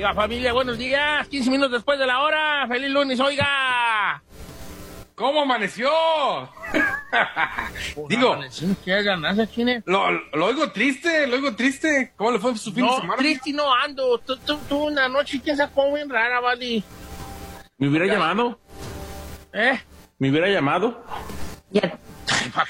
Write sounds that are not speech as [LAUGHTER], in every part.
Oiga, familia, buenos días. 15 minutos después de la hora. Feliz lunes, oiga. ¿Cómo amaneció? [LAUGHS] Digo, ¿qué ganancia? Lo, lo oigo triste, lo oigo triste. ¿Cómo le fue su fin no, de semana? triste no ando. Tuve una noche que sacó bien rara, Vali. ¿Me hubiera llamado? ¿Eh? ¿Me hubiera llamado? Ya.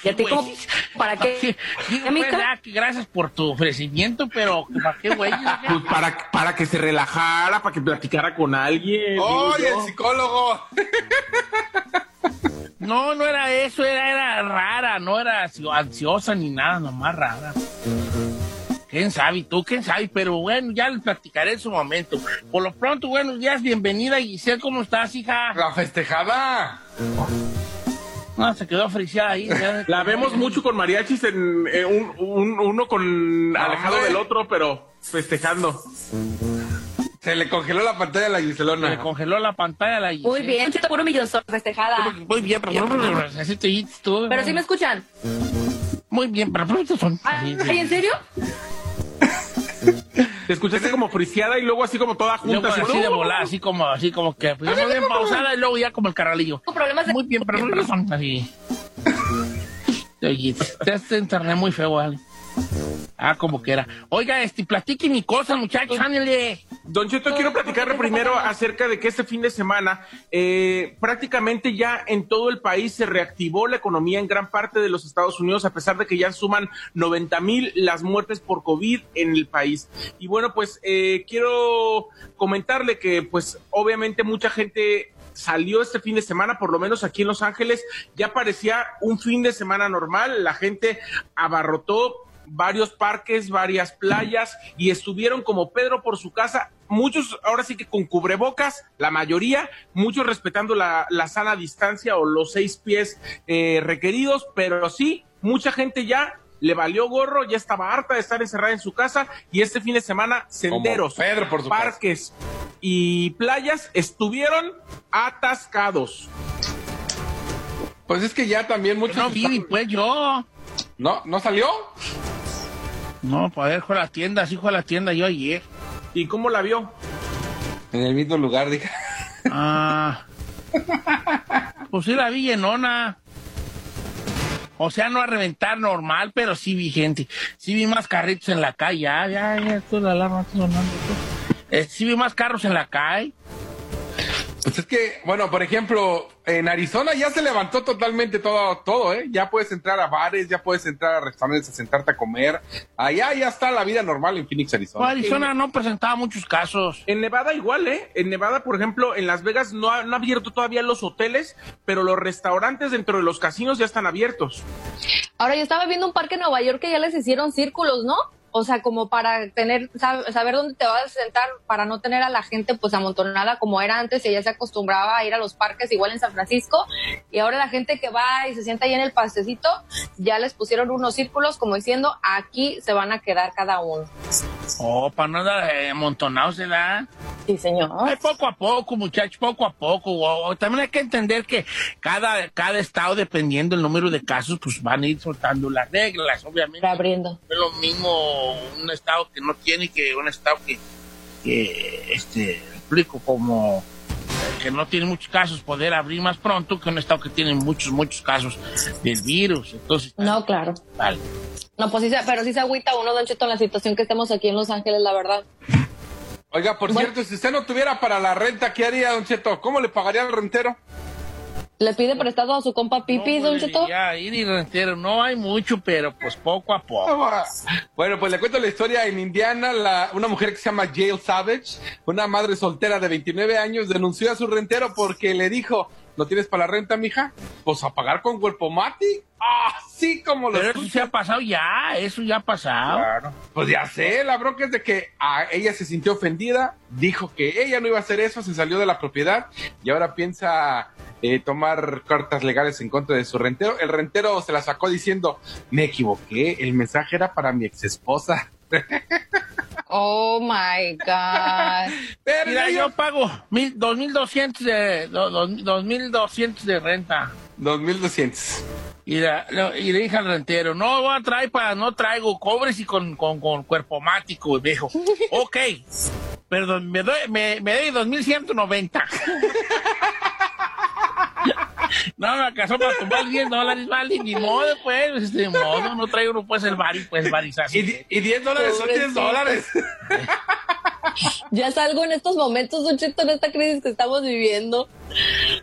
¿Ya te como, ¿Para qué? Pues, gracias por tu ofrecimiento, pero ¿para qué, güey? [LAUGHS] Pues para, para que se relajara, para que platicara con alguien. ¡Oye, el psicólogo! [LAUGHS] No, no era eso, era, era rara, no era ansiosa ni nada, nomás rara. ¿Quién sabe tú? ¿Quién sabe? Pero bueno, ya les platicaré en su momento. Por lo pronto, buenos días, bienvenida Giselle, ¿cómo estás, hija? La festejada. No, se quedó friciada ahí. La vemos mucho con mariachis en un, uno con alejado del otro, pero festejando. Se le congeló la pantalla a la Giselona. Se le congeló la pantalla a la Giselona. Muy bien, chito puro millón festejada. Muy bien, pero Pero sí me escuchan. Muy bien, pero son. ¿Ay, en serio? Te escuchaste como friseada y luego así como toda junta. así, así de volar, así como, así como que primero bien pausada y luego ya como el carralillo. Muy bien, pero no son así. [LAUGHS] Oye, este internet muy feo, ¿vale? Ah, como que era. Oiga, este, platique mi cosa, muchachos, ándale. Don Cheto, quiero platicarle primero acerca de que este fin de semana eh, prácticamente ya en todo el país se reactivó la economía en gran parte de los Estados Unidos, a pesar de que ya suman 90 mil las muertes por COVID en el país. Y bueno, pues eh, quiero comentarle que pues obviamente mucha gente salió este fin de semana, por lo menos aquí en Los Ángeles, ya parecía un fin de semana normal, la gente abarrotó varios parques, varias playas y estuvieron como Pedro por su casa, muchos ahora sí que con cubrebocas, la mayoría, muchos respetando la, sana distancia o los seis pies eh, requeridos, pero sí, mucha gente ya le valió gorro, ya estaba harta de estar encerrada en su casa y este fin de semana senderos, Pedro por parques y playas estuvieron atascados. Pues es que ya también muchos... No vi, pues yo. ¿No? ¿No salió? No, pues ver, fue a la tienda, sí fue a la tienda yo ayer. ¿Y cómo la vio? En el mismo lugar, dije. Ah. pues sí la vi llenona. O sea, no a reventar normal, pero sí vi gente. Sí vi más carritos en la calle. Ya, ya, ya, esto la alarma está sonando. Eh, sí vi más carros en la calle. Pues es que, bueno, por ejemplo, en Arizona ya se levantó totalmente todo, todo, ¿eh? Ya puedes entrar a bares, ya puedes entrar a restaurantes a sentarte a comer. Allá ya está la vida normal en Phoenix, Arizona. Arizona no presentaba muchos casos. En Nevada igual, ¿eh? En Nevada, por ejemplo, en Las Vegas no han abierto todavía los hoteles, pero los restaurantes dentro de los casinos ya están abiertos. Ahora, yo estaba viendo un parque en Nueva York que ya les hicieron círculos, ¿no? O sea, como para tener, saber dónde te vas a sentar, para no tener a la gente pues amontonada como era antes, ella se acostumbraba a ir a los parques igual en San Francisco, y ahora la gente que va y se sienta ahí en el pastecito, ya les pusieron unos círculos como diciendo, aquí se van a quedar cada uno. Oh, para no andar eh, amontonados, ¿verdad? Sí, señor. poco a poco, muchachos, poco a poco. también hay que entender que cada, cada estado, dependiendo del número de casos, pues van a ir soltando las reglas, obviamente. Abriendo. Es lo mismo un estado que no tiene que un estado que, que este, explico como que no tiene muchos casos poder abrir más pronto que un estado que tiene muchos, muchos casos del virus. Entonces, no, claro. Vale. No, pues sí, pero sí se agüita uno, Don Cheto, en la situación que estamos aquí en Los Ángeles, la verdad. Oiga, por cierto, si usted no tuviera para la renta, ¿qué haría, Don Cheto? ¿Cómo le pagaría al rentero? ¿Le pide prestado a su compa Pipi, no, Don Cheto? Ya, ir y rentero, no hay mucho, pero pues poco a poco. Bueno, pues le cuento la historia en Indiana, la, una mujer que se llama Jail Savage, una madre soltera de 29 años, denunció a su rentero porque le dijo, ¿no tienes para la renta, mija? Pues a pagar con cuerpo mati. Así como lo Pero eso se ha pasado ya, eso ya ha pasado. Claro. Pues ya sé, la bronca es de que a ella se sintió ofendida, dijo que ella no iba a hacer eso, se salió de la propiedad y ahora piensa eh, tomar cartas legales en contra de su rentero. El rentero se la sacó diciendo, me equivoqué, el mensaje era para mi ex esposa. [LAUGHS] Oh my God. [LAUGHS] Pero Mira, yo pago mil, dos mil doscientos de, dos, mil doscientos de renta. Dos mil doscientos. Y, y, le dije al rentero, no voy a traer para, no traigo cobres y con, con, con cuerpo mático. Y me dijo, ok, perdón, me doy, me, me doy 2190. [LAUGHS] No, me alcanzó para tomar 10 dólares, vale, ni modo, pues, este modo, no traigo uno, pues, el bari, pues, barizazo. Y, y 10 dólares son 10 Pobrecito. dólares. [LAUGHS] [LAUGHS] Ya salgo en estos momentos, Don Cheto, en esta crisis que estamos viviendo.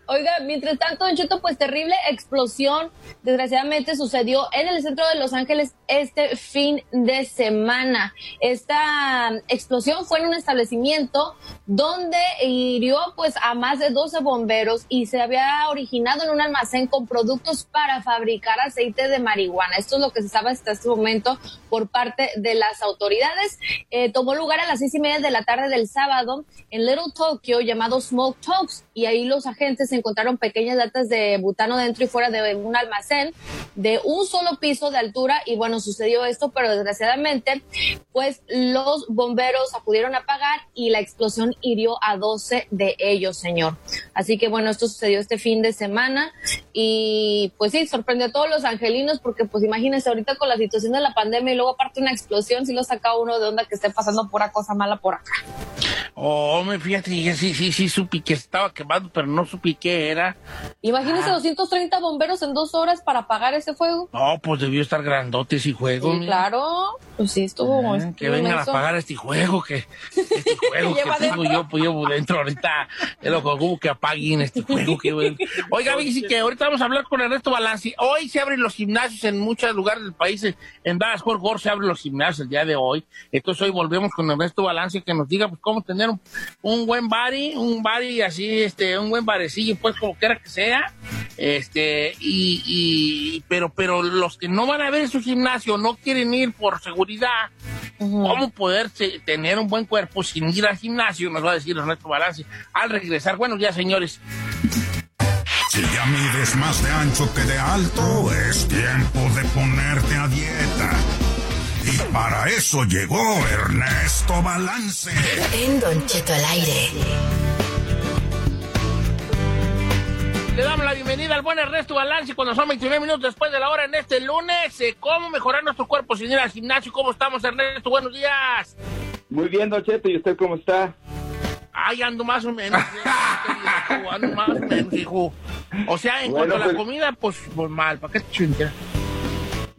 Oiga, mientras tanto, Don Cheto, pues terrible explosión, desgraciadamente sucedió en el centro de Los Ángeles este fin de semana. Esta um, explosión fue en un establecimiento donde hirió pues a más de 12 bomberos y se había originado en un almacén con productos para fabricar aceite de marihuana. Esto es lo que se sabe hasta este momento por parte de las autoridades. Eh, tomó lugar a las seis y media de la tarde del sábado en Little Tokyo llamado Smoke Talks y ahí los agentes encontraron pequeñas latas de butano dentro y fuera de un almacén de un solo piso de altura y bueno, sucedió esto, pero desgraciadamente pues los bomberos acudieron a apagar y la explosión hirió a 12 de ellos, señor. Así que bueno, esto sucedió este fin de semana y pues sí, sorprendió a todos los angelinos porque pues imagínense ahorita con la situación de la pandemia y luego aparte una explosión, si lo saca uno de onda que esté pasando pura cosa mala por acá. Oh, me fíjate, sí, sí, sí, supe que estaba quemando, pero no supe qué era. Imagínense Ah. 230 bomberos en dos horas para apagar ese fuego. No, pues debió estar grandote ese juego. Sí, mira. claro, pues sí, estuvo. Ah, que vengan a apagar este juego, que este [LAUGHS] juego que tengo yo, pues llevo dentro ahorita, es lo que ocupo que apaguen este juego. Que. [LAUGHS] Oiga, Vicky, que ahorita vamos a hablar con Ernesto Balanci. Hoy se abren los gimnasios en muchos lugares del país. En Dallas Fort Worth se abren los gimnasios el día de hoy. Entonces hoy volvemos con Ernesto Balanci que nos diga pues cómo tener un, un buen body, un body así, este, un buen barecillo, pues como quiera que sea. Este, y, y, pero, pero los que no van a ver su gimnasio, no quieren ir por seguridad, ¿Cómo poder tener un buen cuerpo sin ir al gimnasio? Nos va a decir Ernesto Balance al regresar. Buenos días, señores. Si ya mides más de ancho que de alto, es tiempo de ponerte a dieta. Y para eso llegó Ernesto Balance. En Don Cheto al aire. Le damos la bienvenida al buen Ernesto Balance cuando son 29 minutos después de la hora en este lunes. Eh, ¿Cómo mejorar nuestro cuerpo sin ir al gimnasio? ¿Cómo estamos, Ernesto? Buenos días. Muy bien, Don Cheto, ¿y usted cómo está? Ay, ando más o menos. ando más o menos, hijo. O sea, en Bueno, cuanto a la pues- comida, pues, pues mal. ¿Para qué te chingas?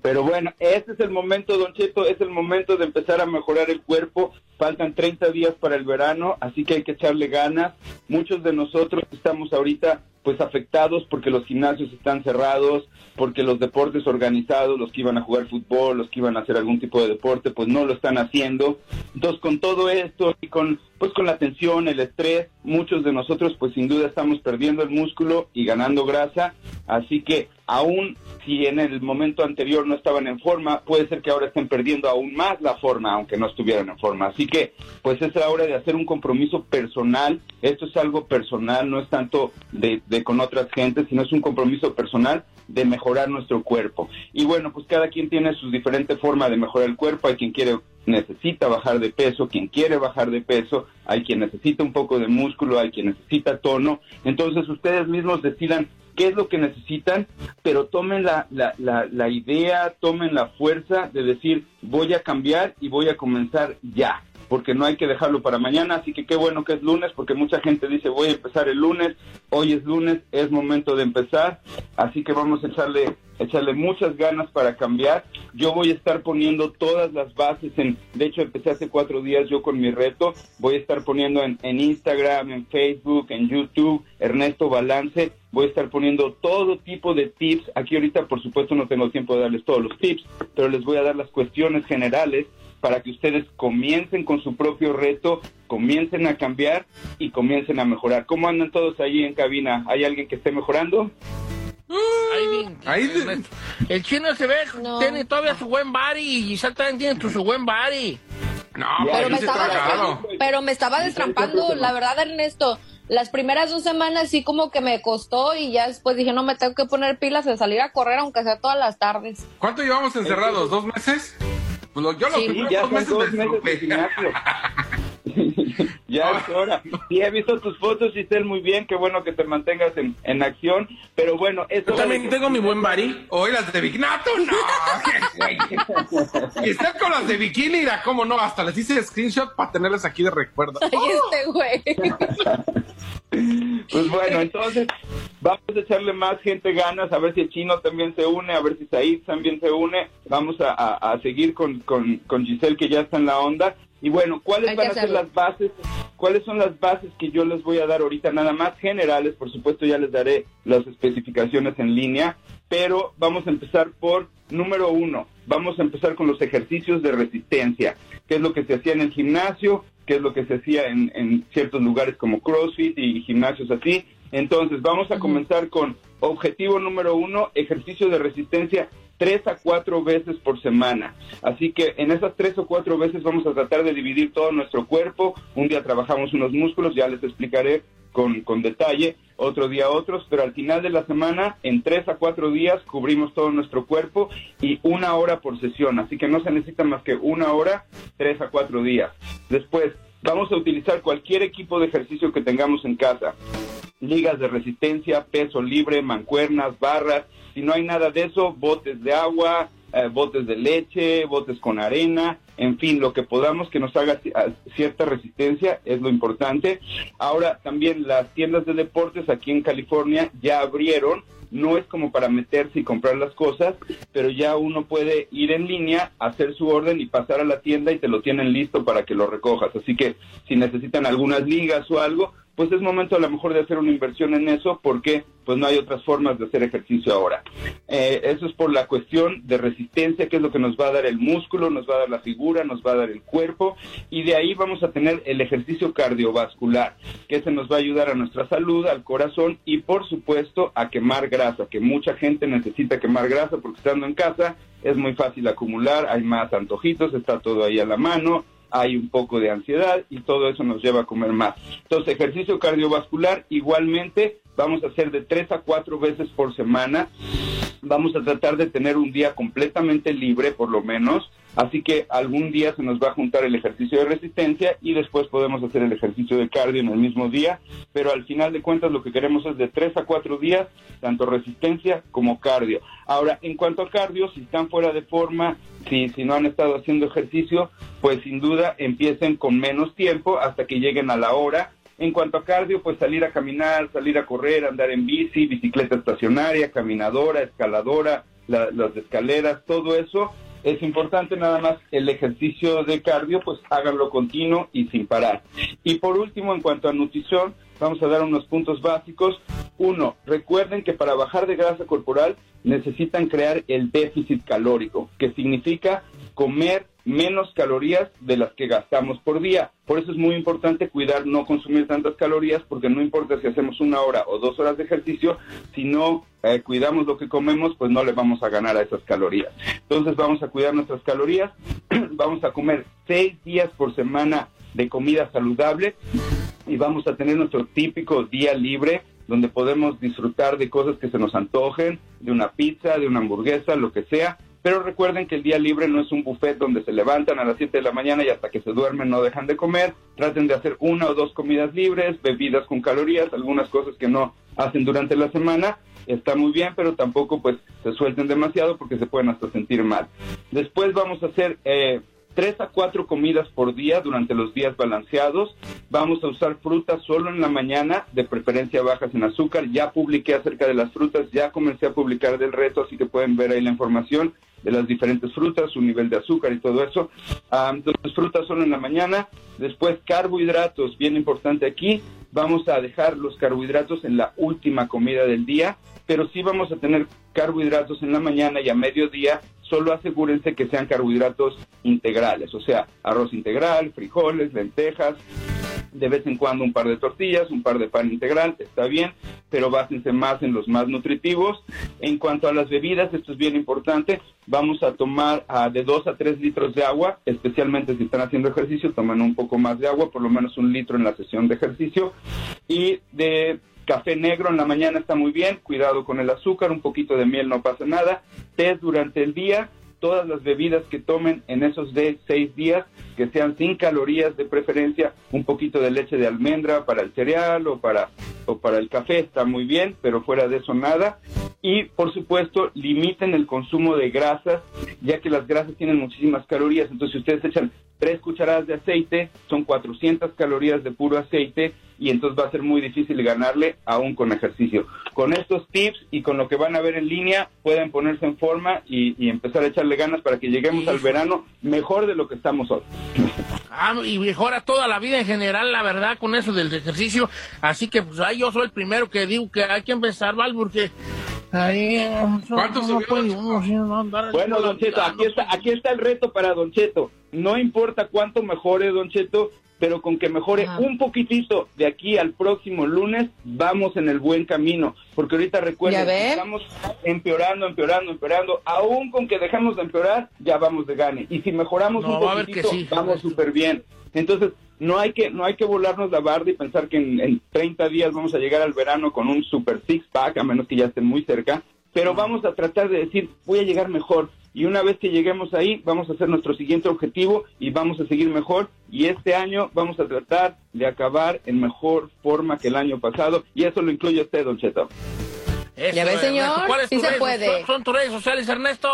Pero bueno, este es el momento, Don Cheto, es el momento de empezar a mejorar el cuerpo. Faltan 30 días para el verano, así que hay que echarle ganas. Muchos de nosotros estamos ahorita pues afectados porque los gimnasios están cerrados, porque los deportes organizados, los que iban a jugar fútbol, los que iban a hacer algún tipo de deporte, pues no lo están haciendo. Entonces, con todo esto y con pues con la tensión, el estrés, muchos de nosotros pues sin duda estamos perdiendo el músculo y ganando grasa, así que aún si en el momento anterior no estaban en forma, puede ser que ahora estén perdiendo aún más la forma, aunque no estuvieran en forma. Así que, pues es la hora de hacer un compromiso personal. Esto es algo personal, no es tanto de, de con otras gentes, sino es un compromiso personal de mejorar nuestro cuerpo. Y bueno, pues cada quien tiene su diferente forma de mejorar el cuerpo. Hay quien quiere, necesita bajar de peso, quien quiere bajar de peso, hay quien necesita un poco de músculo, hay quien necesita tono. Entonces ustedes mismos decidan qué es lo que necesitan, pero tomen la, la, la, la idea, tomen la fuerza de decir, voy a cambiar y voy a comenzar ya porque no hay que dejarlo para mañana, así que qué bueno que es lunes, porque mucha gente dice voy a empezar el lunes, hoy es lunes, es momento de empezar, así que vamos a echarle, echarle muchas ganas para cambiar. Yo voy a estar poniendo todas las bases en, de hecho empecé hace cuatro días yo con mi reto, voy a estar poniendo en, en Instagram, en Facebook, en YouTube, Ernesto Balance, voy a estar poniendo todo tipo de tips, aquí ahorita por supuesto no tengo tiempo de darles todos los tips, pero les voy a dar las cuestiones generales para que ustedes comiencen con su propio reto, comiencen a cambiar y comiencen a mejorar. ¿Cómo andan todos ahí en cabina? ¿Hay alguien que esté mejorando? Ahí bien, Ahí Ernesto. El chino se ve, No. tiene todavía su buen body y Giselle también tiene su buen body. No, Ya, Pero yo me, estaba destrapando, pero me estaba destrampando, la verdad, Ernesto. Las primeras dos semanas sí como que me costó y ya después dije, no, me tengo que poner pilas de salir a correr, aunque sea todas las tardes. ¿Cuánto llevamos encerrados? ¿Dos meses? Pues lo- yo los Sí, primeros ya dos meses me. [LAUGHS] [LAUGHS] ya es hora. [LAUGHS] Sí, he visto tus fotos, Giselle, muy bien. Qué bueno que te mantengas en, en acción. Pero bueno, eso Yo también tengo mi buen bari. Hoy las de Vignato, no. y [LAUGHS] están con las de bikini, mira, cómo no, hasta les hice screenshot para tenerlas aquí de recuerdo. Ay, este güey. Pues bueno, entonces vamos a echarle más gente ganas, a ver si el chino también se une, a ver si Said también se une. Vamos a, a- a seguir con, con, con Giselle, que ya está en la onda. Y bueno, ¿cuáles van a ser las bases? ¿Cuáles son las bases que yo les voy a dar ahorita? Nada más generales, por supuesto ya les daré las especificaciones en línea, pero vamos a empezar por número uno. Vamos a empezar con los ejercicios de resistencia, que es lo que se hacía en el gimnasio, que es lo que se hacía en, en ciertos lugares como CrossFit y gimnasios así. Entonces, vamos a comenzar con objetivo número uno, ejercicio de resistencia tres a cuatro veces por semana. Así que en esas tres o cuatro veces vamos a tratar de dividir todo nuestro cuerpo. Un día trabajamos unos músculos, ya les explicaré con, con detalle, otro día otros, pero al final de la semana, en tres a cuatro días, cubrimos todo nuestro cuerpo y una hora por sesión. Así que no se necesita más que una hora, tres a cuatro días. Después, vamos a utilizar cualquier equipo de ejercicio que tengamos en casa ligas de resistencia, peso libre, mancuernas, barras. Si no hay nada de eso, botes de agua, eh, botes de leche, botes con arena, en fin, lo que podamos que nos haga ci- a- cierta resistencia es lo importante. Ahora también las tiendas de deportes aquí en California ya abrieron. No es como para meterse y comprar las cosas, pero ya uno puede ir en línea, hacer su orden y pasar a la tienda y te lo tienen listo para que lo recojas. Así que si necesitan algunas ligas o algo, pues es momento a lo mejor de hacer una inversión en eso porque pues no hay otras formas de hacer ejercicio ahora. Eh, eso es por la cuestión de resistencia, que es lo que nos va a dar el músculo, nos va a dar la figura, nos va a dar el cuerpo y de ahí vamos a tener el ejercicio cardiovascular, que se nos va a ayudar a nuestra salud, al corazón y por supuesto a quemar grasa, que mucha gente necesita quemar grasa porque estando en casa es muy fácil acumular, hay más antojitos, está todo ahí a la mano, hay un poco de ansiedad y todo eso nos lleva a comer más. Entonces, ejercicio cardiovascular igualmente vamos a hacer de tres a cuatro veces por semana. Vamos a tratar de tener un día completamente libre, por lo menos. Así que algún día se nos va a juntar el ejercicio de resistencia y después podemos hacer el ejercicio de cardio en el mismo día. Pero al final de cuentas lo que queremos es de tres a cuatro días, tanto resistencia como cardio. Ahora, en cuanto a cardio, si están fuera de forma, si, si no han estado haciendo ejercicio, pues sin duda empiecen con menos tiempo hasta que lleguen a la hora. En cuanto a cardio, pues salir a caminar, salir a correr, andar en bici, bicicleta estacionaria, caminadora, escaladora, la- las escaleras, todo eso es importante nada más el ejercicio de cardio, pues háganlo continuo y sin parar. Y por último, en cuanto a nutrición, vamos a dar unos puntos básicos. Uno, recuerden que para bajar de grasa corporal necesitan crear el déficit calórico, que significa comer menos calorías de las que gastamos por día. Por eso es muy importante cuidar no consumir tantas calorías, porque no importa si hacemos una hora o dos horas de ejercicio, si no eh, cuidamos lo que comemos, pues no le vamos a ganar a esas calorías. Entonces vamos a cuidar nuestras calorías, [CLEARS THROAT] vamos a comer seis días por semana de comida saludable y vamos a tener nuestro típico día libre donde podemos disfrutar de cosas que se nos antojen, de una pizza, de una hamburguesa, lo que sea. Pero recuerden que el día libre no es un buffet donde se levantan a las 7 de la mañana y hasta que se duermen no dejan de comer. Traten de hacer una o dos comidas libres, bebidas con calorías, algunas cosas que no hacen durante la semana. Está muy bien, pero tampoco pues se suelten demasiado porque se pueden hasta sentir mal. Después vamos a hacer eh, tres a cuatro comidas por día durante los días balanceados. Vamos a usar frutas solo en la mañana, de preferencia bajas en azúcar. Ya publiqué acerca de las frutas, ya comencé a publicar del reto, así que pueden ver ahí la información de las diferentes frutas, su nivel de azúcar y todo eso. Ah, entonces, frutas solo en la mañana. Después, carbohidratos, bien importante aquí. Vamos a dejar los carbohidratos en la última comida del día, pero sí vamos a tener carbohidratos en la mañana y a mediodía. Solo asegúrense que sean carbohidratos integrales, o sea, arroz integral, frijoles, lentejas, de vez en cuando un par de tortillas, un par de pan integral, está bien, pero básense más en los más nutritivos. En cuanto a las bebidas, esto es bien importante, vamos a tomar ah, de 2 a 3 litros de agua, especialmente si están haciendo ejercicio, toman un poco más de agua, por lo menos un litro en la sesión de ejercicio, y de café negro en la mañana está muy bien, cuidado con el azúcar, un poquito de miel no pasa nada, té durante el día, todas las bebidas que tomen en esos de seis días, que sean sin calorías de preferencia, un poquito de leche de almendra para el cereal o para, o para el café, está muy bien, pero fuera de eso nada. Y por supuesto, limiten el consumo de grasas, ya que las grasas tienen muchísimas calorías. Entonces, si ustedes echan tres cucharadas de aceite, son 400 calorías de puro aceite y entonces va a ser muy difícil ganarle aún con ejercicio. Con estos tips y con lo que van a ver en línea, pueden ponerse en forma y, y empezar a echarle ganas para que lleguemos al verano mejor de lo que estamos hoy. Ah, y mejora toda la vida en general, la verdad, con eso del ejercicio. Así que, pues, ahí yo soy el primero que digo que hay que empezar, ¿vale? Porque ahí... ¿Cuánto no subió, puede Don uno, sí, no andar Bueno, Don Cheto, aquí está, aquí está el reto para Don Cheto. No importa cuánto mejore, Don Cheto, pero con que mejore Ajá. un poquitito de aquí al próximo lunes, vamos en el buen camino. Porque ahorita recuerden, estamos empeorando, empeorando, empeorando. Aún con que dejamos de empeorar, ya vamos de gane. Y si mejoramos No, un va a ver que poquitito, sí. vamos súper bien. Entonces, no hay que no hay que volarnos la barda y pensar que en, en 30 días vamos a llegar al verano con un super six pack, a menos que ya estén muy cerca. Pero vamos a tratar de decir, voy a llegar mejor. Y una vez que lleguemos ahí, vamos a hacer nuestro siguiente objetivo y vamos a seguir mejor. Y este año vamos a tratar de acabar en mejor forma que el año pasado. Y eso lo incluye usted, Don Cheto. Eso, ¿Ya ve, Ernesto. señor? ¿Cuál es Sí tu se red- puede. Son, son tus redes sociales, Ernesto.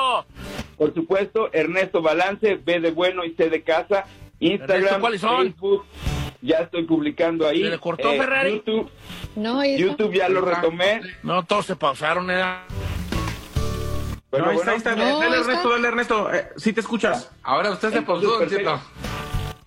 Por supuesto, Ernesto Balance, B de bueno y C de casa, Ernesto, Instagram, ¿cuáles son? Facebook, ya estoy publicando ahí. ¿Se le cortó, Eh, Ferrari? YouTube, No. YouTube ya lo retomé. No, todos se pausaron, ¿eh? Bueno, no, ahí está, ahí está. No, dale, Ernesto, dale, Ernesto. Eh, sí te escuchas. Ahora usted se Entonces, pausó. Cheto.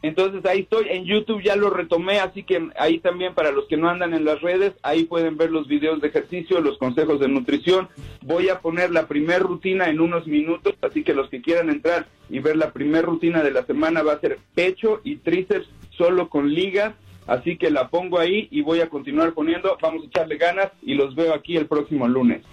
Entonces ahí estoy, en YouTube ya lo retomé, así que ahí también para los que no andan en las redes, ahí pueden ver los videos de ejercicio, los consejos de nutrición. Voy a poner la primer rutina en unos minutos, así que los que quieran entrar y ver la primer rutina de la semana va a ser pecho y tríceps solo con ligas. Así que la pongo ahí y voy a continuar poniendo. Vamos a echarle ganas y los veo aquí el próximo lunes.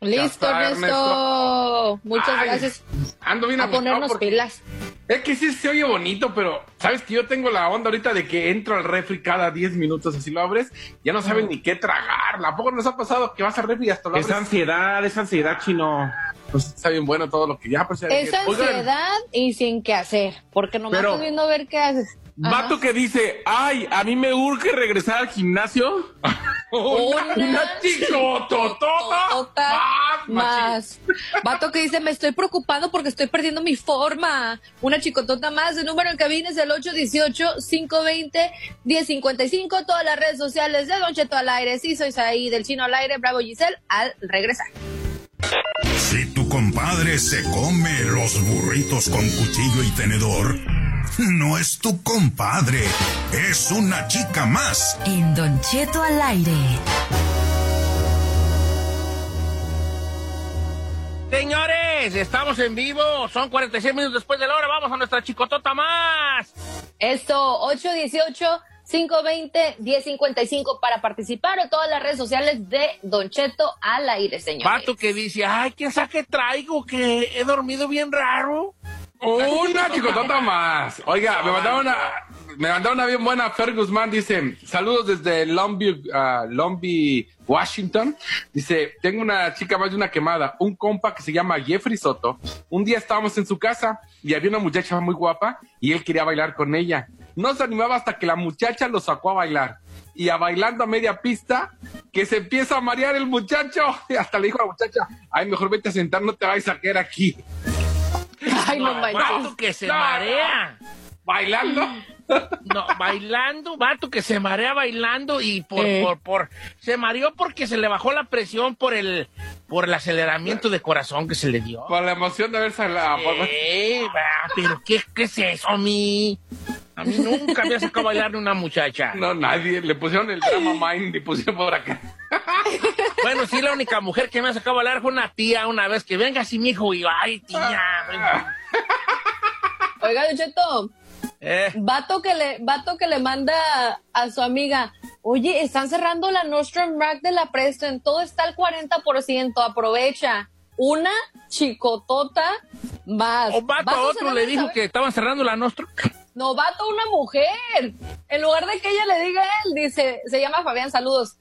Listo, está, Ernesto. Ernesto. Muchas Ay, gracias. Ando bien A ponernos porque- pilas. Es que sí se oye bonito, pero sabes que yo tengo la onda ahorita de que entro al refri cada 10 minutos, así lo abres, ya no saben ni qué tragar. ¿A poco nos ha pasado que vas al refri y hasta lo Es abres? ansiedad, es ansiedad, chino. Pues está bien bueno todo lo que ya pues, Es Oigan, ansiedad y sin qué hacer. Porque nomás Pero- estoy viendo a ver qué haces. Ajá. Vato que dice, ay, a mí me urge regresar al gimnasio. una, una Totota más, más. Vato que dice, me estoy preocupando porque estoy perdiendo mi forma. Una chicotota más. El número en cabina es el 818-520-1055. Todas las redes sociales de Don Cheto al aire. Sí, soy ahí del chino al aire. Bravo Giselle. Al regresar. Si tu compadre se come los burritos con cuchillo y tenedor, no es tu compadre, es una chica más. En Don Cheto al aire. Señores, estamos en vivo. Son 46 minutos después de la hora. Vamos a nuestra chicotota más. Esto, 818-520-1055 para participar o todas las redes sociales de Don Cheto al aire, señores. Pato que dice, ay, ¿quién sabe qué traigo? Que he dormido bien raro. Una chicotota más. Oiga, me mandaron una, me mandaron una bien buena. Fer Guzmán dice, saludos desde Long Beach, ah, Washington. Dice, tengo una chica más de una quemada, un compa que se llama Jeffrey Soto. Un día estábamos en su casa y había una muchacha muy guapa y él quería bailar con ella. No se animaba hasta que la muchacha lo sacó a bailar. Y a bailando a media pista, que se empieza a marear el muchacho. [LAUGHS] Y hasta le dijo a la muchacha, ay, mejor vete a sentar, no te vayas a quedar aquí. Ay, no manches. Vato que se No, marea. Bailando. [LAUGHS] No, bailando, vato que se marea bailando y por, Eh. por, por, se mareó porque se le bajó la presión por el, por el aceleramiento de corazón que se le dio. Por la emoción de haber salido. Eh, va, pero ¿qué, ¿qué es eso mí? A mí nunca me ha sacado a bailar una muchacha. No, nadie. Le pusieron el drama mind y pusieron por acá. Bueno, sí, la única mujer que me ha sacado a bailar fue una tía una vez que venga así, mi hijo, y yo, ay, tía. venga. Oiga, Cheto, Eh, vato que le, vato que le manda a su amiga, oye, están cerrando la Nordstrom Rack de la Preston, todo está al 40%, aprovecha. Una chicotota más. o vato a otro le dijo que estaban cerrando la nostra. No, vato una mujer. En lugar de que ella le diga a él, dice, se llama Fabián, saludos.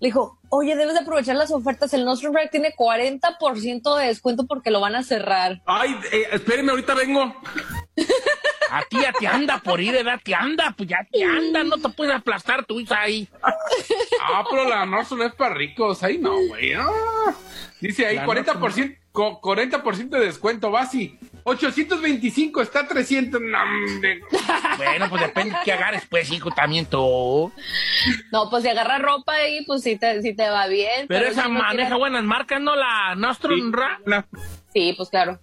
Le dijo, oye, debes de aprovechar las ofertas. El Nostrum Rack tiene 40% de descuento porque lo van a cerrar. Ay, eh, espérenme, ahorita vengo. A ti ya te anda por ir, ¿verdad? Te anda, pues ya te anda, no te puedes aplastar tu hija ahí. Ah, pero la Norson no es para ricos. Ahí no, güey. Ah. Dice ahí La 40%, co- 40% de descuento, Basi. 825 está 300. No, hombre. [LAUGHS] Bueno, pues depende de qué agarres, pues, hijo, también tú. No, pues si agarras ropa ahí, pues sí te, sí te va bien. Pero esa si no maneja tienes- buenas marcas, ¿no? La Nostrum Rack. Una- Sí, pues claro.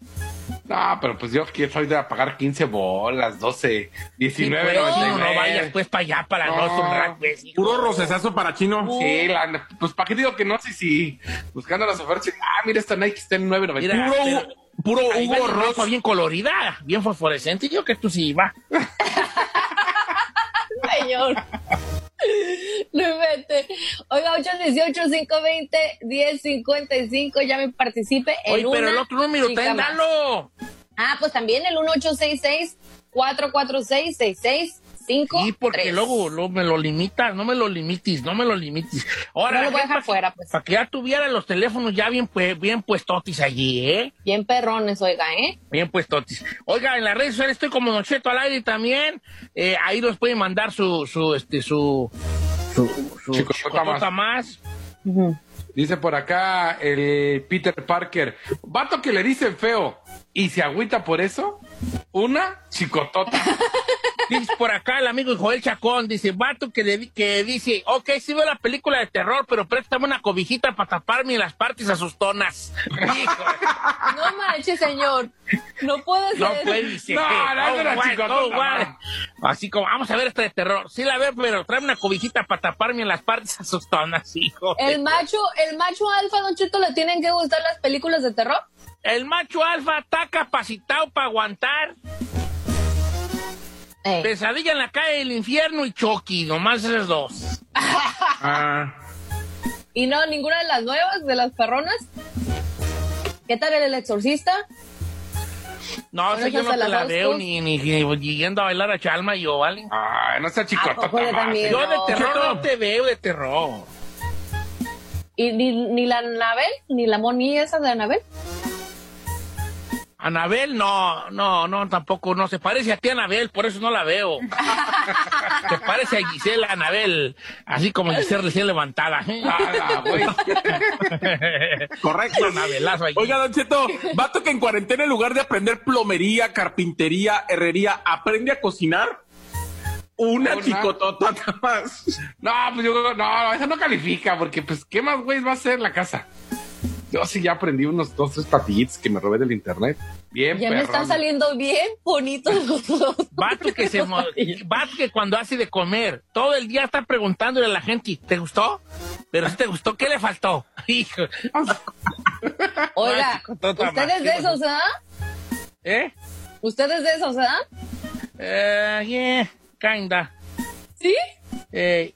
No, pero pues yo quiero soy de pagar 15 bolas, 12, Sí, 19. pues, noventa y no vayas, pues, para allá, para No. Nostrum Rack, pues, hijo. Puro rocesazo para chino. Sí, la- pues para qué digo que no, sí, sí. Buscando las ofertas. Ah, mira, esta Nike está en 9.90. Mira, Puro, pero- puro Hugo ropa Ross. bien colorida, bien fosforescente. Yo que tú sí iba. [LAUGHS] Señor. No invente. Oiga, 818-520-1055. Ya me participe en Oye, pero el otro número, ten, dalo. Ah, pues también el 1866-446-6653. Sí, porque luego, luego me lo limitas, no me lo limites, no me lo limites. Ahora, No lo voy a para dejar fuera, pues. Para que ya tuviera los teléfonos ya bien, pues, bien puestotis allí, ¿eh? Bien perrones, oiga, ¿eh? Bien puestotis. Oiga, en las redes sociales estoy como Don Cheto al aire también. Eh, ahí nos pueden mandar su, su, este, su, su, su más. Dice por acá el Peter Parker. Vato que le dicen feo y se agüita por eso. Una chicotota. [LAUGHS] Dice por acá el amigo Joel Chacón, dice, vato que, le- que dice, ok, sí veo la película de terror, pero préstame una cobijita para taparme las partes asustonas. [LAUGHS] Hijo, No manches, señor. No puede ser. no puede ser. No, no, Oh, no, guay, oh, guay. Así como, vamos a ver esta de terror. Sí la veo, pero tráeme una cobijita para taparme las partes asustonas, hijo. El macho, el macho alfa, Don Cheto, le tienen que gustar las películas de terror. El macho alfa está capacitado para aguantar Eh, pesadilla en la calle del infierno y Chucky, nomás esas dos. [LAUGHS] Ah. Y no, ninguna de las nuevas, de las perronas. ¿Qué tal el exorcista? No, Bueno, sé, yo no te la veo ni, ni, ni yendo a bailar a Chalma yo, ¿vale? Ay, no sea ¿A poco chicotota. yo más, también? Yo de No. terror no te veo de terror. ¿Y ni, ni la Anabel? ¿Ni la Moni esa de Anabel? Anabel, no, no, no, tampoco, no, se parece a ti Anabel, por eso no la veo. [LAUGHS] se parece a Gisela Anabel, así como Gisela recién levantada. [LAUGHS] Correcto. Anabelazo ahí. Oiga, Don Cheto, vato que en cuarentena en lugar de aprender plomería, carpintería, herrería, aprende a cocinar. Una chicotota nada más. No, pues yo no, esa no califica, porque pues, ¿qué más güey va a hacer la casa? Yo sí ya aprendí unos dos, tres platillitos que me robé del internet. Bien, Ya me están saliendo bien bonitos los dos. [LAUGHS] Vato que se mo- vato que cuando hace de comer, todo el día está preguntándole a la gente, ¿te gustó? Pero si te gustó, ¿qué le faltó? [LAUGHS] Hijo. [LAUGHS] Oiga, ustedes de esos, ¿ah? ¿Eh? Ustedes de esos, ¿ah? Eh, yeah, kinda. ¿Sí? Eh,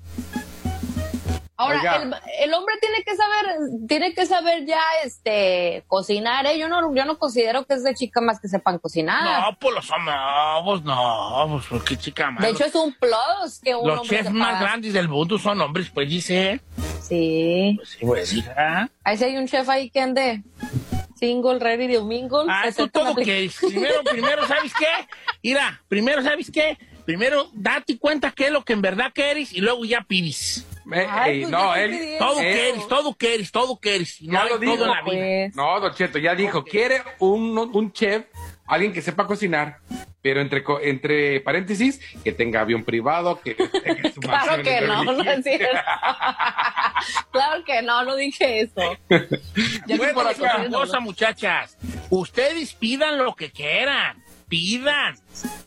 Ahora, el, el hombre tiene que saber, tiene que saber ya, este, cocinar, ¿eh? Yo no, yo no considero que es de chica más que sepan cocinar. no, pues los hombres, no, pues no, pues qué chica más. de hecho, es un plus que un los hombre chefs más grandes del mundo son hombres, pues dice. Sí. Pues sí, pues hija. Ahí sí hay un chef ahí que ande single, ready to mingle. Ah, aceptan todo que primero, [LAUGHS] primero, ¿sabes qué? Mira, primero, ¿sabes qué? Primero, date cuenta qué es lo que en verdad quieres y luego ya pides. Eh, Ay, eh, pues, no, él. Todo Eh, quieres, todo quieres, todo quieres. No Ya hay lo dijo, todo en la vida. Pues, No, Don Cheto, ya dijo, quiere un, un chef, alguien que sepa cocinar, pero entre, entre paréntesis, que tenga avión privado, que tenga su [LAUGHS] claro que no, no es cierto. [LAUGHS] claro que no, no dije eso. [LAUGHS] Ya Bueno, por cosa, muchachas. Ustedes pidan lo que quieran. Pidan.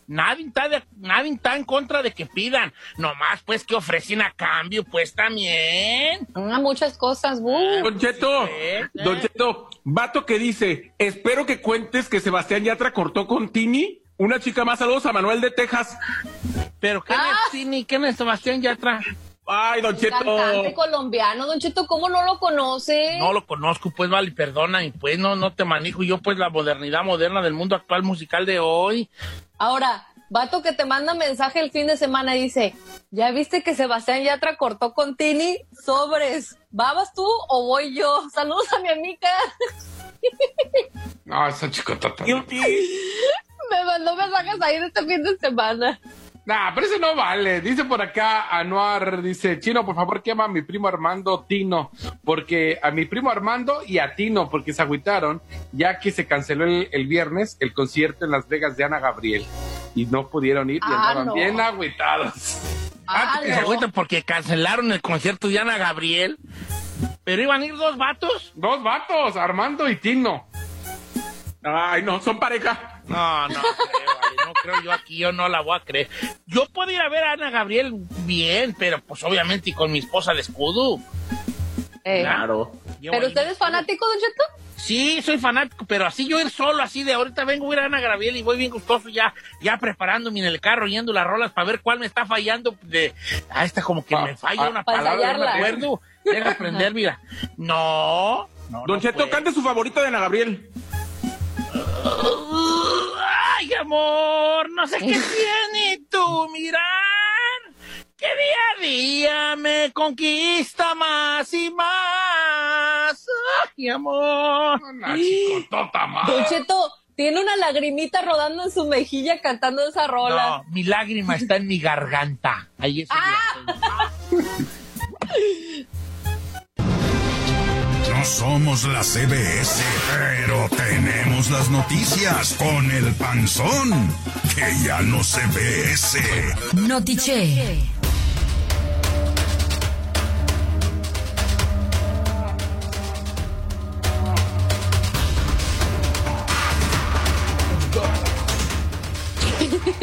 Nadie está, de- nadie está en contra de que pidan. Nomás, pues, que ofrecen a cambio, pues, también. Ah, muchas cosas, bu. Don Cheto, Sí, sí. Don Cheto, vato que dice, espero que cuentes que Sebastián Yatra cortó con Tini. Una chica más, saludos a Manuel de Texas. Pero, ¿qué Ah. es Tini? ¿Quién es Sebastián Yatra? Ay, Don Cheto. Cantante colombiano, Don Cheto, ¿cómo no lo conoce? No lo conozco, pues, vale, perdona. Y pues, no, no te manejo yo, pues, la modernidad moderna del mundo actual musical de hoy. Ahora, vato que te manda mensaje el fin de semana y dice, Ya viste que Sebastián Yatra cortó con Tini sobres. ¿Babas tú o voy yo? [LAUGHS] Saludos a mi amiga. No, esa chicotota. [LAUGHS] Me mandó mensajes ahí de este fin de semana. Nah, pero eso no vale. Dice por acá Anuar, dice, Chino, por favor, quema a mi primo Armando Tino, porque a mi primo Armando y a Tino, porque se agüitaron, ya que se canceló el, el viernes el concierto en Las Vegas de Ana Gabriel y no pudieron ir y Ah, andaban no. bien agüitados. Ah, que se agüitan porque cancelaron el concierto de Ana Gabriel. Pero iban a ir dos vatos. Dos vatos, Armando y Tino. Ay, no, son pareja. No, no creo, no creo yo aquí, yo no la voy a creer. Yo puedo ir a ver a Ana Gabriel bien, pero pues obviamente y con mi esposa de escudo. Eh, Claro. Yo ¿Pero usted es fanático, Don Cheto? Sí, soy fanático, pero así yo ir solo, así de ahorita vengo a ir a Ana Gabriel y voy bien gustoso ya, ya preparándome en el carro, yendo las rolas para ver cuál me está fallando de, ah, esta como que Pa- me falla pa- una pa palabra, no me acuerdo. Deja [LAUGHS] aprender, mira. No. no Don no Cheto, cante su favorito de Ana Gabriel. Ay, amor, no sé qué [LAUGHS] tiene tu mirar. Que día a día me conquista más y más. Ay, amor. Una chicotota más. Don Cheto tiene una lagrimita rodando en su mejilla cantando esa rola. No, mi lágrima está en mi garganta. Ahí es. [LAUGHS] No somos la CBS, pero tenemos las noticias con el panzón, que ya no se ve ese. Notiche.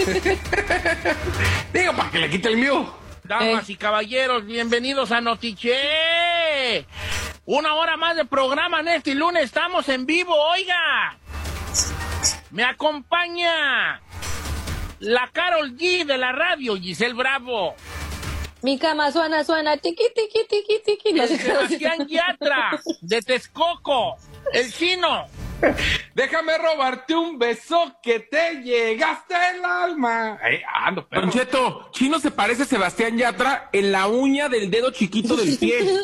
[LAUGHS] Digo, para que le quite el mío. Damas y caballeros, bienvenidos a Notiche. Una hora más de programa en este lunes. Estamos en vivo, oiga. Me acompaña la Carol G de la radio, Giselle Bravo. Mi cama suena, suena, tiqui, tiqui, tiqui, tiqui. No. Sebastián Yatra, de Texcoco. El chino. [LAUGHS] Déjame robarte un beso que te llegaste el alma. Ahí ando, perro. Don Cheto, Chino se parece a Sebastián Yatra en la uña del dedo chiquito del pie. [LAUGHS]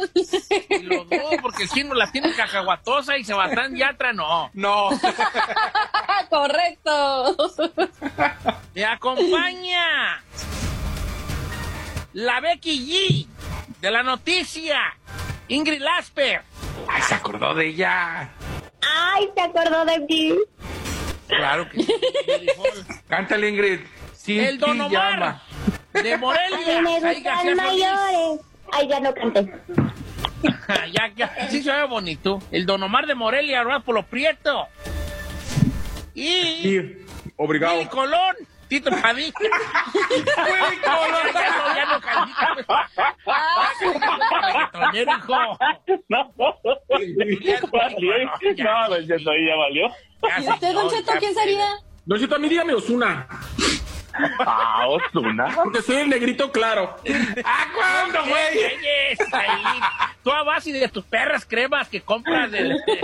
Y lo dudo porque el chino la tiene cacahuatosa y Sebastián Yatra no. No. Ah, [LAUGHS] correcto. Me acompaña la Becky G de la noticia, Ingrid Lasper. Ay, se acordó de ella. Ay, se acordó de mí. Claro que sí. [LAUGHS] Cántale, Ingrid. Sin El Don Omar pijama. de Ay, Morelia. me Ay, gustan Solís. mayores. Ay, ya no canté. [LAUGHS] ya, ya, sí se ve bonito. El Don Omar de Morelia, ¿verdad? Por los prietos. Y Sí, obrigado. Willy Colón, Tito Padilla. Ya no, ya no califica. Reggaetonero, hijo. No. No, Cheto, ahí ya valió. ¿Y usted, Don Cheto, quién sería? Don Cheto, a mí dígame Osuna, Ah, Osuna. porque soy el negrito claro. ¿Ah, cuándo, güey? Tú a base de tus perras cremas que compras de, de, de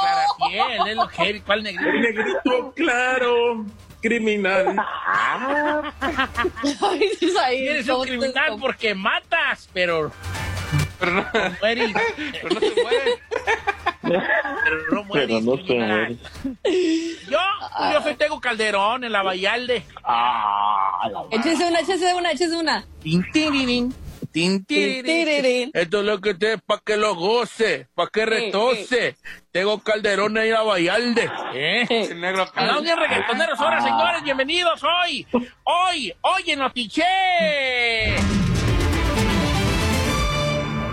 Clarapiel, es lo que ¿cuál El negrito? negrito claro, criminal. [LAUGHS] Ay, sí, ahí, Eres un ¿cómo te- criminal porque matas, pero Pero no, mueres, pero no se muere. pero no mueres. Pero no se criminal. Yo, yo soy Tego Calderón en la Vallalde. Ah, la Échese una, échese una, échese una. Tin, tirirín, tin, tirirín. tirirín. Esto es lo que te pa' que lo goce, pa' que retose. Tego Calderón en la Vallalde. ¿Eh? El negro bien reggaetoneros ahora, señores, bienvenidos hoy. Hoy, hoy en Notiche.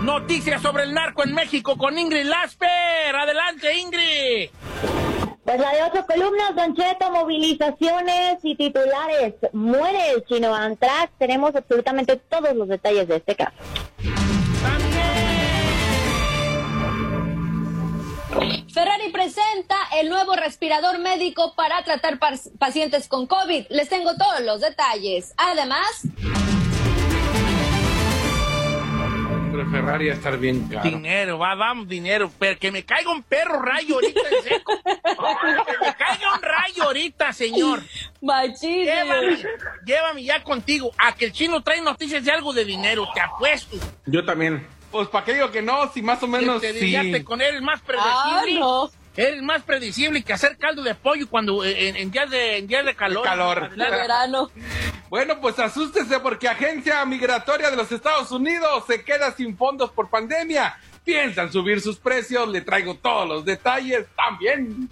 Noticias sobre el narco en México con Ingrid Lasper. Adelante, Ingrid. Pues la de ocho columnas, Don Cheto, movilizaciones y titulares. Muere el chino Antrax. Tenemos absolutamente todos los detalles de este caso. Ferrari presenta el nuevo respirador médico para tratar pacientes con COVID. Les tengo todos los detalles. Además, Hombre, Ferrari a estar bien caro. Dinero, va, vamos, dinero. Pero que me caiga un perro rayo ahorita en seco. [LAUGHS] que me caiga un rayo ahorita, señor. Machín. Llévame, llévame ya contigo. A que el chino trae noticias de algo de dinero, te apuesto. Yo también. Pues, ¿para qué digo que no? Si más o menos te sí. con él, más Ah, predecible. no. Eres más predecible que hacer caldo de pollo cuando eh, en, en días de en días de calor. calor. De verano. Bueno, pues asústese porque Agencia Migratoria de los Estados Unidos se queda sin fondos por pandemia. Piensan subir sus precios, le traigo todos los detalles también.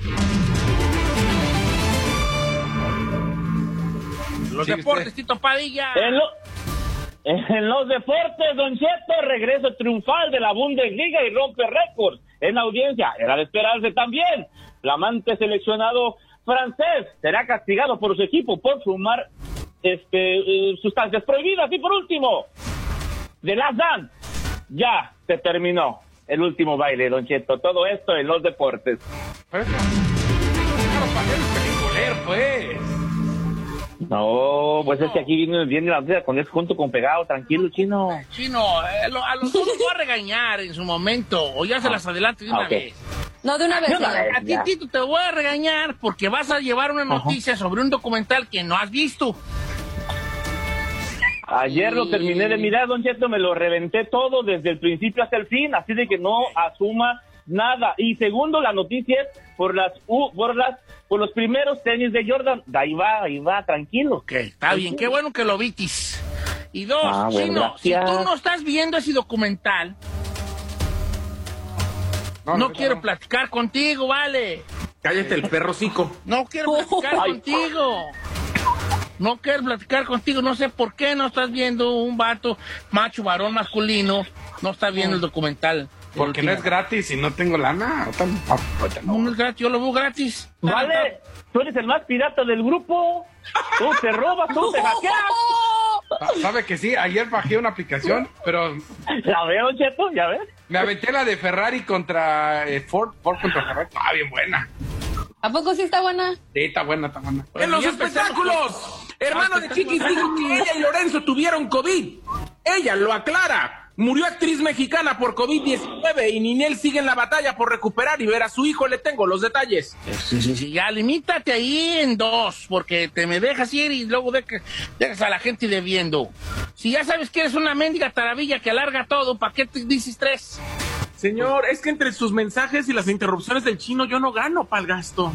Los Sí, deportes, usted. Tito Padilla. En, lo- en los deportes, Don Cheto, regreso triunfal de la Bundesliga y rompe récords en audiencia. Era de esperarse también. Flamante seleccionado francés será castigado por su equipo por fumar este, eh, sustancias prohibidas. Y por último, de Last Dance, ya se terminó el último baile, Don Cheto. Todo esto en los deportes. Pero Claro, para peliculero, pues. No, pues es que aquí viene, viene la noticia con eso junto con pegado. Tranquilo, chino. Chino, eh, lo- a los dos los voy a regañar en su momento. O ya se las adelanto de una Ah, ok. vez. No, de una vez. Señor. vez. A ti, Ya. Tito, te voy a regañar porque vas a llevar una noticia sobre un documental que no has visto. Ayer lo terminé de mirar, Don Cheto, me lo reventé todo desde el principio hasta el fin, así de que no asuma nada. Y segundo, la noticia es por las U- por las por los primeros tenis de Jordan. Ahí va, ahí va, tranquilo. Ok, está bien, qué bueno que lo vitis. Y dos, Ah, bueno, Chino, si tú no estás viendo ese documental, no, no, quiero no. platicar contigo, vale. Cállate el perro cico. No quiero platicar Ay. contigo. No quiero platicar contigo. No sé por qué no estás viendo un vato macho, varón, masculino. No estás viendo el documental. Porque no es gratis y no tengo lana. No, no. es gratis, yo lo veo gratis. Vale, tú eres el más pirata del grupo. Tú te robas, tú te hackeas. Sa- ¿Sabe que sí? Ayer bajé una aplicación, pero La veo, Cheto, ya ves. me aventé la de Ferrari contra eh, Ford. Ford contra Ferrari. Ah, bien buena. ¿A poco sí está buena? Sí, está buena, está buena. En los espectáculos, hermano de Chiquis dijo que ella y Lorenzo tuvieron COVID. Ella lo aclara. Murió actriz mexicana por COVID-19 y Ninel sigue en la batalla por recuperar y ver a su hijo. Le tengo los detalles. Sí, sí, sí, ya limítate ahí en dos, porque te me dejas ir y luego de que dejas a la gente debiendo. Si ya sabes que eres una mendiga taravilla que alarga todo, ¿para qué te dices tres? Señor, es que entre sus mensajes y las interrupciones del chino yo no gano para el gasto.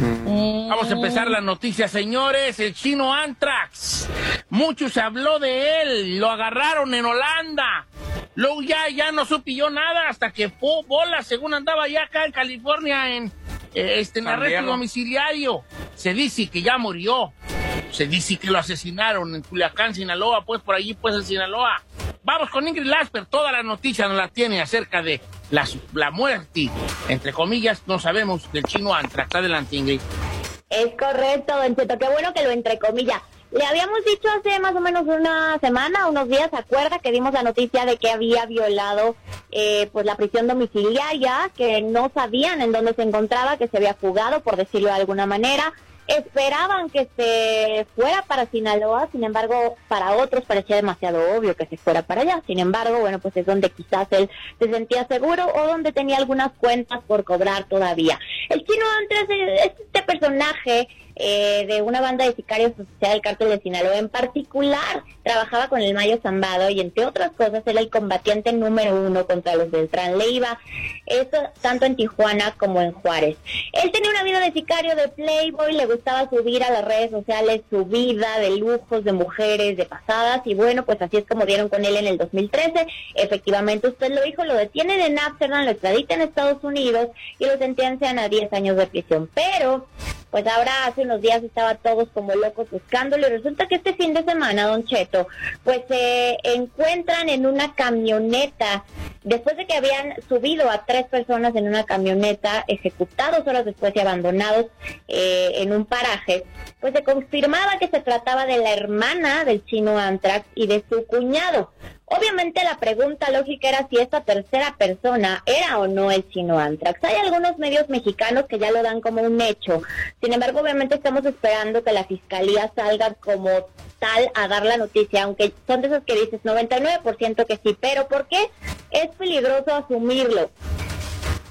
Vamos a empezar la noticia, señores. El chino Antrax. Mucho se habló de él. Lo agarraron en Holanda. Luego ya, ya no supe yo nada hasta que fue bola, según andaba ya acá en California en, eh, este, en arresto domiciliario. Se dice que ya murió. Se dice que lo asesinaron en Culiacán, Sinaloa, pues por allí, pues en Sinaloa. Vamos con Ingrid Lasper. Toda la noticia nos la tiene acerca de la, la muerte, entre comillas, no sabemos, del chino Antrax. Adelante, Ingrid. Es correcto, Don qué bueno que lo entrecomilla. Le habíamos dicho hace más o menos una semana, unos días, ¿se acuerda? Que dimos la noticia de que había violado eh, pues la prisión domiciliaria, que no sabían en dónde se encontraba, que se había fugado, por decirlo de alguna manera. Esperaban que se fuera para Sinaloa, sin embargo, para otros parecía demasiado obvio que se fuera para allá. Sin embargo, bueno, pues es donde quizás él se sentía seguro o donde tenía algunas cuentas por cobrar todavía. El chino Andrés es este personaje eh, de una banda de sicarios asociada al cártel de Sinaloa. En particular, trabajaba con el Mayo Zambado y, entre otras cosas, era el combatiente número uno contra los Beltrán Leiva. Esto tanto en Tijuana como en Juárez. Él tenía una vida de sicario, de playboy, le gustaba subir a las redes sociales su vida de lujos, de mujeres, de pasadas. Y bueno, pues así es como dieron con él en el 2013. Efectivamente, usted lo dijo, lo detienen en Amsterdam, lo extraditan a Estados Unidos y lo sentencian a 10 años de prisión. Pero pues ahora hace unos días estaba todos como locos buscándolo y resulta que este fin de semana, Don Cheto, pues se encuentran en una camioneta después de que habían subido a tres personas en una camioneta, ejecutados horas después y abandonados eh, en un paraje, pues se confirmaba que se trataba de la hermana del chino Antrax y de su cuñado. Obviamente la pregunta lógica era si esta tercera persona era o no el chino Antrax. Hay algunos medios mexicanos que ya lo dan como un hecho. Sin embargo, obviamente estamos esperando que la fiscalía salga como tal a dar la noticia, aunque son de esos que dices 99% que sí. Pero ¿por qué es peligroso asumirlo?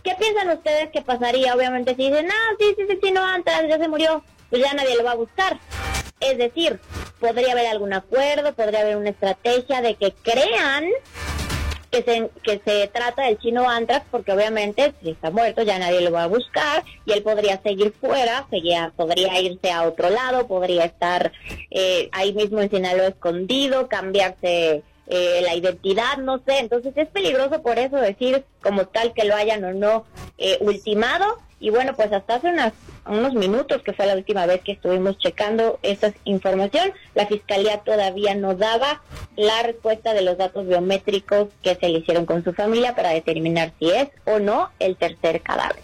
¿Qué piensan ustedes que pasaría? Obviamente si dicen, no, sí, sí, sí, chino Antrax ya se murió, pues ya nadie lo va a buscar. Es decir, podría haber algún acuerdo, podría haber una estrategia de que crean que se, que se trata del chino Antrax, porque obviamente si está muerto ya nadie lo va a buscar y él podría seguir fuera, seguía, podría irse a otro lado, podría estar eh, ahí mismo en Sinaloa escondido, cambiarse eh, la identidad, no sé, entonces es peligroso por eso decir como tal que lo hayan o no eh, ultimado y bueno, pues hasta hace unas, unos minutos, que fue la última vez que estuvimos checando esta información, la Fiscalía todavía no daba la respuesta de los datos biométricos que se le hicieron con su familia para determinar si es o no el tercer cadáver.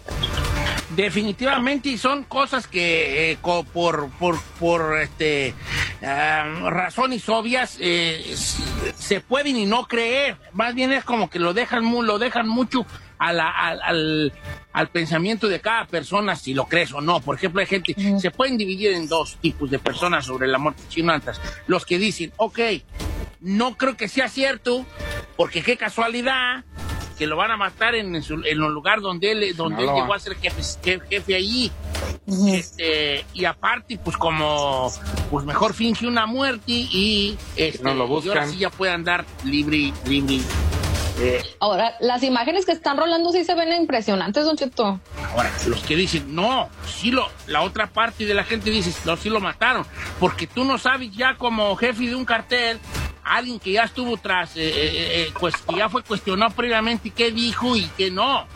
Definitivamente y son cosas que eh, por, por, por este, ah, razones obvias eh, se pueden y no creer. Más bien es como que lo dejan, lo dejan mucho a la- al, al, al pensamiento de cada persona si lo crees o no. Por ejemplo, hay gente, se pueden dividir en dos tipos de personas sobre la muerte chinantas. Los que dicen, ok, no creo que sea cierto, porque qué casualidad que lo van a matar en, su- en el lugar donde él, donde él Sinaloa. llegó a ser jefe, jefe, jefe allí. Este, y aparte, pues como, pues mejor finge una muerte y, este, no lo y ahora buscan. sí ya puede andar libre, libre. Eh, Ahora, las imágenes que están rolando sí se ven impresionantes, Don Cheto. Ahora, los que dicen, no, sí lo, la otra parte de la gente dice, no, sí lo mataron, porque tú no sabes ya como jefe de un cartel, alguien que ya estuvo tras, eh, eh, eh, pues que ya fue cuestionado previamente qué dijo y qué no.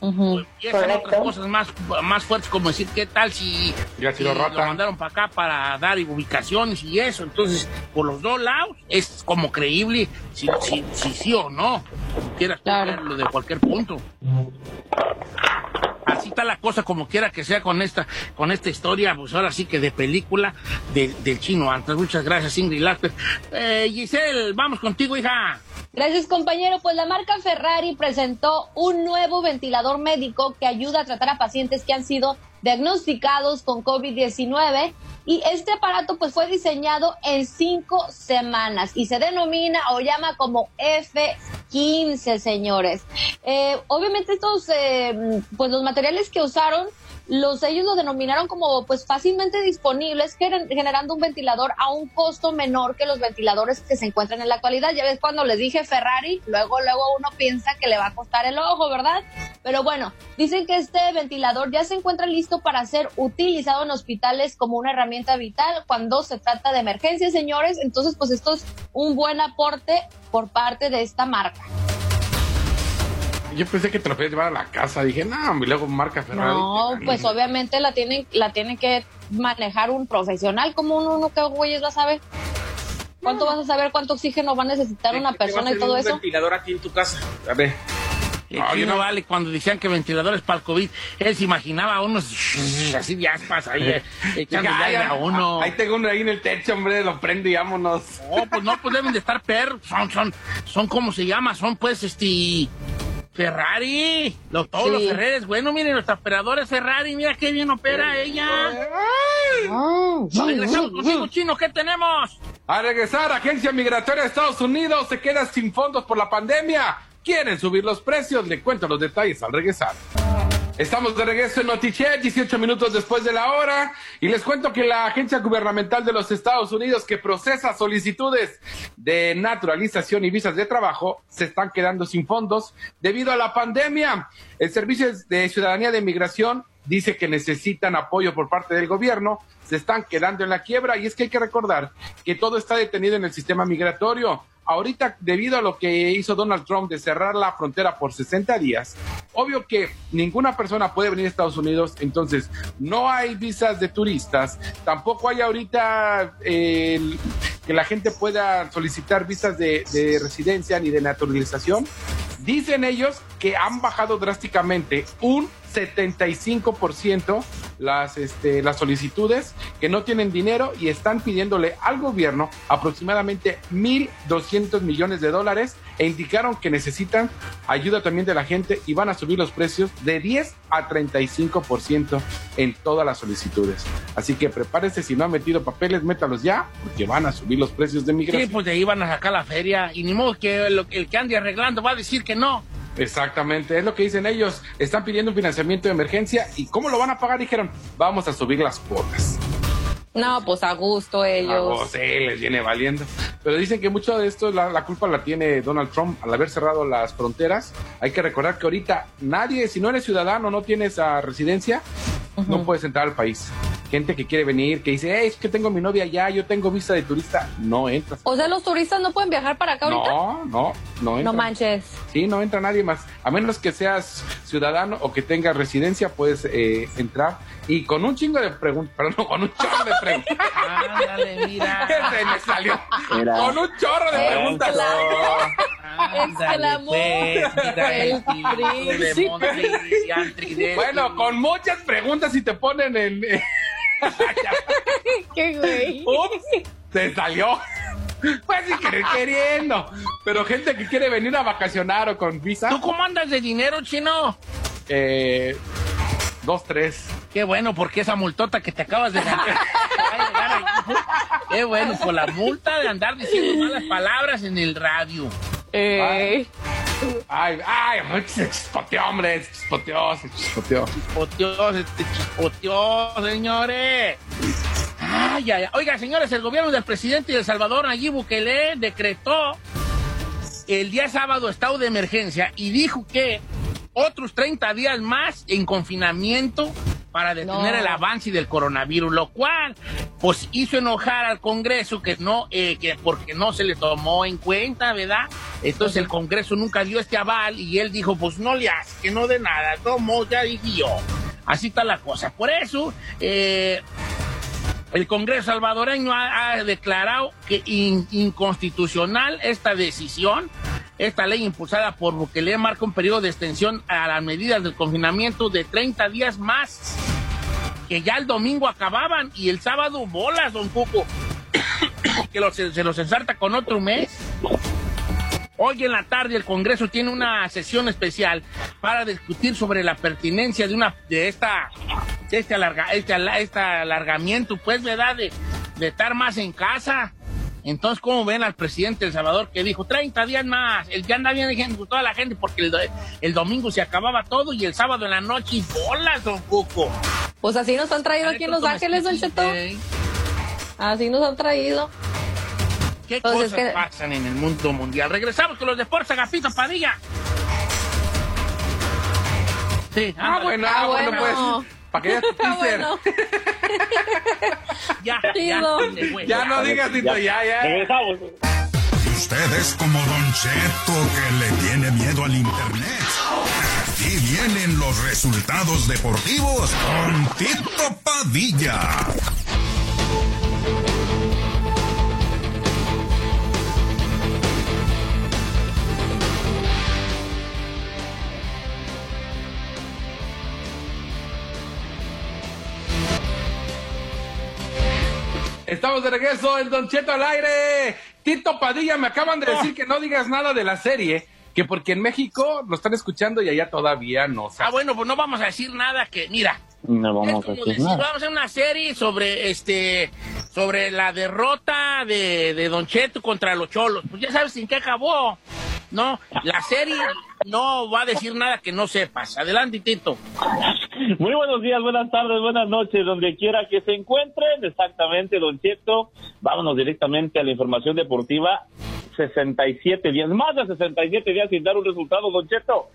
Correcto. otras cosas más, más fuertes como decir qué tal si, Ya si lo mandaron para acá para dar ubicaciones y eso. Entonces, por los dos lados es como creíble si, si, si sí o no. Quieras Claro. de cualquier punto. Así está la cosa como quiera que sea con esta, con esta historia, pues ahora sí que de película de- del chino antes. Muchas gracias, Ingrid Lasper. Eh, Giselle, vamos contigo, hija. Gracias, compañero. Pues la marca Ferrari presentó un nuevo ventilador médico que ayuda a tratar a pacientes que han sido diagnosticados con COVID-19 y este aparato pues fue diseñado en cinco semanas y se denomina o llama como F15, señores. Eh, obviamente estos, eh, pues los materiales que usaron los ellos lo denominaron como pues fácilmente disponibles, gener- generando un ventilador a un costo menor que los ventiladores que se encuentran en la actualidad. Ya ves cuando les dije Ferrari, luego luego uno piensa que le va a costar el ojo, ¿verdad? Pero bueno, dicen que este ventilador ya se encuentra listo para ser utilizado en hospitales como una herramienta vital cuando se trata de emergencias, señores. Entonces, pues esto es un buen aporte por parte de esta marca. Yo pensé que te lo podías llevar a la casa. Dije, no, y luego marca Ferrari. No, pues obviamente la tienen, la tiene que manejar un profesional, como uno, uno que güeyes la sabe. ¿Cuánto vas a saber cuánto oxígeno va a necesitar una ¿Qué te va a persona y todo un eso? ventilador aquí en tu casa? A ver. El No, yo chino no- vale cuando decían que ventiladores para el COVID, él se imaginaba unos [LAUGHS] así de aspas ahí, eh, [LAUGHS] echando Ay, aire a ay, uno. Ahí tengo uno ahí en el techo, hombre. Lo prendo y vámonos. No, pues no, pues deben de estar perros. Son, son, son, ¿cómo se llama? Son, pues, este. Ferrari. Los, todos Sí. los Ferraris. Bueno, miren, los operadores Ferrari. Mira qué bien opera ella. Regresamos contigo, chino. ¿Qué tenemos? A regresar, Agencia Migratoria de Estados Unidos se queda sin fondos por la pandemia. Quieren subir los precios. Le cuento los detalles al regresar. Estamos de regreso en Notiche, 18 minutos después de la hora, y les cuento que la Agencia Gubernamental de los Estados Unidos que procesa solicitudes de naturalización y visas de trabajo se están quedando sin fondos debido a la pandemia. El Servicio de Ciudadanía de Migración dice que necesitan apoyo por parte del gobierno, se están quedando en la quiebra y es que hay que recordar que todo está detenido en el sistema migratorio. Ahorita, debido a lo que hizo Donald Trump de cerrar la frontera por 60 días, obvio que ninguna persona puede venir a Estados Unidos, entonces no hay visas de turistas, tampoco hay ahorita que la gente pueda solicitar visas de, de residencia ni de naturalización. Dicen ellos que han bajado drásticamente un 75% las, este, las solicitudes que no tienen dinero y están pidiéndole al gobierno aproximadamente 1.200 millones de dólares e indicaron que necesitan ayuda también de la gente y van a subir los precios de 10 a 35% en todas las solicitudes. Así que prepárese, si no han metido papeles, métalos ya, porque van a subir los precios de Sí, migración. pues de ahí van a sacar la feria. Y ni modo que el, el que ande arreglando va a decir que no. Exactamente, es lo que dicen ellos. Están pidiendo un financiamiento de emergencia y ¿cómo lo van a pagar? Dijeron, vamos a subir las cuotas. No, pues a gusto ellos. sí, les viene valiendo. Pero dicen que mucho de esto, la, la culpa la tiene Donald Trump al haber cerrado las fronteras. Hay que recordar que ahorita nadie, si no eres ciudadano, no tienes ah, residencia, no puedes entrar al país. Gente que quiere venir, que dice, hey, es que tengo mi novia allá, yo tengo visa de turista, no entras. O sea, los turistas no pueden viajar para acá ahorita. No, no, no entra. No manches. Sí, no entra nadie más. A menos que seas ciudadano o que tengas residencia, puedes eh, entrar. Y con un chingo de preguntas, perdón, no, con un chorro de preguntas. [LAUGHS] Ándale, mira. [LAUGHS] Se me salió. Mira. Con un chorro de preguntas. Ándale, pues, El príncipe. Bueno, con muchas preguntas y te ponen [LAUGHS] en... Qué güey. Ups, se salió. Pues sin querer queriendo. Pero gente que quiere venir a vacacionar o con visa. ¿Tú cómo andas de dinero, chino? Eh, dos, tres. Qué bueno, porque esa multota que te acabas de ganar. [LAUGHS] Qué bueno, por la multa de andar diciendo malas palabras en el radio. Eh, Ay, ay, se chispoteó, hombre. Se chispoteó, se chispoteó. Chispoteó, se te chispoteó, señores. Ay, ay, ay. Oiga, señores, el gobierno del presidente de El Salvador, Nayib Bukele, decretó el día sábado estado de emergencia y dijo que otros 30 días más en confinamiento para detener No. el avance del coronavirus, lo cual pues hizo enojar al Congreso que no, eh, que porque no se le tomó en cuenta, ¿verdad? Entonces el Congreso nunca dio este aval y él dijo, pues no le hace, que no de nada, tomo, ya dije yo. Así está la cosa. Por eso, eh, el Congreso salvadoreño ha, ha declarado que in- inconstitucional esta decisión. Esta ley impulsada por Bukele marca un periodo de extensión a las medidas del confinamiento de 30 días más, que ya el domingo acababan y el sábado bolas, don Cuco, [COUGHS] que los- se los ensarta con otro mes. Hoy en la tarde el Congreso tiene una sesión especial para discutir sobre la pertinencia de una de esta de este, alarga, este, este alargamiento, pues, ¿verdad? De estar más en casa. Entonces, ¿cómo ven al presidente de El Salvador que dijo 30 días más? El que anda bien diciendo toda la gente porque el, do- el domingo se acababa todo y el sábado en la noche y bolas, don Cuco. pues así nos han traído aquí en Los Ángeles, Don Cheto. Ey, Así nos han traído. ¿Qué Entonces, cosas pasan en el mundo mundial? Regresamos con los deportes, Agapito Padilla. Sí, Ah, ándale. bueno, Ah, ah, bueno, bueno. pues. Para que [LAUGHS] [LAUGHS] ya Ah, bueno. ya, ya. Ya no digas, Tito, ya, ya. Regresamos. Usted es como Don Cheto que le tiene miedo al Internet. Aquí vienen los resultados deportivos con Tito Padilla. Estamos de regreso, el Don Cheto al aire. Tito Padilla, me acaban de decir que no digas nada de la serie, que porque en México lo están escuchando y allá todavía no. Ah, bueno, pues no vamos a decir nada que, mira, No vamos a como decir decir, nada. vamos a hacer una serie sobre este sobre la derrota de, de Don Cheto contra los Cholos. Pues ya sabes en qué acabó. No, la serie no va a decir nada que no sepas. Adelante, Tito. Muy buenos días, buenas tardes, buenas noches, donde quiera que se encuentren. Exactamente, Don Cheto. Vámonos directamente a la información deportiva. 67 días, más de 67 días sin dar un resultado, Don Cheto.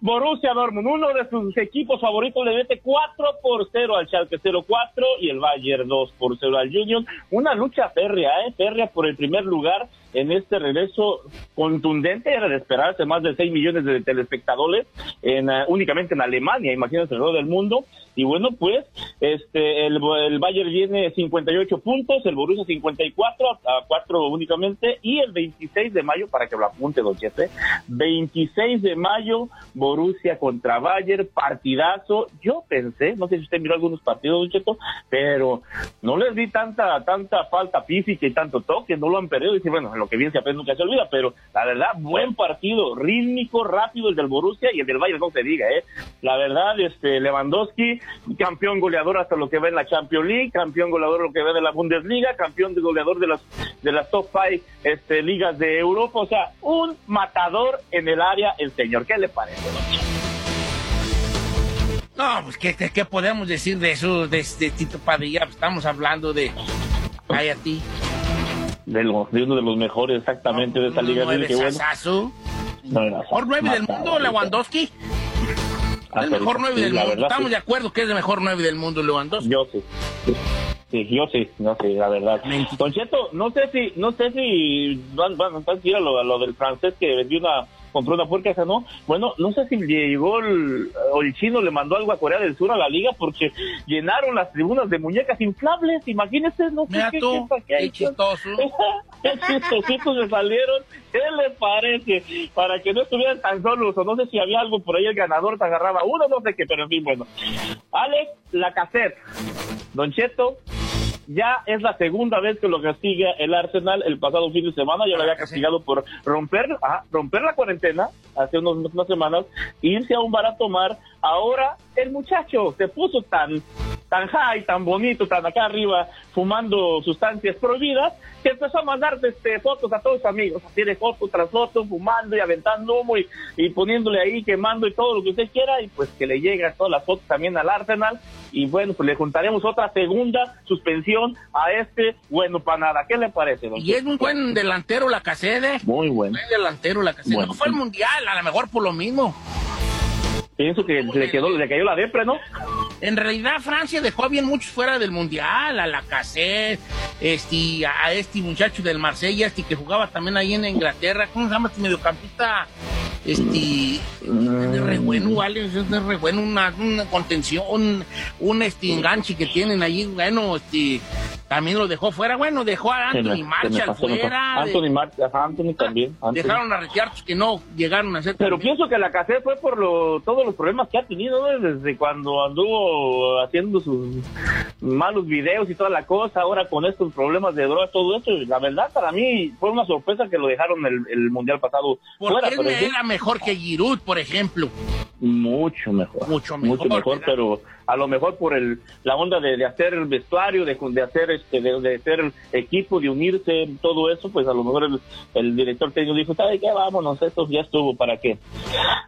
Borussia Dortmund, uno de sus equipos favoritos, le mete 4 por 0 al Schalke 04 y el Bayern 2 por 0 al Union. Una lucha férrea, ¿eh? Férrea por el primer lugar en este regreso contundente, era de esperarse más de 6 millones de telespectadores en, eh, únicamente en Alemania, imagínense alrededor del mundo. Y bueno, pues este el, el Bayern viene 58 puntos, el Borussia 54 a 4 únicamente y el 26 de mayo, para que lo apunte Don Chepe, 26 de mayo, Borussia contra Bayern, partidazo. Yo pensé, no sé si usted miró algunos partidos, Don Cheto, pero no les di tanta tanta falta física y tanto toque, no lo han perdido. Y bueno, lo que bien se aprende nunca se olvida, pero la verdad, buen partido, rítmico, rápido el del Borussia y el del Bayern, no se diga, ¿eh? La verdad, este Lewandowski, campeón goleador hasta lo que ve en la Champions League, campeón goleador lo que ve de la Bundesliga, campeón de goleador de las de las top five este, ligas de Europa, o sea, un matador en el área el señor. ¿Qué le parece, No, pues, ¿qué, qué, podemos decir de eso, de, de Tito Padilla? Estamos hablando de... Ti. De, los, de uno de los mejores, exactamente, de esta liga. Nueve que bueno. sasazo. el mejor nueve del mundo, Lewandowski. El mejor nueve del mundo. Estamos sí. de acuerdo que es el mejor nueve del mundo, Lewandowski. Yo sí. Sí, yo sí, no sé, la verdad. Don Cheto, no sé si, no sé si van, van, van a ir a lo, a lo del francés que vendió una, compró una puerca esa, ¿no? Bueno, no sé si llegó el, o el chino le mandó algo a Corea del Sur a la liga porque llenaron las tribunas de muñecas inflables, imagínense, no sé Mira qué, tú, qué, qué chistoso. [LAUGHS] qué chistositos me salieron, ¿qué les parece? Para que no estuvieran tan solos, o no sé si había algo por ahí, el ganador te agarraba uno, no sé qué, pero en fin, bueno. Alex Lacassette, Don Cheto, ya es la segunda vez que lo castiga el Arsenal el pasado fin de semana, ya lo había castigado por romper, ah, romper la cuarentena hace unos, unas semanas, irse a un bar a tomar, ahora el muchacho se puso tan tan high, tan bonito, tan acá arriba, fumando sustancias prohibidas, que empezó a mandar este, fotos a todos sus amigos, así de foto tras foto, fumando y aventando humo y, y, poniéndole ahí, quemando y todo lo que usted quiera, y pues que le llega todas las fotos también al Arsenal, y bueno, pues le juntaremos otra segunda suspensión a este bueno para nada. ¿Qué le parece? Don y es un buen delantero la Casede. Muy bueno. Buen delantero la Casede. Bueno. No fue el mundial, a lo mejor por lo mismo. Pienso que le quedó, le cayó la depre, ¿no? En realidad Francia dejó bien muchos fuera del mundial, a la Cassette, este, a este muchacho del Marsella, este que jugaba también ahí en Inglaterra, ¿cómo se llama este mediocampista? Este, es re bueno, vale, es re bueno, una, una contención, un, este enganche que tienen allí, bueno, este, también lo dejó fuera, bueno, dejó a Anthony Marshall fuera, de- Anthony, Mar Anthony también. Anthony. dejaron a retirar que no llegaron a ser Pero pienso que la caseta fue por lo, todos los problemas que ha tenido ¿no? desde cuando anduvo haciendo sus malos videos y toda la cosa, ahora con estos problemas de drogas, todo esto. La verdad, para mí fue una sorpresa que lo dejaron el, el mundial pasado porque fuera. él pero sí, era mejor que Giroud, por ejemplo. mucho mejor. Mucho mejor, Mucho mejor, pero a lo mejor por el, la onda de, de hacer el vestuario, de, de hacer este, de, de hacer el equipo, de unirse, todo eso, pues a lo mejor el, el director técnico dijo, ¿sabe qué? Vámonos, esto ya estuvo, ¿para qué?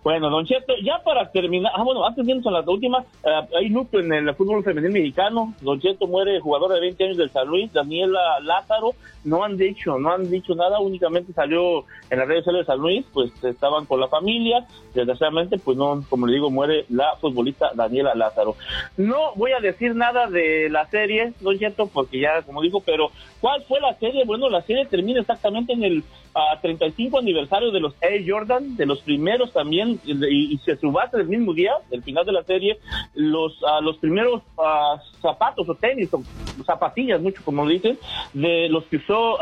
Bueno, Don Cheto, ya para terminar, ah, bueno, antes de irnos a las últimas, eh, hay luto en el fútbol femenil mexicano, Don Cheto muere jugador de 20 años del San Luis, Daniela Lázaro, no han dicho, no han dicho nada, únicamente salió en las redes sociales de San Luis, pues estaban la familia, desgraciadamente, pues no, como le digo, muere la futbolista Daniela Lázaro. No voy a decir nada de la serie, Don Cheto, porque ya, como dijo, pero ¿cuál fue la serie? Bueno, la serie termina exactamente en el ah, 35 aniversario de los Air Jordan, de los primeros también, y, se subasta el mismo día, el final de la serie, los, ah, los primeros ah, zapatos o tenis, o zapatillas, mucho como dicen, de los que usó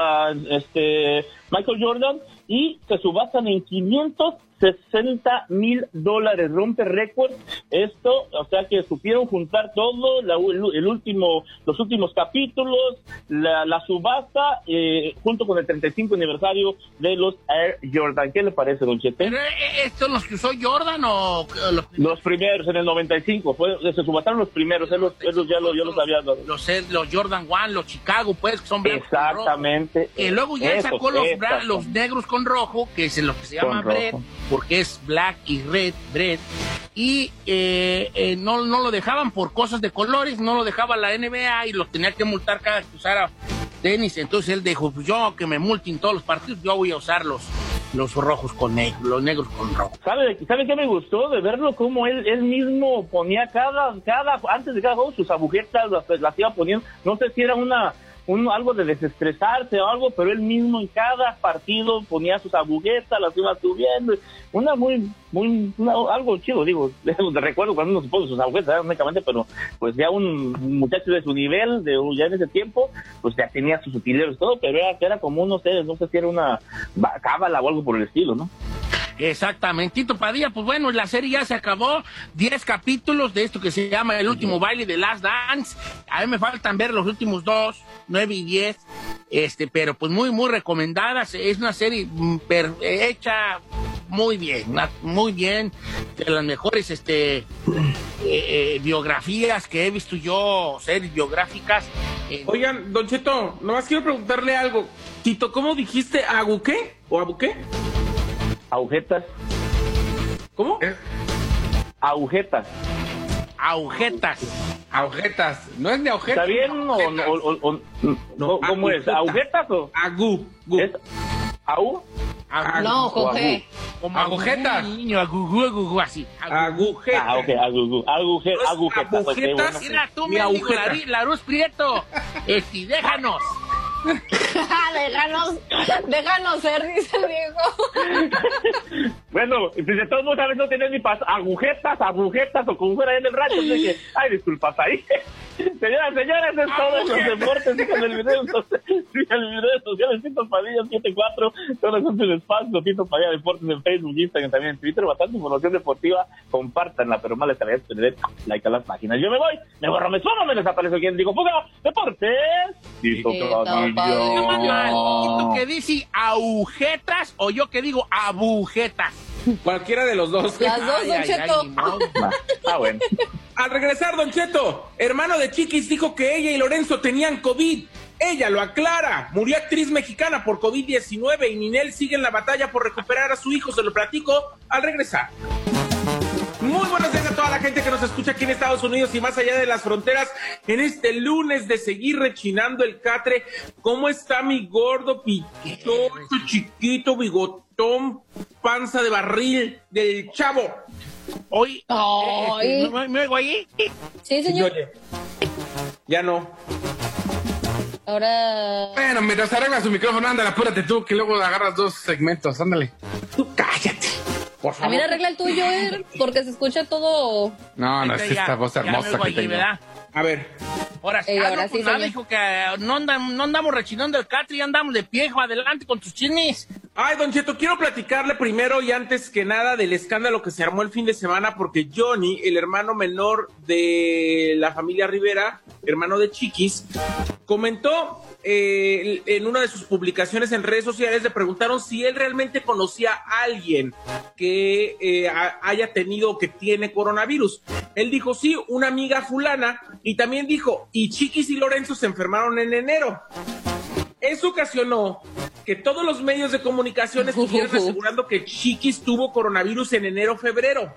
este Michael Jordan, y se subastan en 560 mil dólares, rompe récord esto, o sea que supieron juntar todo, la- el, el último, los últimos capítulos, la, la subasta, eh, junto con el 35 aniversario de los Air Jordan. ¿Qué le parece, Don Chete? ¿Pero eh, estos los que usó Jordan o eh, los Los primeros, en el 95, fue, se subastaron los primeros, esos, esos ya, lo, ya los había dado. los, eh, los Jordan One, los Chicago, pues, que son blancos. Exactamente. Y luego ya Esos, sacó los, esos. los negros con rojo, que es lo que se llama rojo. Porque es black y red, bread. Y eh, eh, no, no lo dejaban por cosas de colores, no lo dejaba la NBA y los tenía que multar cada que usara tenis. Entonces él dijo, pues yo que me multen todos los partidos, yo voy a usar los, los rojos con negros, los negros con rojo. ¿Sabe, ¿Sabe qué me gustó? De verlo como él, él mismo ponía cada, cada, antes de cada juego sus agujetas, las, las iba poniendo. No sé si era una, un, algo de desestresarse o algo, pero él mismo en cada partido ponía sus agujetas, las iba subiendo, una muy, muy, una- algo chido, digo, [LAUGHS] recuerdo cuando uno se pone sus agujetas, únicamente, pero pues ya un muchacho de su nivel, de ya en ese tiempo, pues ya tenía sus utileros y todo, pero era, era como, no sé, no sé si era una ba- cábala o algo por el estilo, ¿no? Exactamente. Tito Padilla, pues bueno, la serie ya se acabó. Diez capítulos de esto que se llama El último baile de Last Dance. A mí me faltan ver los últimos dos, nueve y diez. Este, pero pues muy, muy recomendadas. Es una serie mm, hecha muy bien, muy bien. De las mejores este, eh, eh, biografías que he visto yo, series biográficas. Eh, Oigan, Don Cheto, nomás quiero preguntarle algo. Tito, ¿cómo dijiste aguqué o abuqué? Agujetas, ¿Cómo? agujetas. agujetas. Agujetas. No es ni agujetas. ¿Está bien o, o, o- o- No, cómo es? agujeta. ¿Agujetas o Agu. gu. es au? Agu- No, Jorge. como agujetas. Niño, agugú, agugú, así. Agugú. Agujeta. Ah, ok, agu- aguje- agujetas. agujetas. Mira tú, Mi mendigo, agujeta. Lari- Laruz Prieto. [LAUGHS] Este, déjanos. [LAUGHS] déjanos, déjanos ser, dice el viejo. [LAUGHS] Bueno, si de todos modos a veces no tenés ni pas agujetas, agujetas o como fuera en el rancho, así que, ay, disculpas ahí. [LAUGHS] Señoras, señores, es todo en los deportes, sigan el video, entonces, sigan el video sociales, Tito Padilla 74, todos son el espacio, Tito Padilla Deportes en Facebook, Instagram, también en Twitter, bastante información deportiva, compártanla, pero más les agradezco den like a las páginas. Yo me voy, me borro, me sumo, me desaparezco quien digo, fuga, deportes, Tito Tito ¿Qué Padilla. ¿Tú que dice agujetas o yo que digo agujetas? Cualquiera de los dos. Las dos, Ay, Don ay, Cheto. ay. Ah, bueno. Al regresar, Don Cheto, hermano de Chiquis dijo que ella y Lorenzo tenían COVID. Ella lo aclara. Murió actriz mexicana por COVID-19 y Ninel sigue en la batalla por recuperar a su hijo. Se lo platico al regresar. Muy buenos días toda la gente que nos escucha aquí en Estados Unidos y más allá de las fronteras en este lunes de seguir rechinando el catre. ¿Cómo está mi gordo, pichocho, chiquito, bigotón, panza de barril del chavo? Hoy, Ay. ¿me, me oigo ahí? Sí, señor. Ya no. Ahora. Bueno, mientras arregla su micrófono, ándale, apúrate tú, que luego agarras dos segmentos, ándale. Tú cállate. Por favor. También arregla el tuyo, Er, porque se escucha todo. No, no, es ya, esta voz hermosa que tengo. A ver. Ahora, sí, Ey, ah, ahora sí, pues nada, dijo que no, andam- no andamos rechinando el catre, ya andamos de pie, hijo, adelante con tus chismes. Ay, Don Cheto, quiero platicarle primero y antes que nada del escándalo que se armó el fin de semana porque Johnny, el hermano menor de la familia Rivera, hermano de Chiquis, comentó eh, en una de sus publicaciones en redes sociales, le preguntaron si él realmente conocía a alguien que eh, ha- haya tenido o que tiene coronavirus. Él dijo, sí, una amiga fulana, y también dijo, y Chiquis y Lorenzo se enfermaron en enero. Eso ocasionó que todos los medios de comunicación [LAUGHS] estuvieran asegurando que Chiquis tuvo coronavirus en enero-febrero.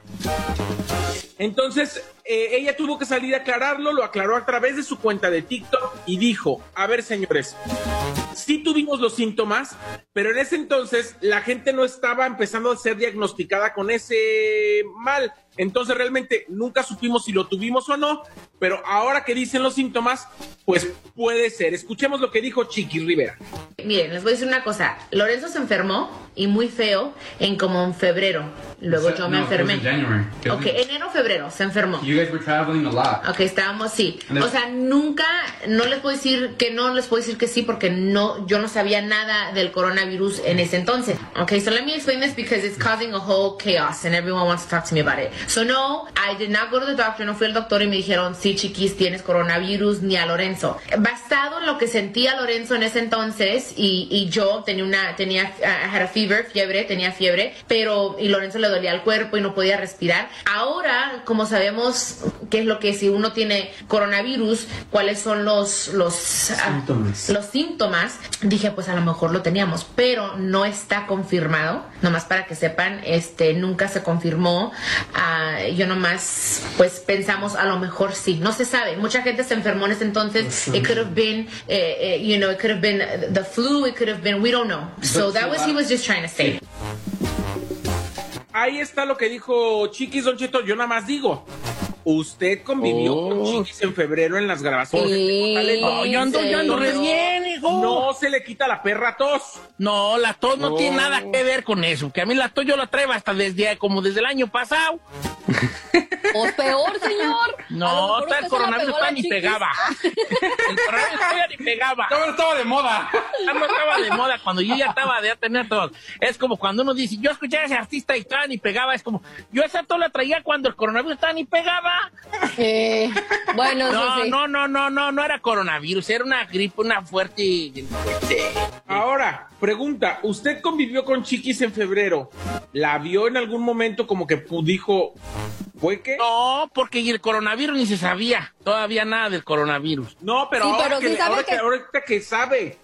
Entonces, eh, ella tuvo que salir a aclararlo, lo aclaró a través de su cuenta de TikTok y dijo, a ver señores, sí tuvimos los síntomas, pero en ese entonces la gente no estaba empezando a ser diagnosticada con ese mal. Entonces realmente nunca supimos si lo tuvimos o no, pero ahora que dicen los síntomas, pues puede ser. Escuchemos lo que dijo Chiquis Rivera. Miren, les voy a decir una cosa. Lorenzo se enfermó y muy feo en como en febrero. Luego yo me No, enfermé. Ok, enero, febrero se enfermó. You guys were traveling a lot. Ok, estábamos, sí. O sea, nunca, no les puedo decir que no, les puedo decir que sí, porque no, yo no sabía nada del coronavirus en ese entonces. Ok, so let me explain this because it's causing a whole chaos and everyone wants to talk to me about it. So no, I did not go to the doctor, no fui al doctor y me dijeron, sí, chiquis, tienes coronavirus, ni a Lorenzo. Basado en lo que sentía Lorenzo en ese entonces y, y yo tenía una, tenía, I had a fever, fiebre, tenía fiebre, pero, y Lorenzo le dolía el cuerpo y no podía respirar. Ahora, como sabemos qué es lo que si uno tiene coronavirus, cuáles son los, los, ah, Síntomas. los síntomas, dije, pues a lo mejor lo teníamos, pero no está confirmado. Nomás para que sepan, este, nunca se confirmó. Ah, yo nomás, pues pensamos, a lo mejor sí. No se sabe. Mucha gente se enfermó en ese entonces. It could have been, eh, eh, you know, it could have been the flu. It could have been, we don't know. So that was he was just trying to say. Ahí está lo que dijo Chiquis Don Cheto. Yo nada más digo. Usted convivió Oh. con Chiquis en febrero en las grabaciones. No, yo ando, yo ando re bien, hijo. No se le quita la perra tos. No, la tos no Oh. tiene nada que ver con eso, que a mí la tos yo la traigo hasta desde como desde el año pasado. Pues peor, señor. No, está el coronavirus todavía la ni pegaba. [LAUGHS] El coronavirus todavía ni pegaba. No, estaba de moda. Ya no estaba de moda cuando yo ya estaba de ya tenía todo. Es como cuando uno dice, yo escuché a ese artista y todavía ni pegaba, es como, yo esa tos la traía cuando el coronavirus todavía ni pegaba. Eh, bueno, eso No, sí. no, no, no, no, no era coronavirus, era una gripe, una fuerte. Ahora, pregunta, ¿usted convivió con Chiquis en febrero? ¿La vio en algún momento como que dijo, fue que? No, porque el coronavirus ni se sabía, todavía nada del coronavirus. No, pero Sí, ahora, pero que, sí sabe ahora, que, que- ahorita que sabe.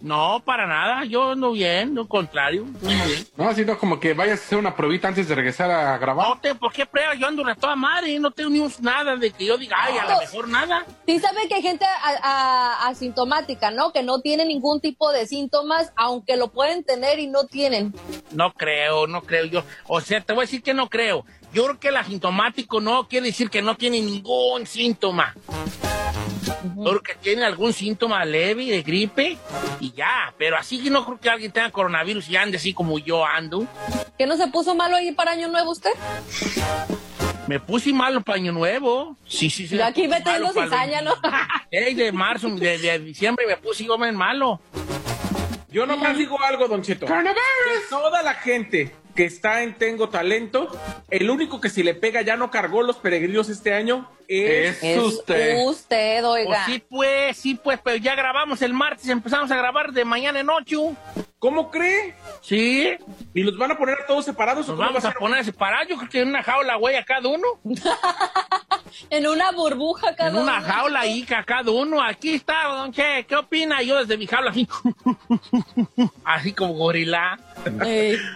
No, para nada, yo ando bien, lo contrario, ando bien. No, sino como que vayas a hacer una pruebita antes de regresar a grabar. No, te, ¿por qué prueba? Yo ando a toda madre, no tengo ni un nada de que yo diga, ay, a lo mejor nada. Sí sabe que hay gente a- a- asintomática, ¿no? Que no tiene ningún tipo de síntomas, aunque lo pueden tener y no tienen. No creo, no creo yo. O sea, te voy a decir que no creo. Yo creo que el asintomático no quiere decir que no tiene ningún síntoma. Yo creo que tiene algún síntoma leve de gripe y ya. Pero así que no creo que alguien tenga coronavirus y ande así como yo ando. ¿Que no se puso malo ahí para Año Nuevo usted? Me puse malo paño nuevo. Sí, sí, sí. Yo aquí me para el cizaña, ¿no? [LAUGHS] 26 de marzo, de, de diciembre me puse yo malo. Yo nomás digo algo, Don Cheto. De toda la gente que está en Tengo Talento, el único que si le pega ya no cargó los peregrinos este año es... Es usted. Usted, Pues oiga. sí, pues, sí, pues, pero ya grabamos el martes, empezamos a grabar de mañana en ocho. ¿Cómo cree? Sí, ¿Y los van a poner todos separados? cómo vamos va a ser? poner separados. Yo creo que en una jaula, güey, a cada uno. [LAUGHS] En una burbuja cada En una uno. jaula ahí, cada uno. Aquí está, don Che, ¿qué opina? Yo desde mi jaula así, [LAUGHS] así como gorila.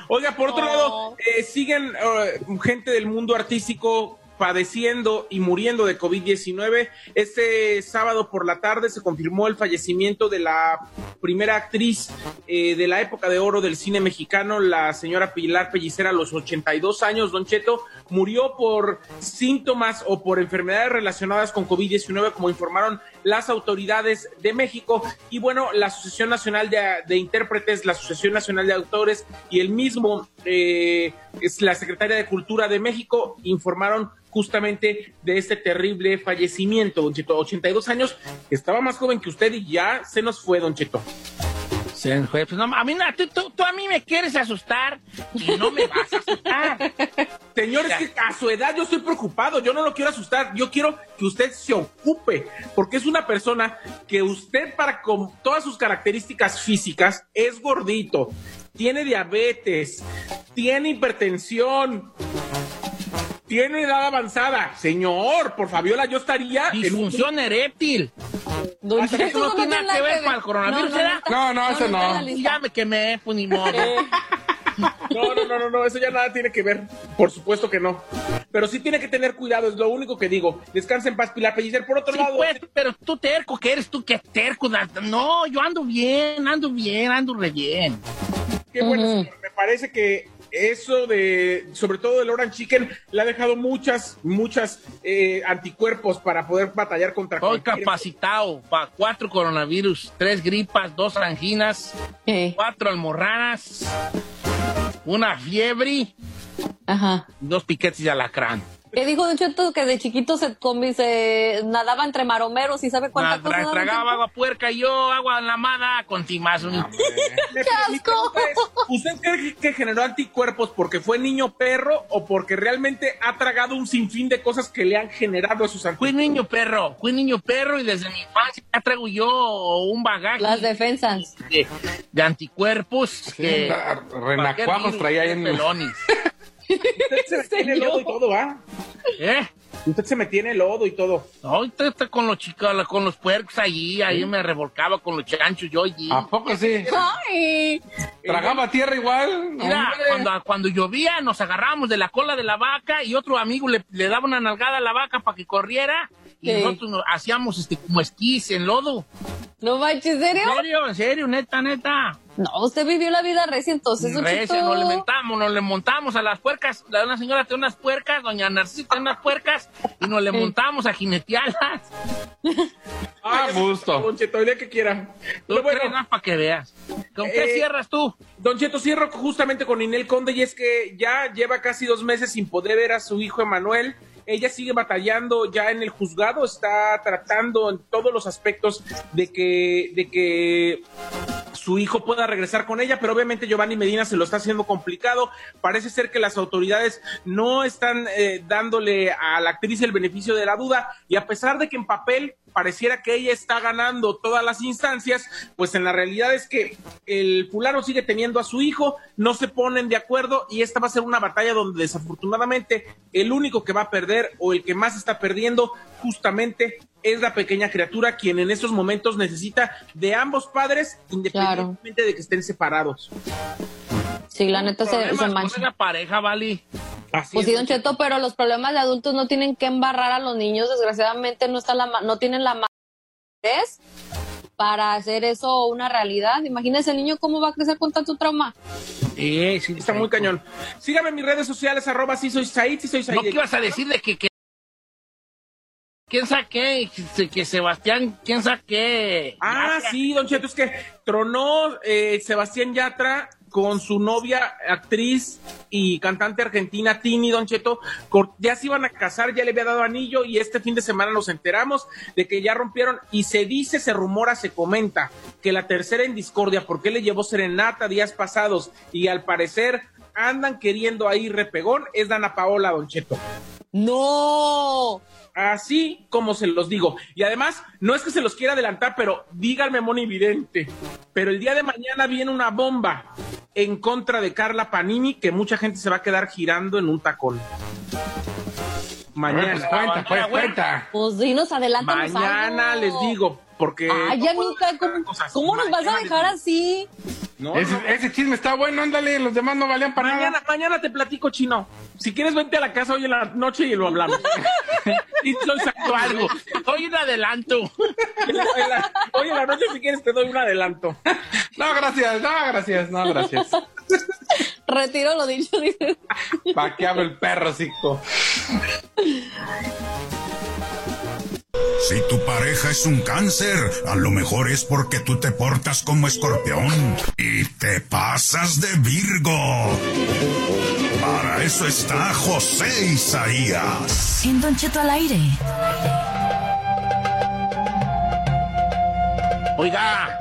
Oiga, por otro lado, eh, siguen eh, gente del mundo artístico padeciendo y muriendo de COVID-19. Este sábado por la tarde se confirmó el fallecimiento de la primera actriz eh, de la época de oro del cine mexicano, la señora Pilar Pellicera, a los 82 años. Don Cheto murió por síntomas o por enfermedades relacionadas con COVID-19, como informaron las autoridades de México. Y bueno, la Asociación Nacional de, Intérpretes, la Asociación Nacional de Autores y el mismo, eh, es la Secretaria de Cultura de México, informaron justamente de este terrible fallecimiento, Don Cheto. 82 años, estaba más joven que usted y ya se nos fue, Don Cheto. Pues no, a mí, no, tú, tú- tú a mí me quieres asustar y no me vas a asustar. [LAUGHS] Señor, es que a su edad yo estoy preocupado, yo no lo quiero asustar, yo quiero que usted se ocupe, porque es una persona que usted para con todas sus características físicas es gordito, tiene diabetes, tiene hipertensión, tiene edad avanzada. Señor, por Fabiola, yo estaría en un- Disfunción eréctil. Don Eso Cheto, no tiene nada que ver con el coronavirus, ¿verdad? está- No, no, eso en no. Ya me quemé, pues ni modo. No, no, no, no, no, eso ya nada tiene que ver. Por supuesto que no. Pero sí tiene que tener cuidado, es lo único que digo. Descansa en paz, Pilar Pellicer. Por otro Sí, lado, pues, pero tú terco, que eres tú que terco. No, yo ando bien, ando bien, ando re bien. Qué bueno, señor. Me parece que eso de, sobre todo del Orange Chicken, le ha dejado muchas, muchas eh, anticuerpos para poder batallar contra Estoy cualquier- capacitado para cuatro coronavirus, tres gripas, dos anginas, Eh, cuatro almorranas, una fiebre, Ajá. dos piquetes de alacrán. ¿Qué dijo Don Cheto? Que de chiquito se, comi- se nadaba entre maromeros y sabe cuántas cosas. tragaba agua puerca y yo agua en la mada con timazo. Me- [LAUGHS] ¡Qué asco! ¿Usted cree que generó anticuerpos porque fue niño perro o porque realmente ha tragado un sinfín de cosas que le han generado esos Fui anticuerpos? niño perro, fui niño perro y desde mi infancia ya traigo yo un bagaje Las defensas. de, de anticuerpos. Sí, que- virus traía ahí en pelones. [LAUGHS] Usted se [LAUGHS] metiene lodo y todo, ¿va? ¿Eh? Usted se metiene lodo y todo. Ahorita está con los chicos, con los puercos allí, ahí me revolcaba con los chanchos yo allí. ¿A poco sí? ¡Ay! ¿Tragaba tierra igual? Mira, cuando, cuando llovía nos agarrábamos de la cola de la vaca y otro amigo le, le daba una nalgada a la vaca para que corriera y nosotros nos hacíamos este como esquís en lodo. No manches, ¿en serio? ¿En serio? ¿En serio? Neta, neta. No, usted vivió la vida recia entonces, Recia, nos le montamos, nos le montamos a las puercas. La una señora tiene unas puercas, doña Narcisa tiene unas puercas y nos le montamos a jinetearlas. [LAUGHS] Ah, gusto. Don Cheto, el día que quiera. Tú Pero bueno, crees más para que veas. ¿Con qué Eh, cierras tú? Don Cheto, cierro justamente con Inel Conde y es que ya lleva casi dos meses sin poder ver a su hijo Emanuel. Ella sigue batallando ya en el juzgado, está tratando en todos los aspectos de que, de que su hijo pueda regresar con ella, pero obviamente Giovanni Medina se lo está haciendo complicado. Parece ser que las autoridades no están eh, dándole a la actriz el beneficio de la duda y a pesar de que en papel pareciera que ella está ganando todas las instancias, pues en la realidad es que el fulano sigue teniendo a su hijo, no se ponen de acuerdo y esta va a ser una batalla donde desafortunadamente el único que va a perder o el que más está perdiendo justamente es la pequeña criatura quien en estos momentos necesita de ambos padres independientemente de que estén separados. Sí, la neta se, se mancha. con la pareja, Vali. Así Pues es, sí, Don Cheto, pero los problemas de adultos no tienen que embarrar a los niños. Desgraciadamente no está la ma- no tienen la madurez para hacer eso una realidad. Imagínese el niño cómo va a crecer con tanto trauma. Sí, sí, Está muy cañón. Sígame en mis redes sociales, arroba si soy Said, si soy Said. ¿No qué ibas a decir de que, que- ¿Quién saqué? Que, que Sebastián, ¿quién saqué? Ah, sí, Don Cheto, es que tronó eh, Sebastián Yatra con su novia, actriz y cantante argentina, Tini, Don Cheto, ya se iban a casar, ya le había dado anillo y este fin de semana nos enteramos de que ya rompieron y se dice, se rumora, se comenta que la tercera en discordia, porque le llevó serenata días pasados y al parecer andan queriendo ahí repegón, es Dana Paola, Don Cheto. ¡No! Así como se los digo. Y además, no es que se los quiera adelantar, pero díganme, Moni Vidente. Pero el día de mañana viene una bomba en contra de Carla Panini que mucha gente se va a quedar girando en un tacón. Mañana. Pues cuenta, pues cuenta. Pues sí, nos adelantamos Mañana les digo, porque. Ay, ya nunca, ¿cómo, cómo nos vas a dejar así? No, ese, no. ese chisme está bueno, ándale, los demás no valían para Mañana, nada. mañana te platico, chino. Si quieres, vente a la casa hoy en la noche y lo hablamos. [LAUGHS] y soy Tú algo. Doy un adelanto. Hoy en la noche, si quieres, te doy un adelanto. No, gracias, no, gracias, no, gracias. Retiro lo dicho, dice. ¿Para qué hablo el perro, cico? Si tu pareja es un cáncer, a lo mejor es porque tú te portas como escorpión y te pasas de Virgo. Para eso está José Isaías. En Don Cheto al aire. Oiga,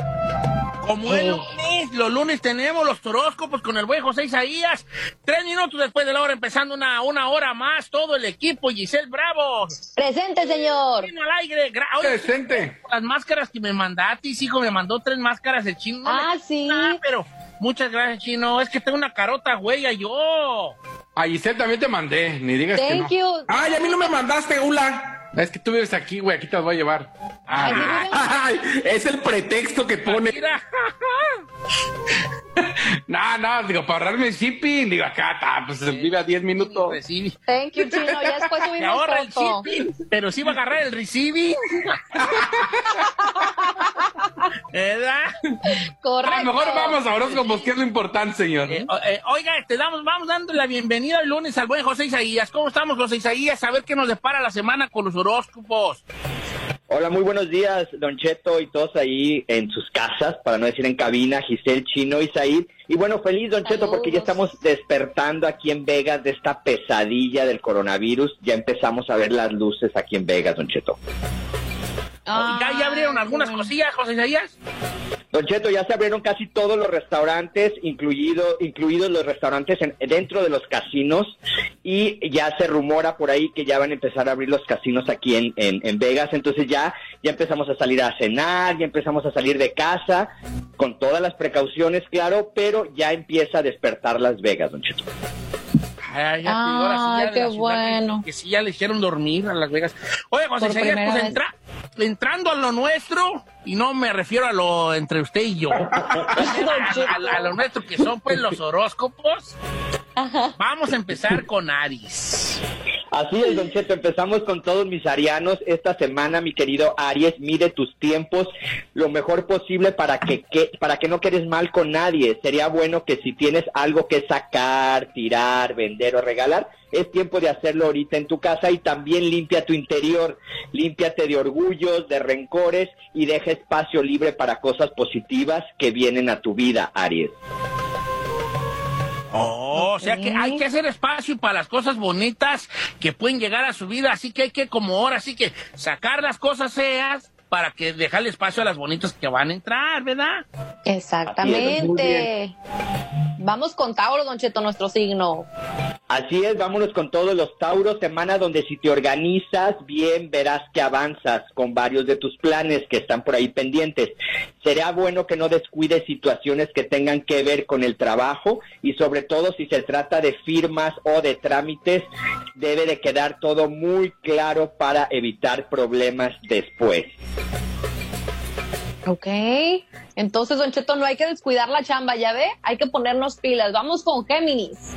como el lunes, los lunes tenemos los horóscopos con el buen José Isaías. Tres minutos después de la hora, empezando una, una hora más, todo el equipo, Giselle Bravo. Presente, señor. Vino al aire. Decente. las máscaras que me mandaste, hijo, me mandó tres máscaras el chino. No Ah, sí. Ah, pero muchas gracias, chino. Es que tengo una carota huella yo. A Giselle también te mandé, ni digas que no. Thank you. Ay, a mí no me mandaste, Ula. Es que tú vives aquí, güey, aquí te las voy a llevar. Ay, sí, viven- Ay, es el pretexto que pone. Mira. [LAUGHS] No, no, digo, para ahorrarme el shipping, digo, acá, ta, pues vive a 10 minutos. Recibe. Thank you, chino. Ya después [LAUGHS] Me subimos ahorra el shipping, pero sí va a agarrar el receiving. [LAUGHS] ¿Verdad? Correcto. A lo mejor vamos a horóscopos, que es lo importante, señor. Eh, eh, oiga, te damos, vamos dando la bienvenida el lunes al buen José Isaías. ¿Cómo estamos, José Isaías? A ver qué nos depara la semana con los horóscopos. Hola, muy buenos días, Don Cheto y todos ahí en sus casas, para no decir en cabina, Giselle, Chino y Said. Y bueno, feliz, Don Cheto, porque ya estamos despertando aquí en Vegas de esta pesadilla del coronavirus. Ya empezamos a ver las luces aquí en Vegas, Don Cheto. ¿Ya, ya abrieron algunas cosillas, José Isaías? Don Cheto, ya se abrieron casi todos los restaurantes, incluido, incluidos los restaurantes en- dentro de los casinos, y ya se rumora por ahí que ya van a empezar a abrir los casinos aquí en, en, en Vegas, entonces ya, ya empezamos a salir a cenar, ya empezamos a salir de casa, con todas las precauciones, claro, pero ya empieza a despertar Las Vegas, Don Cheto. Ay, ya te digo, ahora sí, ya Ay, de qué bueno. Que, que sí, ya le hicieron dormir a Las Vegas. Oye, José Isaías, pues entra- entrando a lo nuestro, y no me refiero a lo entre usted y yo, [LAUGHS] a, a- a lo nuestro que son pues los horóscopos, vamos a empezar con Aries. Así es, Don Cheto, empezamos con todos mis arianos. Esta semana, mi querido Aries, mide tus tiempos lo mejor posible para que, que- para que no quedes mal con nadie. Sería bueno que si tienes algo que sacar, tirar, vender o regalar, es tiempo de hacerlo ahorita en tu casa y también limpia tu interior. Límpiate de orgullos, de rencores y deja espacio libre para cosas positivas que vienen a tu vida, Aries. Oh, o sea que hay que hacer espacio para las cosas bonitas que pueden llegar a su vida, así que hay que como ahora, así que sacar las cosas feas para que dejarle espacio a las bonitas que van a entrar, ¿verdad? Exactamente. Vamos con Tauro, Don Cheto, nuestro signo. Así es, vámonos con todos los Tauros, semana donde si te organizas bien verás que avanzas con varios de tus planes que están por ahí pendientes. Será bueno que no descuides situaciones que tengan que ver con el trabajo y sobre todo si se trata de firmas o de trámites, debe de quedar todo muy claro para evitar problemas después. Ok. Entonces, Don Cheto, no hay que descuidar la chamba, ¿ya ve? Hay que ponernos pilas. Vamos con Géminis.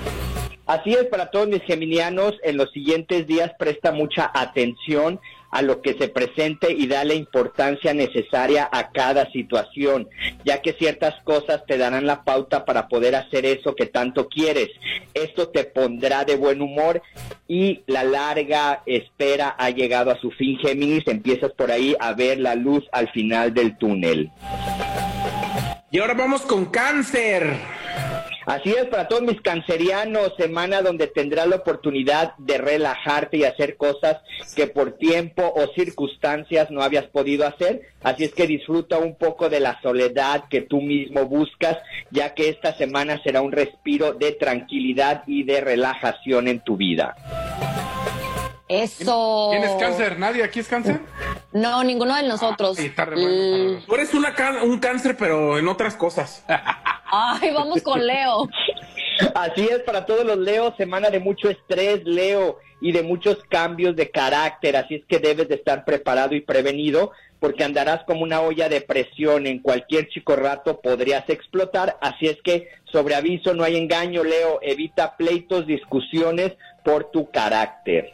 Así es, para todos mis geminianos, en los siguientes días presta mucha atención a lo que se presente y da la importancia necesaria a cada situación, ya que ciertas cosas te darán la pauta para poder hacer eso que tanto quieres. Esto te pondrá de buen humor y la larga espera ha llegado a su fin, Géminis. Empiezas por ahí a ver la luz al final del túnel. Y ahora vamos con cáncer. Así es, para todos mis cancerianos, semana donde tendrás la oportunidad de relajarte y hacer cosas que por tiempo o circunstancias no habías podido hacer. Así es que disfruta un poco de la soledad que tú mismo buscas, ya que esta semana será un respiro de tranquilidad y de relajación en tu vida. Eso. ¿Quién es cáncer? ¿Nadie aquí es cáncer? No, ninguno de nosotros. Sí, está re bueno. Tú eres una un cáncer, pero en otras cosas. [LAUGHS] Ay, vamos con Leo. Así es, para todos los Leo, semana de mucho estrés, Leo, y de muchos cambios de carácter, así es que debes de estar preparado y prevenido, porque andarás como una olla de presión, en cualquier chico rato podrías explotar, así es que sobre aviso no hay engaño, Leo, evita pleitos, discusiones por tu carácter.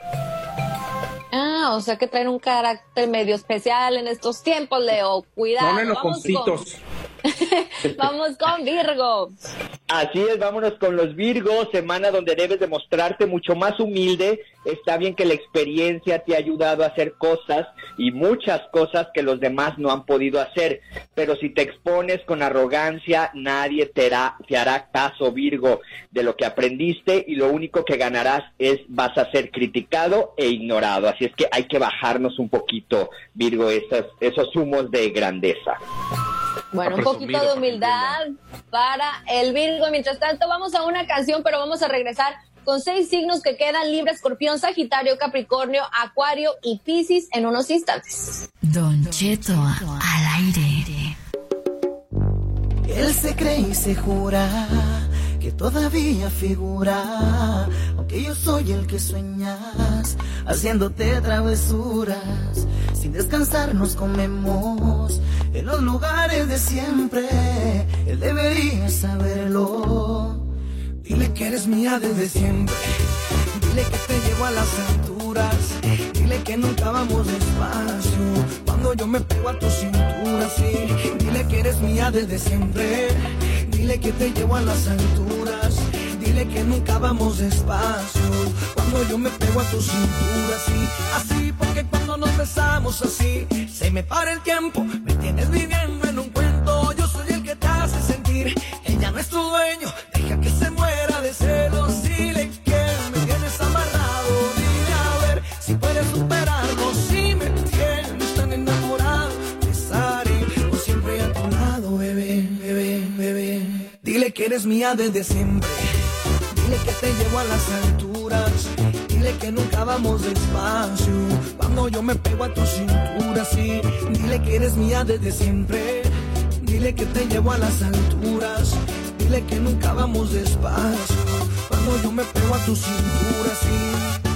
Ah, o sea que traen un carácter medio especial en estos tiempos, Leo. Cuidado. Son Vamos con, enojoncitos. [LAUGHS] vamos con Virgo. Así es, vámonos con los Virgos, semana donde debes demostrarte mucho más humilde. Está bien que la experiencia te ha ayudado a hacer cosas y muchas cosas que los demás no han podido hacer, pero si te expones con arrogancia, nadie te hará, te hará caso, Virgo, de lo que aprendiste y lo único que ganarás es vas a ser criticado e ignorado. Así es que hay que bajarnos un poquito, Virgo, esos, esos humos de grandeza. Bueno, un poquito de humildad para el Virgo. Mientras tanto, vamos a una canción, pero vamos a regresar con seis signos que quedan Libra, Escorpión, Sagitario, Capricornio, Acuario y Piscis en unos instantes. Don Cheto al aire. Él se cree y se jura que todavía figura, aunque yo soy el que sueñas, haciéndote travesuras. Sin descansar nos comemos en los lugares de siempre. Él debería saberlo. Dile que eres mía desde siempre. Dile que te llevo a las alturas. Dile que nunca vamos despacio. Cuando yo me pego a tu cintura, sí. Dile que eres mía desde siempre. Dile que te llevo a las alturas. Dile que nunca vamos despacio. Cuando yo me pego a tu cintura, sí. Así, porque cuando nos besamos así, se me para el tiempo. Me tienes viviendo en un cuento. Yo soy el que te hace sentir. Ella no es tu dueño. Deja que se muera de celos. Dile que eres mía desde siempre. Dile que te llevo a las alturas. Dile que nunca vamos despacio. Cuando yo me pego a tu cintura, sí. Dile que eres mía desde siempre. Dile que te llevo a las alturas. Dile que nunca vamos despacio. Cuando yo me pego a tu cintura, sí.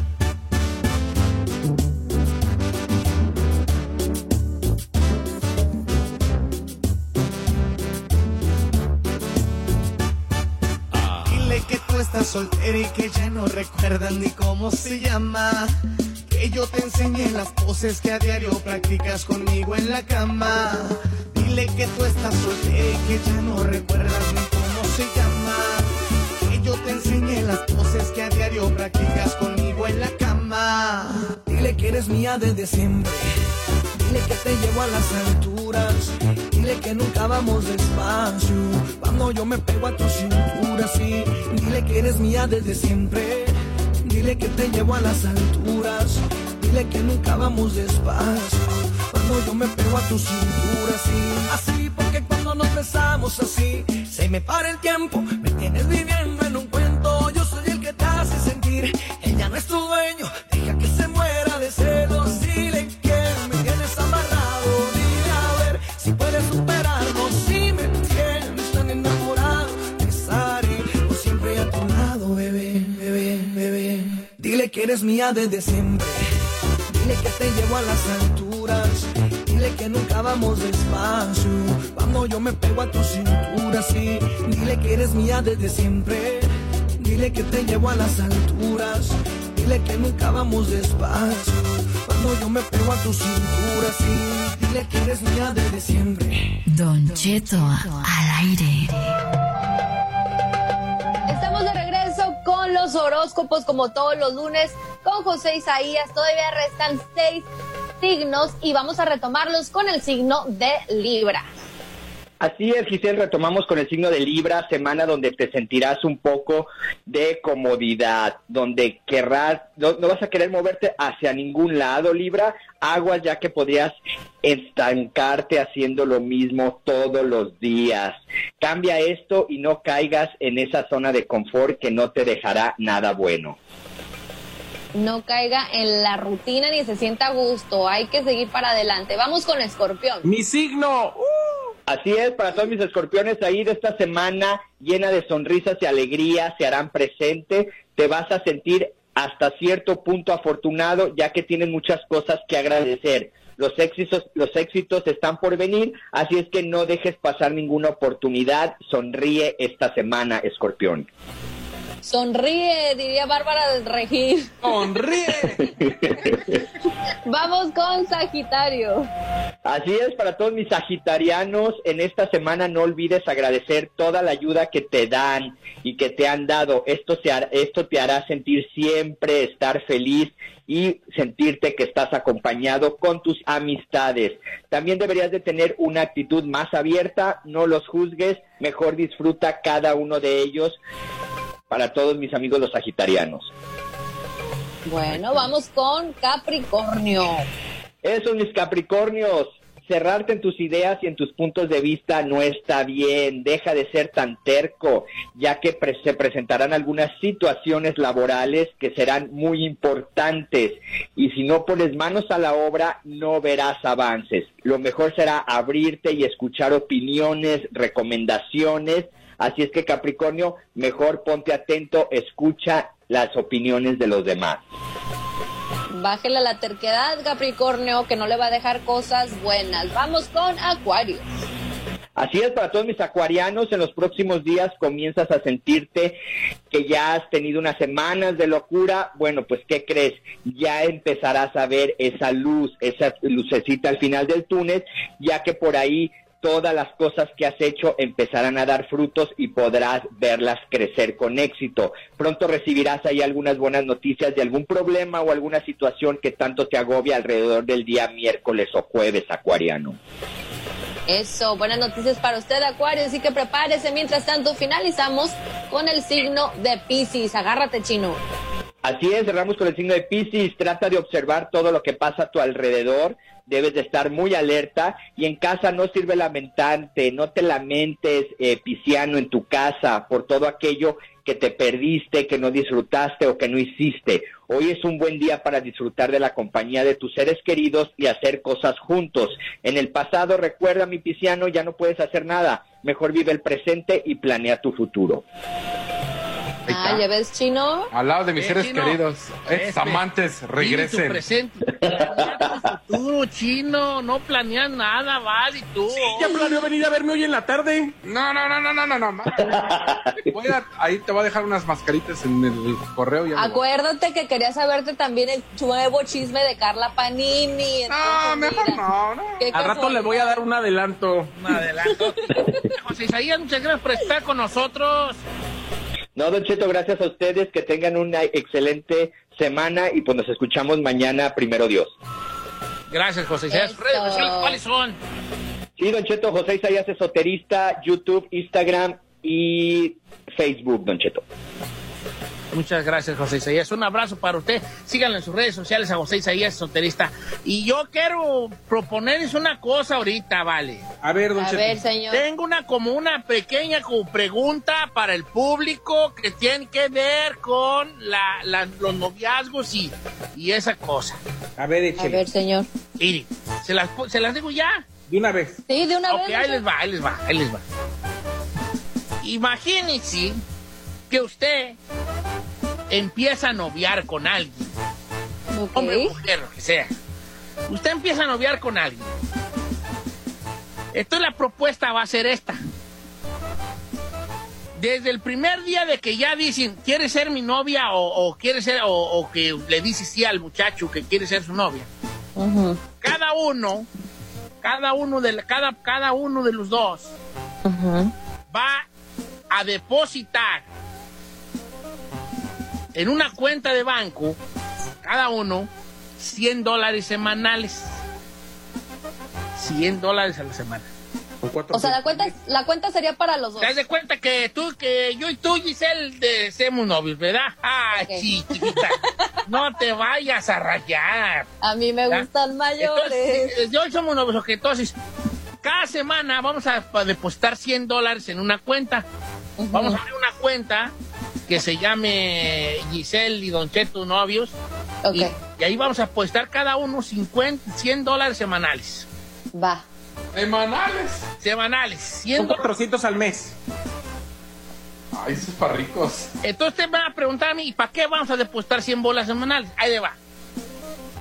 Estás soltera y que ya no recuerdas ni cómo se llama. Que yo te enseñé las poses que a diario practicas conmigo en la cama. Dile que tú estás soltera y que ya no recuerdas ni cómo se llama. Que yo te enseñé las poses que a diario practicas conmigo en la cama. Dile que eres mía desde siempre. Dile que te llevo a las alturas. Dile que nunca vamos despacio. Cuando yo me pego a tu cintura, sí. Dile que eres mía desde siempre. Dile que te llevo a las alturas. Dile que nunca vamos despacio. Cuando yo me pego a tu cintura, sí. Así, porque cuando nos besamos así, se me para el tiempo. Me tienes viviendo en un cuento. Yo soy el que te hace sentir. Ella no es tu dueño. Eres mía desde siempre. Dile que te llevo a las alturas. Dile que nunca vamos despacio. Cuando yo me pego a tu cintura, sí. Dile que eres mía desde siempre. Dile que te llevo a las alturas. Dile que nunca vamos despacio. Cuando yo me pego a tu cintura, sí. Dile que eres mía desde siempre. Don Cheto al aire. Estamos de regreso con los horóscopos como todos los lunes José Isaías. Todavía restan seis signos y vamos a retomarlos con el signo de Libra. Así es, Giselle, retomamos con el signo de Libra, semana donde te sentirás un poco de comodidad, donde querrás, no, no vas a querer moverte hacia ningún lado, Libra, aguas ya que podrías estancarte haciendo lo mismo todos los días. Cambia esto y no caigas en esa zona de confort que no te dejará nada bueno. No caiga en la rutina ni se sienta a gusto. Hay que seguir para adelante. Vamos con Escorpión. Mi signo. Así es, para todos mis escorpiones ahí de esta semana llena de sonrisas y alegría se harán presente. Te vas a sentir hasta cierto punto afortunado ya que tienes muchas cosas que agradecer. Los éxitos, los éxitos están por venir, así es que no dejes pasar ninguna oportunidad. Sonríe esta semana, escorpión. Sonríe, diría Bárbara del Regil. Sonríe. [LAUGHS] Vamos con Sagitario. Así es, para todos mis sagitarianos, en esta semana no olvides agradecer toda la ayuda que te dan y que te han dado. Esto, se esto te hará sentir siempre estar feliz y sentirte que estás acompañado con tus amistades. También deberías de tener una actitud más abierta, no los juzgues, mejor disfruta cada uno de ellos para todos mis amigos los sagitarianos. Bueno, vamos con Capricornio. Eso, mis Capricornios. Cerrarte en tus ideas y en tus puntos de vista no está bien. Deja de ser tan terco, ya que pre- se presentarán algunas situaciones laborales que serán muy importantes. Y si no pones manos a la obra, no verás avances. Lo mejor será abrirte y escuchar opiniones, recomendaciones. Así es que Capricornio, mejor ponte atento, escucha las opiniones de los demás. Bájele a la terquedad, Capricornio, que no le va a dejar cosas buenas. Vamos con Acuario. Así es, para todos mis acuarianos, en los próximos días comienzas a sentirte que ya has tenido unas semanas de locura. Bueno, pues, ¿qué crees? Ya empezarás a ver esa luz, esa lucecita al final del túnel, ya que por ahí todas las cosas que has hecho empezarán a dar frutos y podrás verlas crecer con éxito. Pronto recibirás ahí algunas buenas noticias de algún problema o alguna situación que tanto te agobia alrededor del día miércoles o jueves, acuariano. Eso, buenas noticias para usted, Acuario, así que prepárese. Mientras tanto, finalizamos con el signo de Pisces. Agárrate, chino. Así es, cerramos con el signo de Piscis. Trata de observar todo lo que pasa a tu alrededor. Debes de estar muy alerta y en casa no sirve lamentarte, no te lamentes, eh, pisciano, en tu casa por todo aquello que te perdiste, que no disfrutaste o que no hiciste. Hoy es un buen día para disfrutar de la compañía de tus seres queridos y hacer cosas juntos. En el pasado, recuerda, mi pisciano, ya no puedes hacer nada. Mejor vive el presente y planea tu futuro. Ah, ¿ya ves, chino? Al lado de mis Eh, seres chino. queridos. Este, amantes Vive tu regresen. presente. [LAUGHS] Tú, chino, no planeas nada, vale, tú. Ya planeó venir a verme hoy en la tarde. No, no, no, no, no, no, no. [LAUGHS] Voy a- ahí te voy a dejar unas mascaritas en el correo. Ya. Acuérdate que quería saberte también el nuevo chisme de Carla Panini. No, mejor no, no. Al rato le voy a dar un adelanto. Un adelanto. [LAUGHS] José Isaías, muchas gracias por estar con nosotros. No, Don Cheto, gracias a ustedes, que tengan una excelente semana y pues nos escuchamos mañana, primero Dios. Gracias, José Isaías. ¿Redes sociales cuáles son? Sí, Don Cheto, José Isaías Esoterista, YouTube, Instagram y Facebook, Don Cheto. Muchas gracias, José Isaías. Un abrazo para usted. Síganlo en sus redes sociales a José Isaías Soterista. Y yo quiero proponerles una cosa ahorita, ¿vale? A ver, don A ver, señor. Tengo una como una pequeña como pregunta para el público que tiene que ver con la, la- los noviazgos y, y esa cosa. A ver, A échele. ver, señor. Mire, ¿se las, ¿se las digo ya? De una vez. Sí, de una Ok, vez. ahí ¿no? les va, ahí les va, ahí les va. Imagínense que usted empieza a noviar con alguien, hombre o mujer, lo que sea. Usted empieza a noviar con alguien. Entonces la propuesta va a ser esta. Desde el primer día de que ya dicen, ¿quiere ser mi novia? O, o quiere ser, o, o que le dice sí al muchacho que quiere ser su novia. Cada uno, cada uno de, la- cada, cada uno de los dos va a depositar en una cuenta de banco, cada uno, 100 dólares semanales. 100 dólares a la semana. O sea, la cuenta, la cuenta sería para los dos. ¿Te das de cuenta que tú, que yo y tú, Giselle, de, somos novios, verdad? Ah, Ok. chiquita. No te vayas a rayar. A mí me gustan mayores. Entonces, yo somos novios, ok, entonces, cada semana vamos a pa- depositar 100 dólares en una cuenta. Vamos a abrir una cuenta que se llame Giselle y Don Cheto Novios. Ok, Y, y ahí vamos a apostar cada uno 50, 100 dólares semanales. va. Semanales. Semanales, 100 Son dólares. 400 al mes. Ay, eso es para ricos. Entonces te van a preguntar a mí, ¿y para qué vamos a depositar 100 bolas semanales? Ahí le va.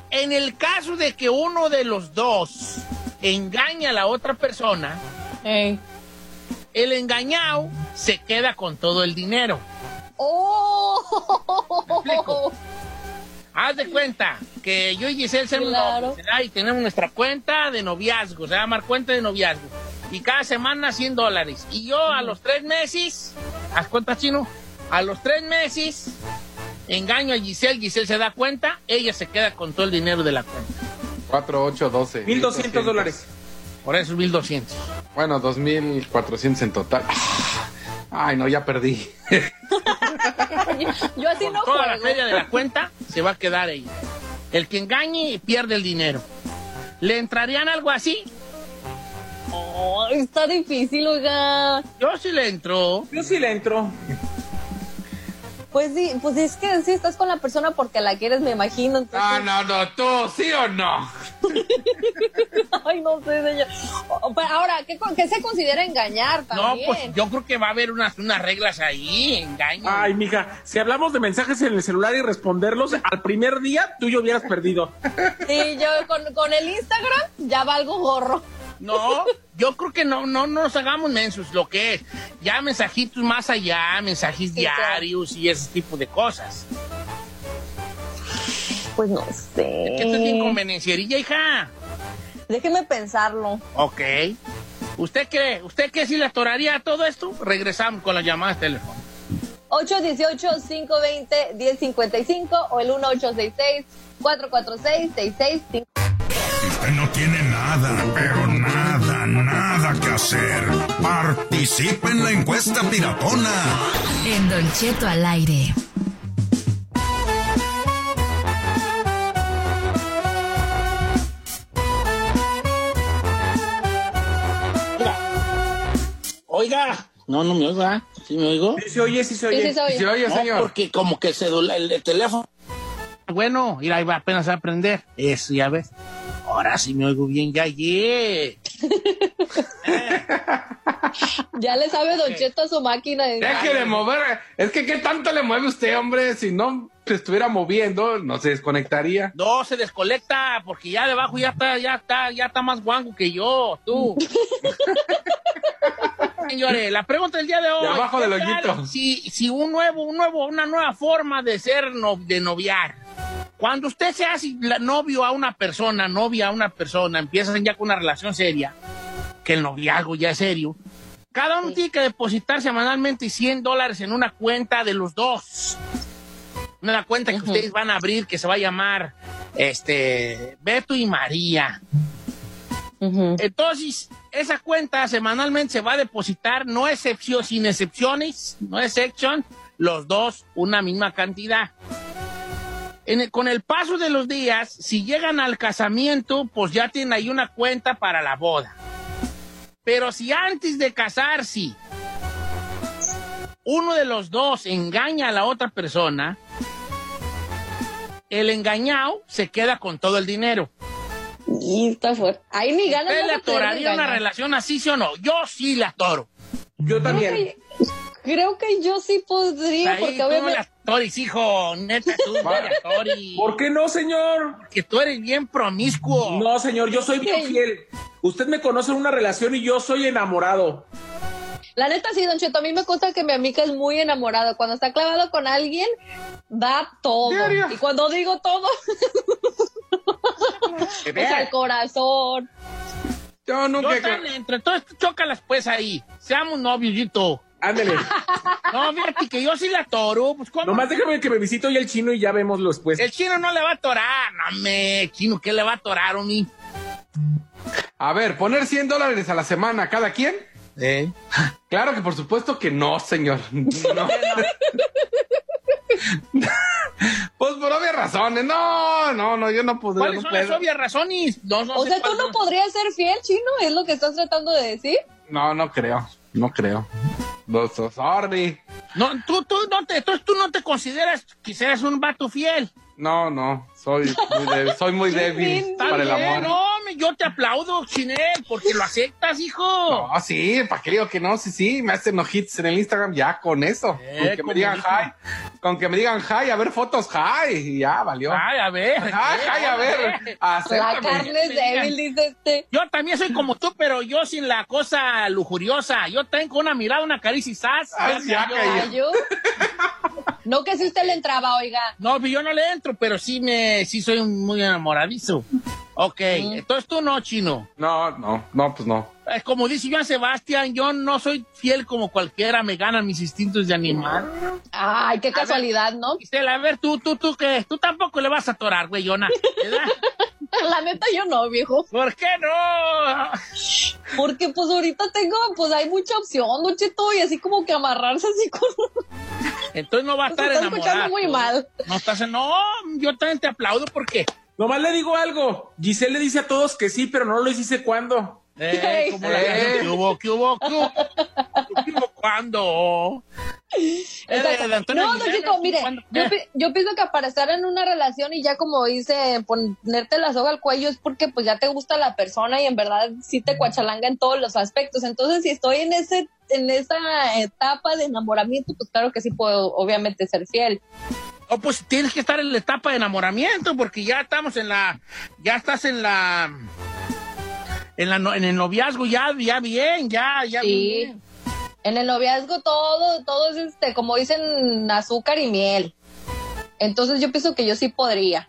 En el caso de que uno de los dos engaña a la otra persona, Ey. el engañado se queda con todo el dinero. ¡Oh! Haz de cuenta que yo y Giselle somos Claro. novios, ¿verdad? y tenemos nuestra cuenta de noviazgo, se llama cuenta de noviazgo. Y cada semana 100 dólares. Y yo a los tres meses, ¿haz cuenta chino? A los tres meses engaño a Giselle, Giselle se da cuenta, ella se queda con todo el dinero de la cuenta. 4, 8, 12. 1200 dólares. Por eso 1200. Bueno, 2400 en total. Ay, no, ya perdí. [LAUGHS] Yo así no Toda la feria de la cuenta se va a quedar ella. El que engañe pierde el dinero. ¿Le entrarían algo así? Oh, está difícil, oiga. Yo sí le entro. Yo sí le entro. Pues sí, pues es que sí estás con la persona porque la quieres, me imagino. Entonces... Ah, no, no, tú, ¿sí o no? [LAUGHS] Ay, no sé, señor. Oh, pero ahora, ¿qué, con- qué se considera engañar No, también? pues yo creo que va a haber unas, unas reglas ahí, engaño. Ay, mija, si hablamos de mensajes en el celular y responderlos, al primer día tú y yo hubieras perdido. Sí, yo con, con el Instagram ya valgo gorro. No, yo creo que no, no nos hagamos mensos, lo que es. Ya mensajitos más allá, mensajes Sí, diarios y ese tipo de cosas. Pues no sé. ¿Qué te bien conveniencierilla, hija? Déjeme pensarlo. Ok. ¿Usted cree? ¿Usted cree si le atoraría todo esto? Regresamos con las llamadas de teléfono. 818-520-1055 o el 1866-446-6655. Usted no tiene nada, pero nada, nada que hacer. Participe en la encuesta piratona. En Don Cheto al aire. Oiga. No, no me oiga. ¿Sí me oigo? Sí se oye, sí se Sí, oye. sí, se oye. ¿Se oye, No, señor? porque como que se dobla el, el teléfono. Bueno, mira, ahí va apenas a aprender. Eso, ya ves. Ahora sí me oigo bien, ya, yeah. [LAUGHS] Ya le sabe Don Cheto a su máquina. de- Deje de mover. Es que qué tanto le mueve usted, hombre. Si no se estuviera moviendo, no se desconectaría. No, se descolecta, porque ya debajo ya está, ya está, ya está más guango que yo, tú. [LAUGHS] Señores, la pregunta del día de hoy. De abajo ¿qué del hoyito. Si, si un nuevo, un nuevo, una nueva forma de ser, no- de noviar. Cuando usted se hace novio a una persona, novia a una persona, empiezan ya con una relación seria, que el noviazgo ya es serio, cada uno tiene que depositar semanalmente 100 dólares en una cuenta de los dos. Una cuenta que ustedes van a abrir que se va a llamar este Beto y María. Entonces, esa cuenta semanalmente se va a depositar, no excepción, sin excepciones, no exception, los dos una misma cantidad. En el- con el paso de los días, si llegan al casamiento, pues ya tienen ahí una cuenta para la boda. Pero si antes de casarse, uno de los dos engaña a la otra persona, el engañado se queda con todo el dinero. Y está fuerte. Ahí ni ganas ¿Usted le atoraría una relación así, sí o no? Yo sí la atoro. Yo también. Creo que yo sí podría, Ahí porque tú obviamente... la atoris, hijo. Neta, tú atoris. [LAUGHS] ¿Por qué no, señor? Que tú eres bien promiscuo. No, señor, yo soy bien fiel. Usted me conoce en una relación y yo soy enamorado. La neta sí, Don Cheto, a mí me consta que mi amiga es muy enamorada. Cuando está clavado con alguien, da todo. Y cuando digo todo, [LAUGHS] o sea, el corazón. Yo nunca... entre todos, chócalas pues ahí. Seamos novios. Ándale. No, fíjate que yo sí la atoro. Pues, ¿cómo? Nomás déjame que me visito y el chino y ya vemos después. El chino no le va a atorar. No, me, chino, ¿qué le va a atorar, Oni? A ver, poner 100 dólares a la semana cada quien. ¿Eh? Claro que por supuesto que no, señor. [LAUGHS] No. [LAUGHS] pues por obvias razones. No, no, no, yo no podría. ¿Cuáles no son las puedo. obvias razones? No, no o sea, ¿tú no podrías ser fiel, chino? ¿Es lo que estás tratando de decir? No, no creo. No creo. No, so- sorry. No, tú, tú, no te, entonces tú no te consideras que seas un vato fiel. No, no. Soy muy débil, soy muy débil para el amor. No, me- yo te aplaudo, Chinel, porque lo aceptas, hijo. No, sí, ¿para qué digo que no? Sí, sí, me hacen los hits en el Instagram ya con eso. Eh, con que me digan hi. Con que me digan hi, a ver fotos hi. Y ya, valió. Ay, a ver. Hi, hi, a ver. La carne es débil, dice este. Yo también soy como tú, pero yo sin la cosa lujuriosa. Yo tengo una mirada, una caricia y ¡zas! Ah, ya cayó. Ay. No que si usted le entraba, oiga. No, yo no le entro, pero sí me, sí soy muy enamoradizo. Ok, entonces tú no, chino. No, no, no, pues no. Es como dice Joan Sebastián, yo no soy fiel como cualquiera, me ganan mis instintos de animal. Ay, qué casualidad, ¿no? Gisela, a ver, tú, tú, tú, ¿qué? Tú tampoco le vas a atorar, güey, Yona. ¿verdad? [LAUGHS] La neta yo no, viejo. ¿Por qué no? Porque pues ahorita tengo, pues hay mucha opción, Don Cheto, y así como que amarrarse así con... Entonces no va a estar está enamorado. escuchando muy mal. No estás en... No, yo también te aplaudo porque... Nomás le digo algo. Giselle le dice a todos que sí, pero no les dice cuándo. Eh, como la Eh. canción, ¿Qué hubo? ¿Qué hubo? ¿Qué hubo? ¿Qué hubo? ¿Cuándo? Exacto. Eh, de Antonio No, Aguilera, Cheto, mire, yo, pi- yo pienso que para estar en una relación y ya como dice, ponerte la soga al cuello es porque pues ya te gusta la persona y en verdad sí te cuachalanga en todos los aspectos. Entonces, si estoy en ese en esa etapa de enamoramiento, pues claro que sí puedo obviamente ser fiel. Oh, pues tienes que estar en la etapa de enamoramiento porque ya estamos en la... Ya estás en la... En, la, no- en el noviazgo ya, ya bien, ya, ya Sí. bien. En el noviazgo todo, todo es este, como dicen, azúcar y miel. Entonces yo pienso que yo sí podría.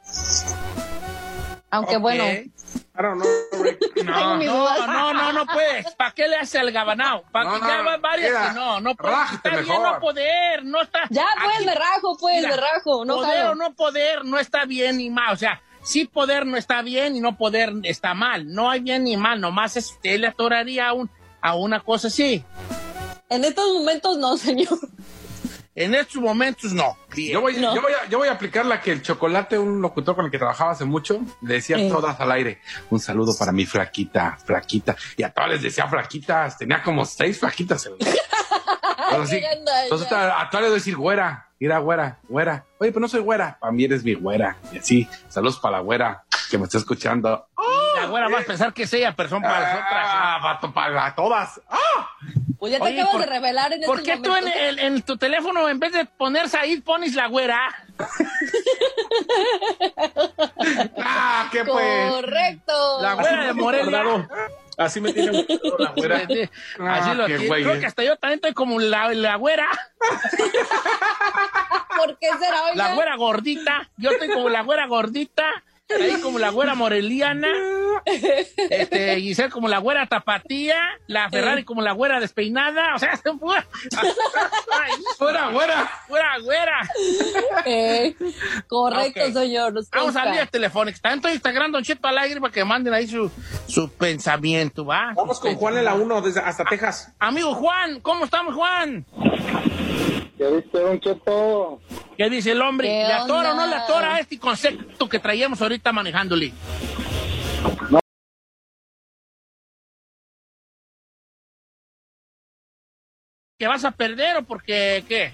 Aunque bueno, I don't know, Rick. Tengo No, no, no, no, no puedes. ¿Para qué le hace al gabanao? ¿Para No, que no, ya va varias mira, que no? No puedes. rájate Está bien no poder, no está. ya pues aquí- me rajo, pues Mira, me rajo, no poder o no poder no está bien ni mal. O sea, sí poder no está bien y no poder está mal. No hay bien ni mal. Nomás es- usted le atoraría a, un, a una cosa así. En estos momentos no, [LAUGHS] señor. En estos momentos no. Yo voy, No. yo, voy a, yo voy a aplicar la que el chocolate, un locutor con el que trabajaba hace mucho, le decía Eh. todas al aire. Un saludo para mi flaquita, flaquita. Y a todas les decía flaquitas. Tenía como seis flaquitas. el- [LAUGHS] Pero sí, entonces a, a todas les voy a decir güera. Mira, güera, güera. Oye, pero no soy güera. Para mí eres mi güera. Y así, saludos para la güera que me está escuchando. La güera va a pensar que es ella, pero son para las otras. Ah, vato, para todas. ¡Ah! Pues ya te Oye, acabas ¿por- de revelar en ¿Por estos qué tú en, el- en tu teléfono, en vez de poner Said, pones la güera? [LAUGHS] ¡Ah, qué pues! Correcto. La güera de Morelia. Así me tiene la [LAUGHS] güera. Ah, Así lo tiene. güey. Creo que hasta yo también estoy como la, la güera. [LAUGHS] ¿Por qué será, oiga? La güera gordita. Yo estoy como la güera gordita. Ahí como la güera moreliana. Este, Giselle como la güera tapatía. La Ferrari como la güera despeinada. O sea, [LAUGHS] se fue. ¡Fuera, güera! Fuera güera. Eh, correcto, Ok. señor. nos Vamos a líneas telefónicas. También estoy Instagram Don Cheto al aire para que manden ahí su, su pensamiento, ¿va? Vamos con Juan en la 1 desde hasta Texas. Amigo Juan, ¿cómo estamos, Juan? ¿Qué viste, Don Cheto? ¿Qué dice el hombre? ¿Qué ¿Le atora o no le atora este concepto que traíamos ahorita manejándole? ¿Que vas a perder o porque qué?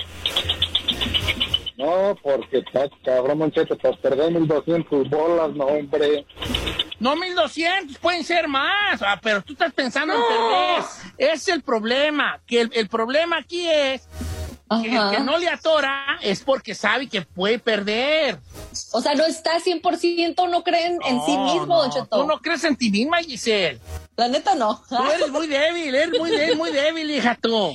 No, porque estás cabrón, Don Cheto, para perder 1200 bolas, no, hombre. No, 1200, pueden ser más. Ah, pero tú estás pensando en perder. Ese es el problema. Que el, el problema aquí es que el que no le atora es porque sabe que puede perder. O sea, no está 100%, no creen en sí mismo, no. Cheto. Tú no crees en ti misma, Giselle. La neta no. Tú eres muy débil, eres muy débil, muy débil, hija tú.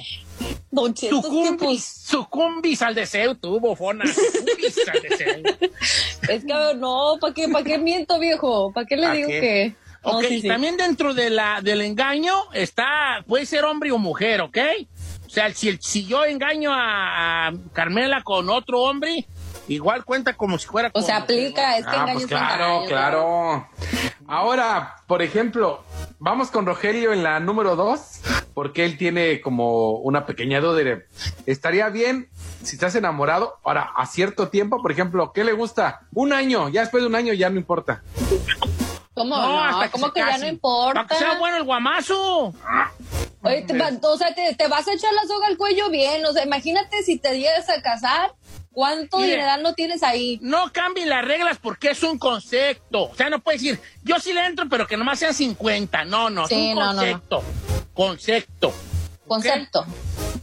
Don Cheto, Sucumbis, pues, sucumbis al deseo, tú, bofona. Sucumbis al deseo. [LAUGHS] es que no, ¿para qué, pa' qué miento, viejo? ¿Para qué le ¿Pa' digo qué? que...? Ok, sí. también dentro de la, del engaño está, puede ser hombre o mujer, ¿ok? O sea, si, el- si yo engaño a, a Carmela con otro hombre, igual cuenta como si fuera O sea, aplica, es que Ah, engaño pues es claro, engaño, claro. Ahora, por ejemplo, vamos con Rogelio en la número dos, porque él tiene como una pequeña duda de, estaría bien si estás enamorado, ahora, a cierto tiempo, por ejemplo, ¿qué le gusta? Un año, ya después de un año ya no importa. ¿Cómo No, no? hasta que ¿Cómo que ya no importa? Para que sea bueno el guamazo. Oye, te o sea, te, te vas a echar la soga al cuello bien. O sea, imagínate si te llegas a casar, ¿cuánto dineral no tienes ahí? No cambien las reglas porque es un concepto. O sea, no puedes decir, yo sí le entro, pero que nomás sean 50. No, no, Sí, es un no, no. concepto. Concepto.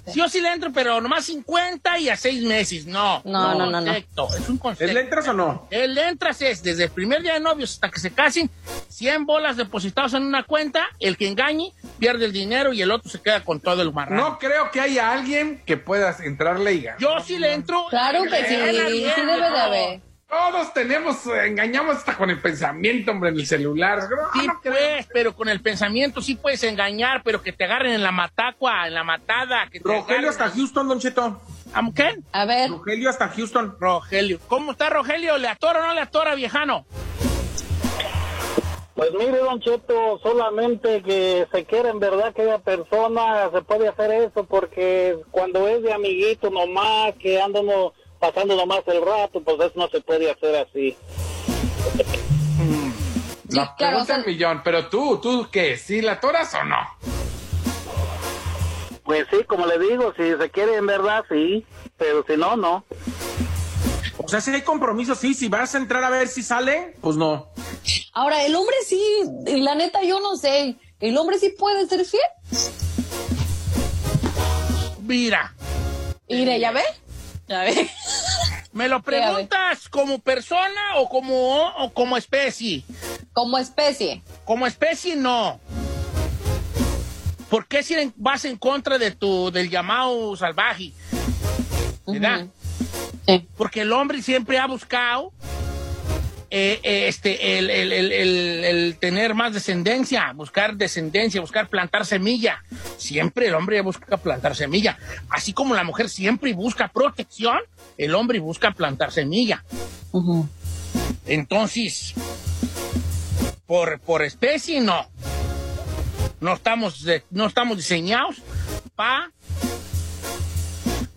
Sí, Yo sí le entro, pero nomás 50 y a seis meses. No. No, no, no, no. Concepto. Es un concepto. ¿Es le entras o no? El entras es desde el primer día de novios hasta que se casen, 100 bolas depositados en una cuenta, el que engañe pierde el dinero y el otro se queda con todo el marrano. No creo que haya alguien que puedas entrarle y ganar. Yo sí le entro. Claro que sí, sí debe de no. haber. Todos tenemos, engañamos hasta con el pensamiento, hombre, en el celular. No, Sí, no pues, pero con el pensamiento sí puedes engañar, pero que te agarren en la matacua, en la matada. Que te Rogelio hasta Houston, Don Cheto. ¿Am qué? A ver, Rogelio hasta Houston. Rogelio. ¿Cómo está Rogelio? ¿Le atora o no le atora, viejano? Pues mire, Don Cheto, solamente que se quiera en verdad aquella persona, se puede hacer eso, porque cuando es de amiguito nomás, que andamos pasando nomás el rato, pues eso no se puede hacer así. La Sí, claro, pregunta o sea- millón, pero tú, ¿tú qué? ¿Sí la toras o no? Pues sí, como le digo, si se quiere en verdad, sí, pero si no, no. O sea, si hay compromiso, sí. Si vas a entrar a ver si sale, pues no. ahora el hombre sí, y la neta yo no sé, ¿el hombre sí puede ser fiel? Mira, Mire, ¿ya ve? Ya ve. ¿me lo a ver. preguntas como persona o como, o como especie? Como especie. Como especie, no. ¿Por qué si vas en contra de tu, del llamado salvaje? ¿Verdad? Sí. Porque el hombre siempre ha buscado eh, eh, este, el, el- el- tener más descendencia, buscar descendencia, buscar plantar semilla. Siempre el hombre busca plantar semilla. Así como la mujer siempre busca protección, el hombre busca plantar semilla. Entonces, por, por especie, no. No estamos, de- no estamos diseñados pa,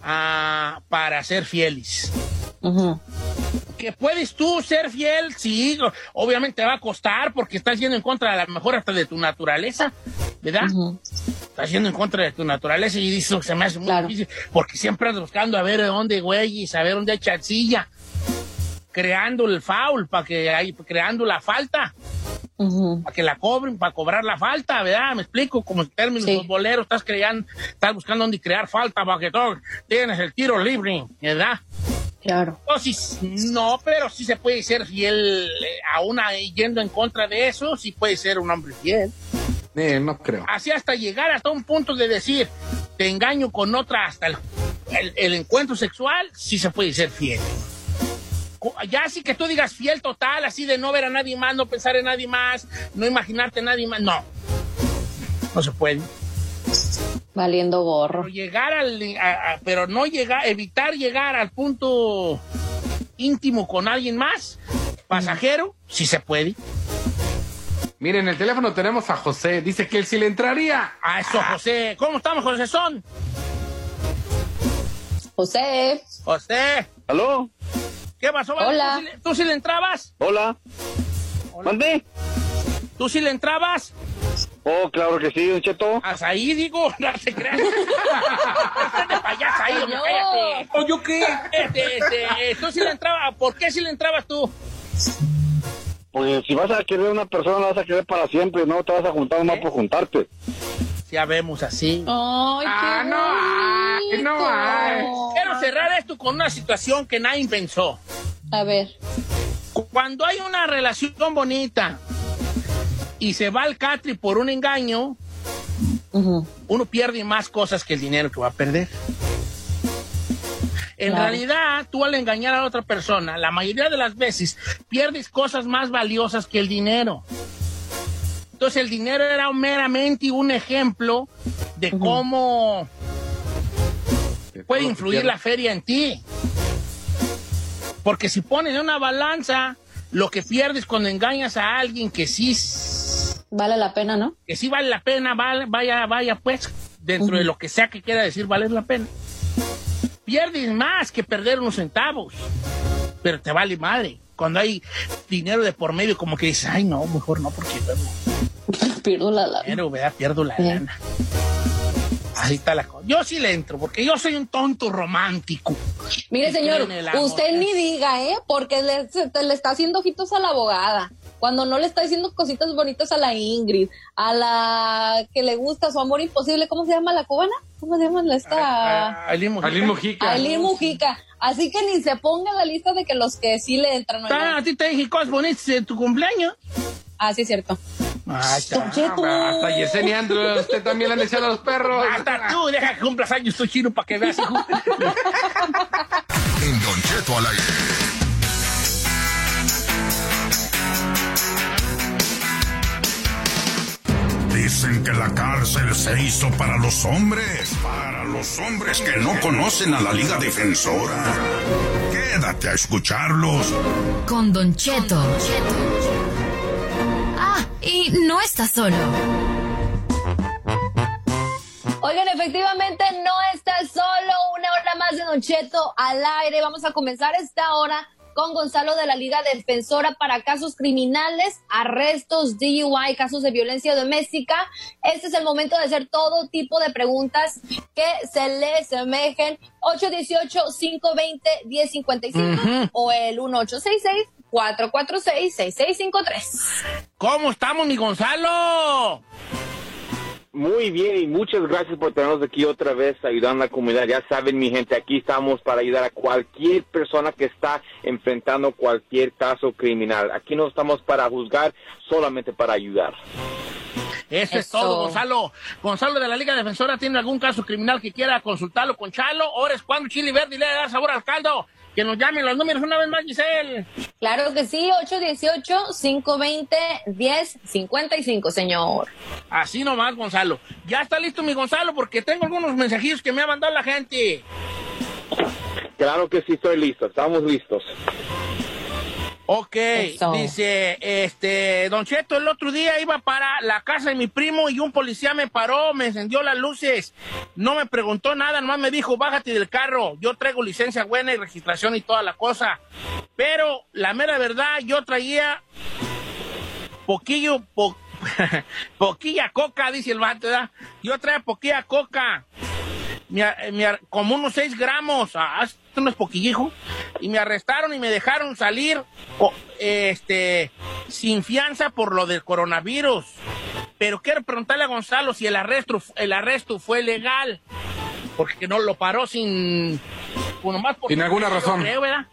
ah, para ser fieles. Que puedes tú ser fiel, sí, obviamente va a costar porque estás yendo en contra a la mejor hasta de tu naturaleza, ¿verdad? Estás yendo en contra de tu naturaleza y dices, "Oh, se me hace muy Claro. difícil, porque siempre andas buscando a ver de dónde, güey, y saber dónde hay chancilla, creando el foul, para que hay, creando la falta. para que la cobren, para cobrar la falta, ¿verdad? Me explico, como en términos Sí. estás creando, estás buscando dónde crear falta para que todo tienes el tiro libre, ¿verdad? Claro. No, sí, no, pero sí se puede ser fiel, eh, aún ahí yendo en contra de eso, sí puede ser un hombre fiel. Eh, no creo. Así hasta llegar hasta un punto de decir, te engaño con otra hasta el, el- el encuentro sexual, sí se puede ser fiel. Ya así que tú digas fiel total, así de no ver a nadie más, no pensar en nadie más, no imaginarte a nadie más, no. No se puede. Valiendo gorro. Pero llegar al, a- a- pero no llegar, evitar llegar al punto íntimo con alguien más, pasajero, sí se puede. Miren, en el teléfono tenemos a José. Dice que él sí le entraría. A eso, José. ¿Cómo estamos, José Son? José. José. ¿Aló? ¿Qué pasó? vale? Hola. ¿Tú sí, le- ¿Tú sí le entrabas? Hola. ¿Mandé? ¿Tú sí le entrabas? Oh, claro que sí, Don Cheto. Hasta ahí, digo, [LAUGHS] no te creas. Estás de payaso ahí, hombre, No. cállate. ¿O yo qué? Este, este, eh, ¿Tú sí le entrabas? ¿Por qué sí le entrabas tú? Pues si vas a querer a una persona, la vas a querer para siempre, no te vas a juntar nomás por juntarte. Ya vemos así. Ay, Ah, qué no hay, no hay. Quiero cerrar esto con una situación que nadie pensó. A ver. Cuando hay una relación bonita y se va al catri por un engaño, uno pierde más cosas que el dinero que va a perder. En Claro. realidad, tú al engañar a otra persona, la mayoría de las veces pierdes cosas más valiosas que el dinero. Entonces el dinero era meramente un ejemplo de cómo puede influir la feria en ti. Porque si pones en una balanza lo que pierdes cuando engañas a alguien que sí, Vale la pena, ¿no? que sí vale la pena, vale- vaya, vaya pues, dentro de lo que sea que quiera decir valer la pena. Pierdes más que perder unos centavos, pero te vale madre. Cuando hay dinero de por medio, como que dices, ay no, mejor no, porque luego [LAUGHS] Pierdo la lana. dinero, ¿verdad? pierdo la lana. Así está la cosa. Yo sí le entro, porque yo soy un tonto romántico. Mire, señor, usted ni diga, ¿eh? Porque le, se- te le está haciendo ojitos a la abogada. Cuando no le está diciendo cositas bonitas a la Ingrid, a la que le gusta su amor imposible, ¿cómo se llama la cubana? ¿Cómo se llama la esta? Aileen Mujica. Aileen Mujica. Aileen Mujica. Así que ni se ponga en la lista de que los que sí le entran. Ah, oigan. a ti te dije cosas bonitas en tu cumpleaños. Ah, sí, es cierto. Don Cheto. Hasta Yesenia Andrew, usted también le han echado a los perros. Hasta tú, deja que cumplas años tu chino para que veas. [LAUGHS] En Don Cheto al aire. Dicen que la cárcel se hizo para los hombres, para los hombres que no conocen a la Liga Defensora. Quédate a escucharlos. Con Don Cheto. Ah, y no está solo. Oigan, efectivamente no está solo una hora más de Don Cheto al aire. Vamos a comenzar esta hora con Gonzalo de la Liga Defensora para casos criminales, arrestos, DUI, casos de violencia doméstica. Este es el momento de hacer todo tipo de preguntas que se le semejen. 818-520-1055 o el 1866-446-6653. ¿Cómo estamos, mi Gonzalo? Muy bien y muchas gracias por tenernos aquí otra vez ayudando a la comunidad. Ya saben, mi gente, aquí estamos para ayudar a cualquier persona que está enfrentando cualquier caso criminal. Aquí no estamos para juzgar, solamente para ayudar. Eso, es todo, Gonzalo. Gonzalo de la Liga Defensora tiene algún caso criminal que quiera consultarlo con Chalo. Ahora es cuando Chili Verde le da sabor al caldo. Que nos llamen los números una vez más, Giselle. Claro que sí, 818-520-1055, señor. Así nomás, Gonzalo. Ya está listo mi Gonzalo porque tengo algunos mensajillos que me ha mandado la gente. Claro que sí, estoy listo, estamos listos. Ok, Eso. dice, este, Don Cheto, el otro día iba para la casa de mi primo y un policía me paró, me encendió las luces, no me preguntó nada, nomás me dijo, bájate del carro, yo traigo licencia buena y registración y toda la cosa. Pero, la mera verdad, yo traía poquillo, po- [LAUGHS] poquilla coca, dice el vato, ¿verdad? Yo traía poquilla coca, mi como unos 6 gramos, ah, esto no es poquillijo, y me arrestaron y me dejaron salir este, sin fianza por lo del coronavirus. Pero quiero preguntarle a Gonzalo si el arresto, el arresto fue legal, porque no lo paró sin, pues nomás por Sin alguna razón. creo, ¿verdad?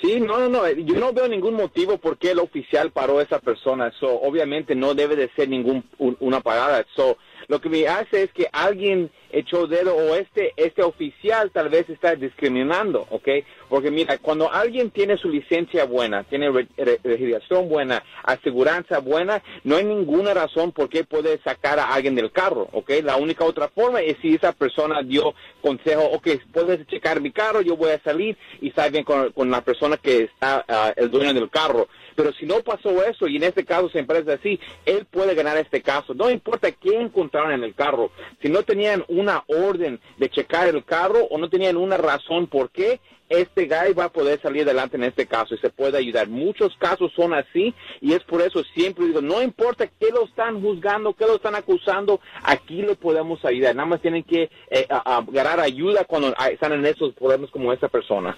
Sí, no, no, no. Yo no veo ningún motivo por qué el oficial paró a esa persona. So, obviamente no debe de ser ningún un- una parada. So, lo que me hace es que alguien echó dedo o este este oficial tal vez está discriminando, ¿ok? Porque mira, cuando alguien tiene su licencia buena, tiene re- re- registración buena, aseguranza buena, no hay ninguna razón por qué puede sacar a alguien del carro, ¿ok? La única otra forma es si esa persona dio consejo, ok, puedes checar mi carro, yo voy a salir y está con, con la persona que está ah, el dueño del carro. Pero si no pasó eso, y en este caso siempre es así, él puede ganar este caso. No importa qué encontraron en el carro. Si no tenían una orden de checar el carro o no tenían una razón por qué, este guy va a poder salir adelante en este caso y se puede ayudar. Muchos casos son así y es por eso siempre digo, no importa qué lo están juzgando, qué lo están acusando, aquí le podemos ayudar. Nada más tienen que eh, a- a ganar ayuda cuando están en esos problemas como esta persona.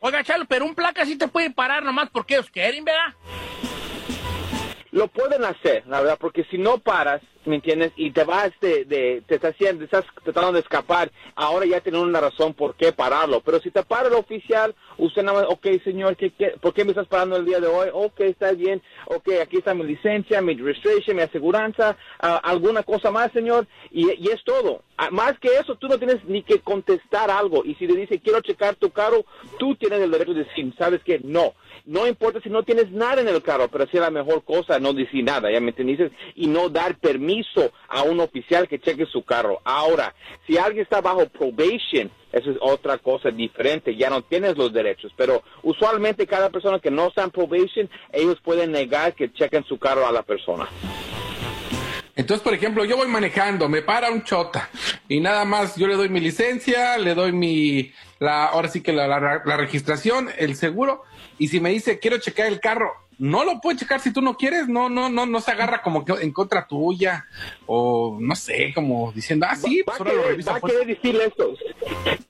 Oiga, Chalo, pero un placa sí te puede parar nomás porque ellos quieren, ¿verdad? Lo pueden hacer, la verdad, porque si no paras, ¿me entiendes? Y te vas de, de te estás, haciendo- estás tratando de escapar, ahora ya tienen una razón por qué pararlo. Pero si te para el oficial, usted nada más, ok, señor, ¿qué, por qué me estás parando el día de hoy? Ok, está bien, ok, aquí está mi licencia, mi registration, mi aseguranza, ah, alguna cosa más, señor, y, es todo. Ah, más que eso, tú no tienes ni que contestar algo. Y si le dice, quiero checar tu carro, tú tienes el derecho de decir, ¿sabes qué? No. No importa si no tienes nada en el carro, pero si es la mejor cosa no decir nada, ¿ya me entiendes? Y no dar permiso a un oficial que cheque su carro. Ahora, si alguien está bajo probation, eso es otra cosa diferente, ya no tienes los derechos. Pero usualmente cada persona que no está en probation, ellos pueden negar que chequen su carro a la persona. Entonces, por ejemplo, yo voy manejando, me para un chota y nada más yo le doy mi licencia, le doy mi, la, ahora sí que la, la- la registración, el seguro, y si me dice quiero checar el carro, no lo puede checar si tú no quieres, no, no, no, no se agarra como que en contra tuya o no sé, como diciendo, ah, sí, pues va, ahora a lo querer, reviso. va a pues. querer decirle esto.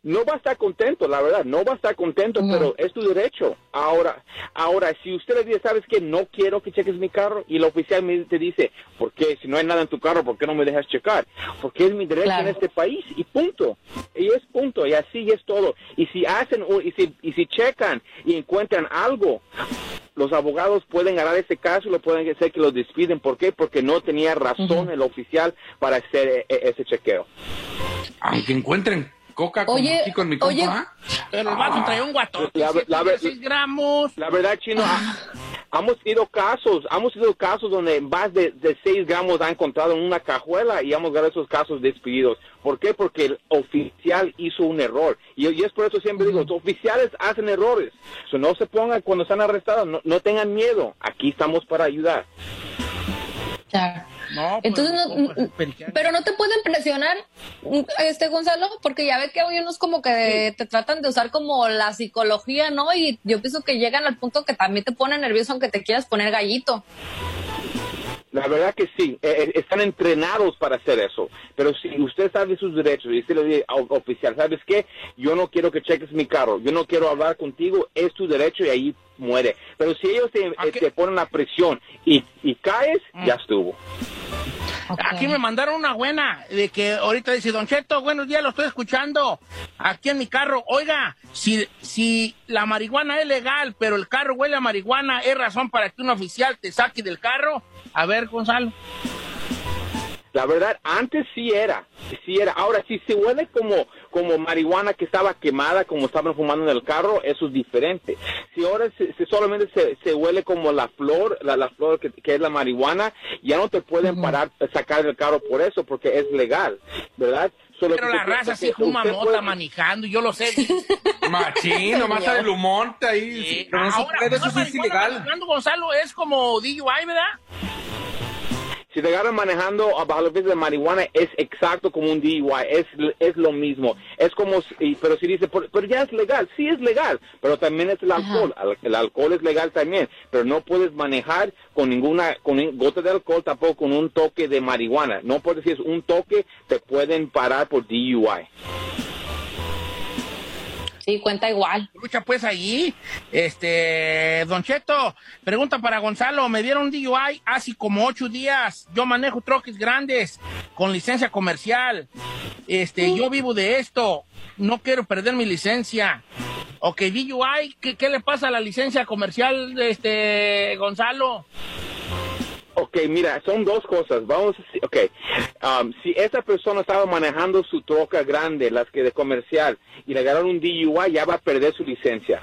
No va a estar contento, la verdad, no va a estar contento, pero es tu derecho. Ahora, ahora, si usted le dice, sabes que no quiero que cheques mi carro, y el oficial me te dice, ¿por qué? Si no hay nada en tu carro, ¿por qué no me dejas checar? Porque es mi derecho Claro. en este país, y punto. Y es punto, y así es todo. Y si hacen, y si, y si checan y encuentran algo, los abogados pueden ganar ese caso y lo pueden hacer que lo despiden. ¿Por qué? Porque no tenía razón el oficial para hacer eh, eh, ese chequeo. Aunque encuentren coca como Oye, aquí con mi oye. compa, ¿ah? Pero el vato traía un guatón. La- la- la- 6 gramos. La verdad, Chino, ha- hemos tenido casos, hemos tenido casos donde más de, de 6 gramos ha encontrado en una cajuela y hemos ganado esos casos despedidos. ¿Por qué? Porque el oficial hizo un error. Y, y es por eso siempre digo, los oficiales hacen errores. So, no se pongan cuando están arrestados, no, no tengan miedo. Aquí estamos para ayudar. No, pues, Entonces, no- mi compa es periquero. pero no te pueden presionar, este Gonzalo, porque ya ve que hay unos como que te tratan de usar como la psicología, ¿no? Y yo pienso que llegan al punto que también te pone nervioso aunque te quieras poner gallito. La verdad que sí, eh, eh, están entrenados para hacer eso. Pero si usted sabe sus derechos y usted le dice al oficial, ¿sabes qué? Yo no quiero que cheques mi carro, yo no quiero hablar contigo, es tu derecho y ahí muere. Pero si ellos te, eh, te ponen la presión y, y caes, ya estuvo. Aquí me mandaron una buena de que ahorita dice, Don Cheto, buenos días, lo estoy escuchando aquí en mi carro. Oiga, si, si la marihuana es legal, pero el carro huele a marihuana, ¿es razón para que un oficial te saque del carro? A ver, Gonzalo. La verdad, antes sí era, sí era. Ahora, si se huele como, como marihuana que estaba quemada, como estaban fumando en el carro, eso es diferente. Si ahora se, se solamente se, se huele como la flor, la, la flor que, que es la marihuana, ya no te pueden parar, sacar del carro por eso, porque es legal, ¿verdad? Solo Pero la raza sí fuma mota puede- manejando, yo lo sé. [LAUGHS] Machín, nomás sale el humonte ahí. Pero no ahora, puede, eso sí es ilegal. Gonzalo, es como DUI, ¿verdad? Si te agarran manejando a bajo los efectos de marihuana, es exacto como un DUI, es, es lo mismo. Es como, si- pero si dice, "Por- pero ya es legal, sí es legal, pero también es el alcohol. Al- El alcohol es legal también, pero no puedes manejar con ninguna, con gota de alcohol, tampoco con un toque de marihuana. No puedes decir, es un toque, te pueden parar por DUI. Sí, cuenta igual. Lucha pues allí. Este, Don Cheto, pregunta para Gonzalo. Me dieron DUI hace como ocho días. Yo manejo troques grandes con licencia comercial. Este, yo vivo de esto. No quiero perder mi licencia. Ok, DUI, ¿qué, qué le pasa a la licencia comercial, este, Gonzalo? Ok, mira, son dos cosas. Vamos a decir, ok, um, si esa persona estaba manejando su troca grande, las que de comercial, y le agarraron un DUI, ya va a perder su licencia.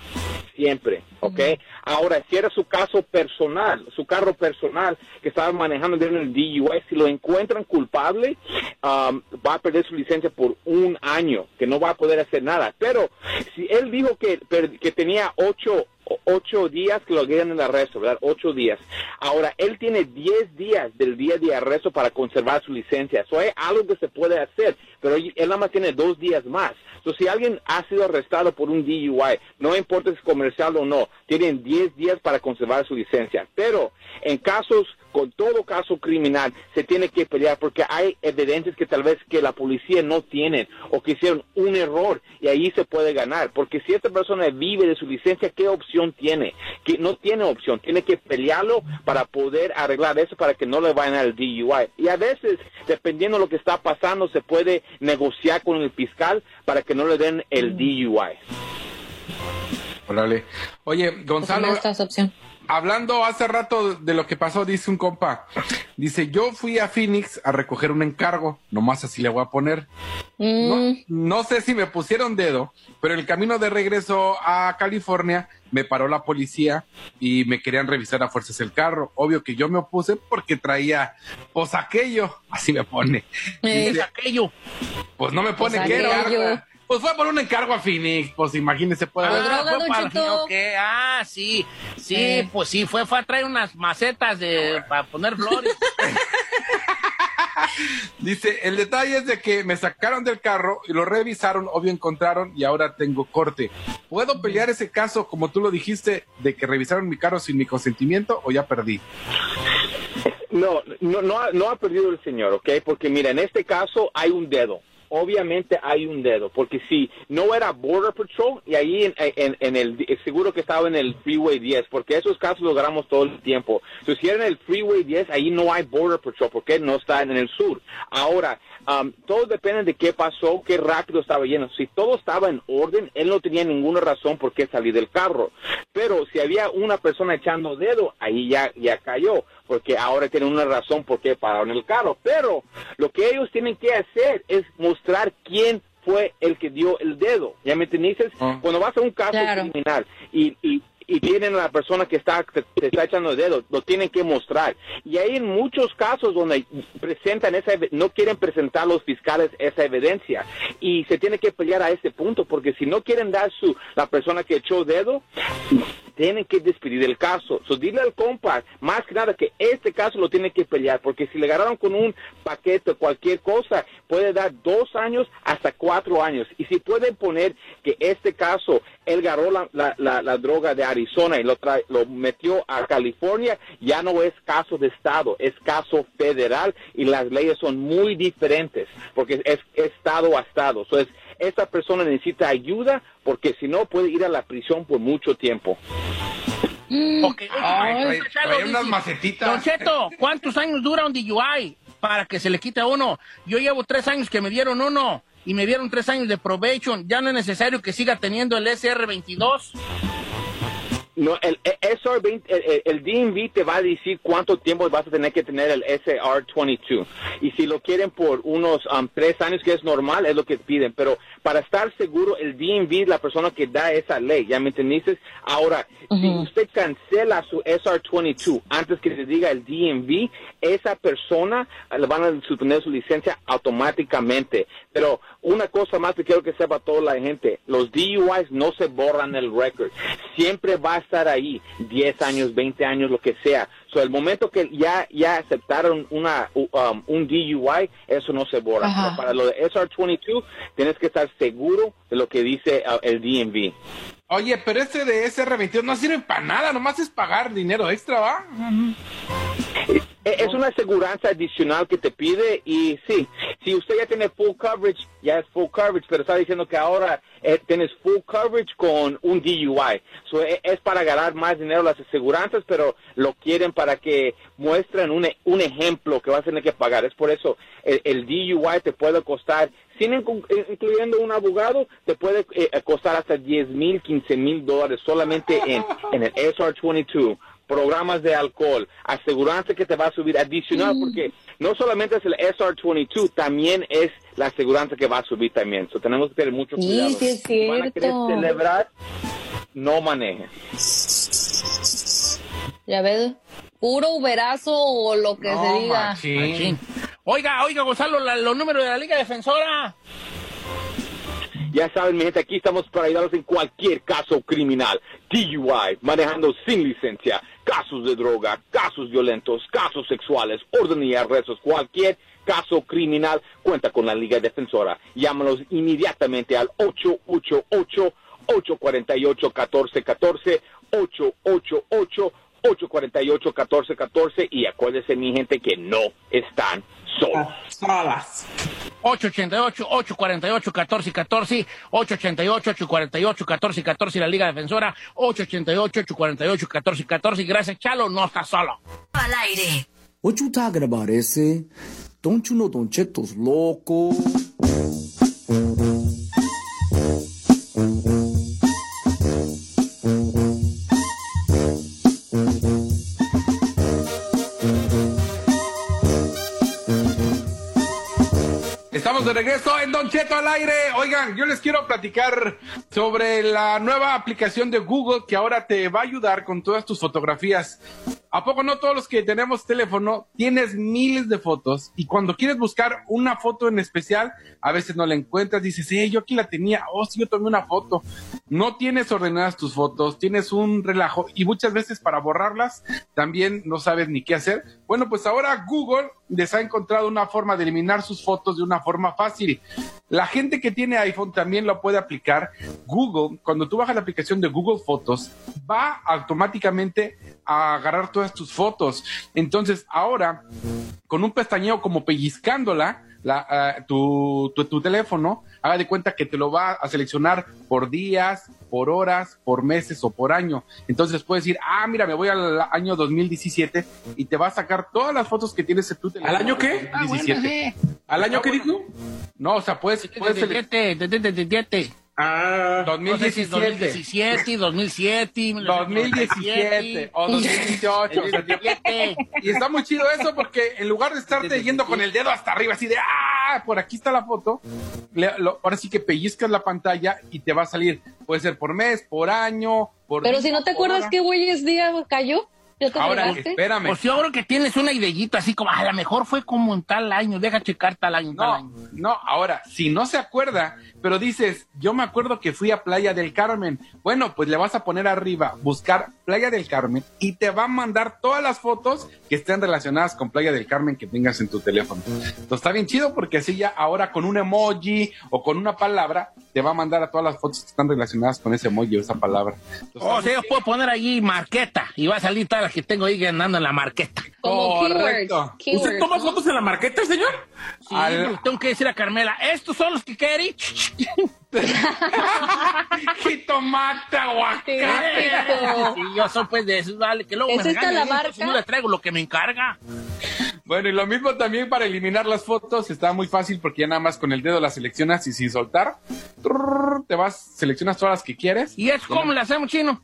Siempre, ¿ok? Ahora, si era su caso personal, su carro personal que estaba manejando dentro del DUI, si lo encuentran culpable, um, va a perder su licencia por un año, que no va a poder hacer nada. Pero si él dijo que, que tenía ocho ocho días que lo dieron en el arresto, ¿verdad? Ocho días. Ahora, él tiene diez días del día de arresto para conservar su licencia. Eso es algo que se puede hacer, pero él nada más tiene dos días más. Entonces, si alguien ha sido arrestado por un DUI, no importa si es comercial o no, tienen 10 días para conservar su licencia. Pero en casos, con todo caso criminal, se tiene que pelear porque hay evidencias que tal vez que la policía no tienen o que hicieron un error y ahí se puede ganar. Porque si esta persona vive de su licencia, ¿qué opción tiene? Que no tiene opción, tiene que pelearlo para poder arreglar eso para que no le vayan al DUI. Y a veces, dependiendo de lo que está pasando, se puede negociar con el fiscal para que no le den el DUI. Órale. Oye, Gonzalo, Pues esta es opción. Hablando hace rato de lo que pasó, dice un compa. Dice, yo fui a Phoenix a recoger un encargo, nomás así le voy a poner. No, no sé si me pusieron dedo, pero el camino de regreso a California me paró la policía y me querían revisar a fuerzas el carro. Obvio que yo me opuse porque traía, pues aquello, así me pone. ¿Qué es Dice, aquello? Pues no me pone Pues qué era. Pues fue por un encargo a Phoenix, pues imagínese, puede haber- Ah, fue para- ah, sí, sí, pues sí, fue, fue a traer unas macetas de, para poner flores. [LAUGHS] Dice, el detalle es de que me sacaron del carro y lo revisaron, obvio encontraron y ahora tengo corte. ¿Puedo pelear ese caso, como tú lo dijiste, de que revisaron mi carro sin mi consentimiento o ya perdí? No, no, no, ha, no ha perdido el señor, ¿ok? Porque mira, en este caso hay un dedo. Obviamente hay un dedo, porque si no era Border Patrol y ahí en, en- el seguro que estaba en el Freeway 10, porque esos casos los ganamos todo el tiempo. Si era en el Freeway 10, ahí no hay Border Patrol, porque no está en el sur. Ahora, um, todo depende de qué pasó, qué rápido estaba yendo. Si todo estaba en orden, él no tenía ninguna razón por qué salir del carro. Pero si había una persona echando dedo, ahí ya, ya cayó, porque ahora tienen una razón por qué pararon el carro. Pero lo que ellos tienen que hacer es mostrar quién fue el que dio el dedo. ¿Ya me entendiste? Cuando vas a un caso criminal y, y, y tienen a la persona que está te, te está echando el dedo, lo tienen que mostrar. Y hay en muchos casos donde presentan esa ev- no quieren presentar los fiscales esa evidencia y se tiene que pelear a ese punto porque si no quieren dar su la persona que echó dedo tienen que despedir el caso. So, dile al compa, más que nada, que este caso lo tiene que pelear, porque si le agarraron con un paquete o cualquier cosa, puede dar dos años hasta cuatro años. Y si pueden poner que este caso, él agarró la, la, droga de Arizona y lo, trae- lo metió a California, ya no es caso de Estado, es caso federal y las leyes son muy diferentes, porque es Estado a Estado. So, es, esta persona necesita ayuda porque si no puede ir a la prisión por mucho tiempo. Ok, Ay, Chalo, trae- trae unas macetitas. Don Cheto, ¿cuántos años dura un DUI para que se le quite a uno? Yo llevo tres años que me dieron uno y me dieron tres años de probation. Ya no es necesario que siga teniendo el SR22. No, el, el SR20, el, el- el DMV te va a decir cuánto tiempo vas a tener que tener el SR22. Y si lo quieren por unos um, tres años, que es normal, es lo que piden. Pero para estar seguro, el DMV es la persona que da esa ley. ¿Ya me entendiste? Ahora, si usted cancela su SR22 antes que se diga el DMV, esa persona eh, le van a suspender su licencia automáticamente. Pero una cosa más que quiero que sepa toda la gente, los DUIs no se borran el record. Siempre va a estar ahí, 10 años, 20 años, lo que sea. So, el momento que ya, ya aceptaron una, um, un DUI, eso no se borra. Pero para lo de SR22, tienes que estar seguro de lo que dice uh, el DMV. Oye, pero este de SR22 no sirve para nada, nomás es pagar dinero extra, ¿va? E- Es una aseguranza adicional que te pide y sí, si usted ya tiene full coverage, ya es full coverage, pero está diciendo que ahora eh, tienes full coverage con un DUI. So, e- es para ganar más dinero las aseguranzas, pero lo quieren para que muestren un, un ejemplo que vas a tener que pagar. Es por eso el, el DUI te puede costar, sin inclu- eh, incluyendo un abogado, te puede eh, costar hasta 10 mil, 15 mil dólares solamente en, en el SR22 programas de alcohol, aseguranza que te va a subir adicional, porque no solamente es el SR22, también es la aseguranza que va a subir también. So, tenemos que tener mucho Sí, cuidado. sí es Si van a querer cierto. celebrar, no manejen. Ya ves, puro uberazo o lo que se diga. Machín. Oiga, oiga, Gonzalo, la- los números de la Liga Defensora. Ya saben, mi gente, aquí estamos para ayudarlos en cualquier caso criminal. DUI, manejando sin licencia, casos de droga, casos violentos, casos sexuales, orden y arrestos, cualquier caso criminal, cuenta con la Liga Defensora. Llámanos inmediatamente al 888-848-1414, 888-848-1414 y acuérdense, mi gente, que no están solos. Solas. 888-848-1414, 888-848-1414, la Liga Defensora, 888-848-1414. Gracias, Chalo, no está solo. Al aire. What you talking about, ese? Don't you know Don Cheto's loco? Regreso en Don Cheto al aire. Oigan, yo les quiero platicar sobre la nueva aplicación de Google que ahora te va a ayudar con todas tus fotografías. ¿A poco no todos los que tenemos teléfono tienes miles de fotos y cuando quieres buscar una foto en especial, a veces no la encuentras, dices, eh, yo aquí la tenía, oh, sí, yo tomé una foto. No tienes ordenadas tus fotos, tienes un relajo y muchas veces para borrarlas también no sabes ni qué hacer. Bueno, pues ahora Google les ha encontrado una forma de eliminar sus fotos de una forma fácil. La gente que tiene iPhone también lo puede aplicar. Google, cuando tú bajas la aplicación de Google Fotos, va automáticamente a agarrar todas tus fotos. Entonces, ahora, con un pestañeo como pellizcándola, la, ah, tu, tu, tu teléfono, haga de cuenta que te lo va a seleccionar por días, por horas, por meses o por año. Entonces puedes decir, ah, mira, me voy al año 2017 y te va a sacar todas las fotos que tienes en tu teléfono. ¿Al año qué? Ah, bueno, 2017. sí. ¿Al año qué dijo? No, o sea, puedes, puedes sele- 2017, Ah, 2017. 2017, 2007, 2017 o 2018. o sea, 2017. [LAUGHS] Y está muy chido eso porque en lugar de estarte yendo con el dedo hasta arriba, así de, ah, por aquí está la foto, le- lo- ahora sí que pellizcas la pantalla y te va a salir, puede ser por mes, por año, por Pero día, si no te acuerdas hora. qué güeyes día cayó, Ahora, fregaste. espérame. Pues yo creo que tienes una ideyita así como, a lo mejor fue como en tal año, deja checar tal año, tal año. No, no, ahora, si no se acuerda, pero dices, yo me acuerdo que fui a Playa del Carmen. Bueno, pues le vas a poner arriba, buscar Playa del Carmen y te va a mandar todas las fotos que estén relacionadas con Playa del Carmen que tengas en tu teléfono. Entonces está bien chido porque así ya ahora con un emoji o con una palabra te va a mandar a todas las fotos que están relacionadas con ese emoji o esa palabra. Entonces, O sea, yo puedo poner allí marqueta y va a salir todas las que tengo ahí andando en la marqueta. Como Correcto. keywords. ¿Usted toma fotos en la marqueta, señor? Sí, Al- tengo que decir a Carmela, estos son los que querí. [LAUGHS] Jitomate, aguacate. [LAUGHS] Sí, yo soy pues de esos, vale, que luego ¿Es me esta regañan, la marca? no le traigo lo que me encarga. Bueno, y lo mismo también para eliminar las fotos, está muy fácil porque ya nada más con el dedo las seleccionas y sin soltar, trrr, te vas, seleccionas todas las que quieres. ¿Y es como le hacemos, chino?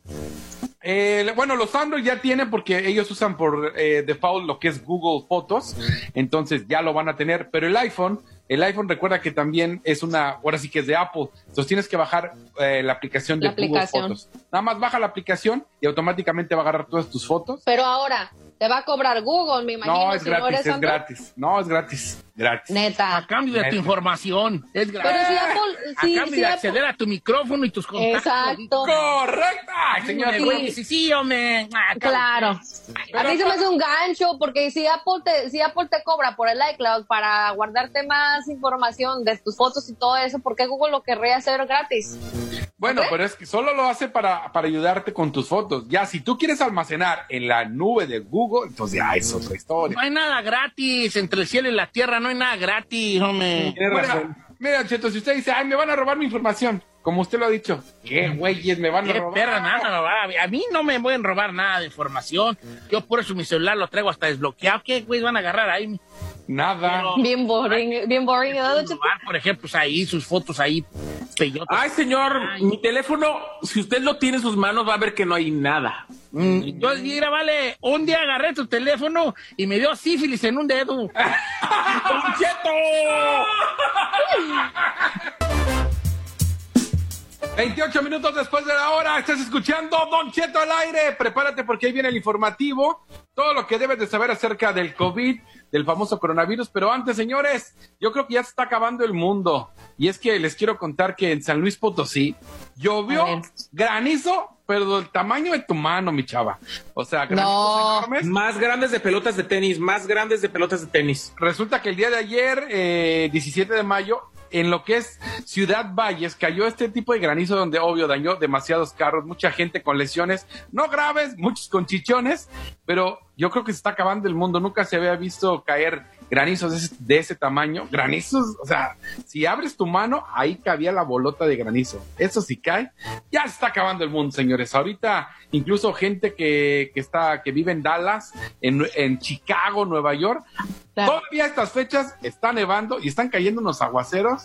Eh, bueno, los Android ya tienen porque ellos usan por eh, default lo que es Google Fotos, entonces ya lo van a tener, pero el iPhone, el iPhone recuerda que también es una, ahora sí que es de Apple, entonces tienes que bajar eh, la aplicación de La Google aplicación. Fotos. Nada más baja la aplicación y automáticamente va a agarrar todas tus fotos. Pero ahora, te va a cobrar Google, me imagino. No, es si gratis, es Android. gratis. No, es gratis, gratis. Neta. A cambio de tu información. Es gratis. Pero si Apple, a sí, cambio sí, de Apple- acceder a tu micrófono y tus contactos. Exacto. Correcto. Ay, señor. Güey, sí, sí, hombre. Ah, Claro. A mí se me hace un gancho porque si Apple te, si Apple te cobra por el iCloud para guardarte más información de tus fotos y todo eso, ¿por qué Google lo querría hacer gratis? Bueno, pero es que solo lo hace para, para ayudarte con tus fotos. Ya, si tú quieres almacenar en la nube de Google, entonces ya es otra historia. No hay nada gratis entre el cielo y la tierra, no hay nada gratis, hombre. Mira, mira, Cheto, si usted dice, ay, me van a robar mi información, como usted lo ha dicho, ¿qué güeyes me van a robar? perra, nada, no, a mí no me pueden robar nada de información. Yo por eso mi celular lo traigo hasta desbloqueado. ¿Qué güey van a agarrar ahí? Nada. Bien boring, bien boring. por ejemplo, pues, ahí sus fotos ahí, peyotas. Ay, señor, mi teléfono, si usted lo tiene en sus manos, va a ver que no hay nada. Mm, Yo, mira, vale, un día agarré tu teléfono y me dio sífilis en un dedo. [LAUGHS] ¡Don Cheto! [LAUGHS] 28 minutos después de la hora, estás escuchando Don Cheto al aire. Prepárate porque ahí viene el informativo. Todo lo que debes de saber acerca del COVID, del famoso coronavirus. Pero antes, señores, yo creo que ya se está acabando el mundo. Y es que les quiero contar que en San Luis Potosí llovió granizo, pero del tamaño de tu mano, mi chava. O sea, granizos enormes. Más grandes de pelotas de tenis, más grandes de pelotas de tenis. Resulta que el día de ayer, eh, 17 de mayo, en lo que es Ciudad Valles, cayó este tipo de granizo donde obvio dañó demasiados carros, mucha gente con lesiones, no graves, muchos con chichones, pero yo creo que se está acabando el mundo. Nunca se había visto caer granizos de ese, de ese tamaño. Granizos, o sea, si abres tu mano, ahí cabía la bolota de granizo. Eso sí cae. Ya se está acabando el mundo, señores. Ahorita, incluso gente que, que está, que vive en Dallas, en, en Chicago, Nueva York, todavía a estas fechas está nevando y están cayendo unos aguaceros.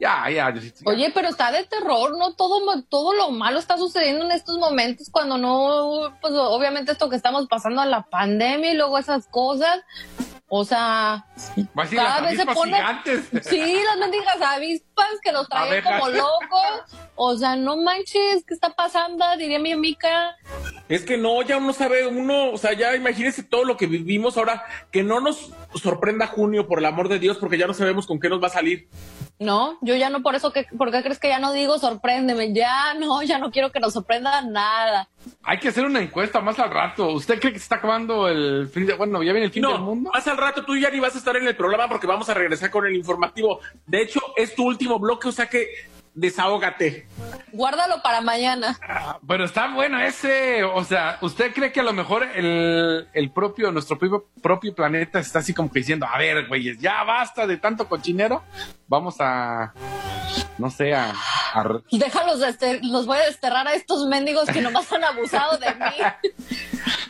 Ya, ya, ya. Oye, pero está de terror, ¿no? Todo, todo lo malo está sucediendo en estos momentos cuando no, pues obviamente esto que estamos pasando a la pandemia y luego esas cosas. O sea, Va a decir, cada las vez se avispas pone... gigantes. [LAUGHS] Sí, las mendigas avispas que nos traen como locos. O sea, no manches, ¿qué está pasando? Diría mi amiga. Es que no, ya uno sabe, uno, o sea, ya imagínese todo lo que vivimos ahora, que no nos sorprenda junio, por el amor de Dios, porque ya no sabemos con qué nos va a salir. No, yo ya no, por eso, que, ¿por qué crees que ya no digo sorpréndeme? Ya no, ya no quiero que nos sorprenda nada. Hay que hacer una encuesta más al rato. ¿Usted cree que se está acabando el fin de, bueno, ya viene el fin del No, mundo? más al rato tú ya ni vas a estar en el programa porque vamos a regresar con el informativo. De hecho, es tu último bloque, o sea que desahógate. Guárdalo para mañana. Pero está bueno ese, o sea, ¿usted cree que a lo mejor el, el propio, nuestro propio, propio planeta está así como que diciendo, a ver, güeyes, ya basta de tanto cochinero, vamos a, no sé, a... a- Déjalos, dester- los voy a desterrar a estos mendigos que nomás han abusado de mí. [LAUGHS]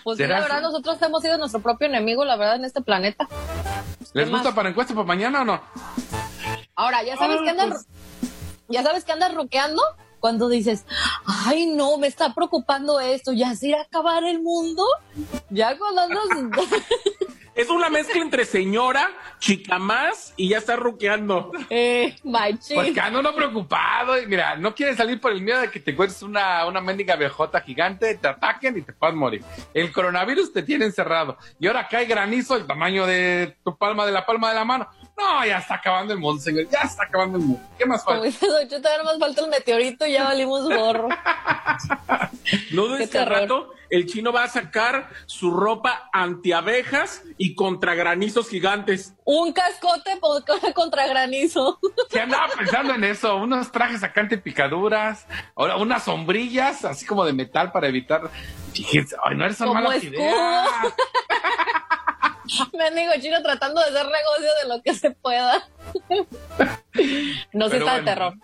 Pues sí, ¿Será la verdad, nosotros hemos sido nuestro propio enemigo, la verdad, en este planeta. ¿Les ¿Qué gusta más? para encuesta para mañana o no? Ahora, ¿ya sabes Ah, que andas, pues. ya sabes que andas roqueando? Cuando dices, ay, no, me está preocupando esto, ¿ya se irá a acabar el mundo? Ya cuando andas... [LAUGHS] Es una mezcla entre señora, chica más y ya está ruqueando. eh, machín. Pues que ando uno preocupado, y mira, no quieres salir por el miedo de que te encuentres una, una mendiga viejota gigante, te ataquen y te puedas morir. El coronavirus te tiene encerrado. Y ahora cae granizo el tamaño de tu palma, de la palma de la mano. No, ya está acabando el mundo, señor. Ya está acabando el mundo. ¿Qué más Como falta? dice Don Cheto, ahora más falta el meteorito y ya valimos gorro. [LAUGHS] No dudes que al rato el chino va a sacar su ropa antiabejas y contra granizos gigantes. Un cascote [LAUGHS] contra granizo. Se andaba pensando en eso, unos trajes acá anti picaduras, ahora unas sombrillas así como de metal para evitar. Fíjense, ay, no eres tan Como malas escudo. ideas. [LAUGHS] Mendigo chino tratando de hacer negocio de lo que se pueda. [LAUGHS] No se está de terror.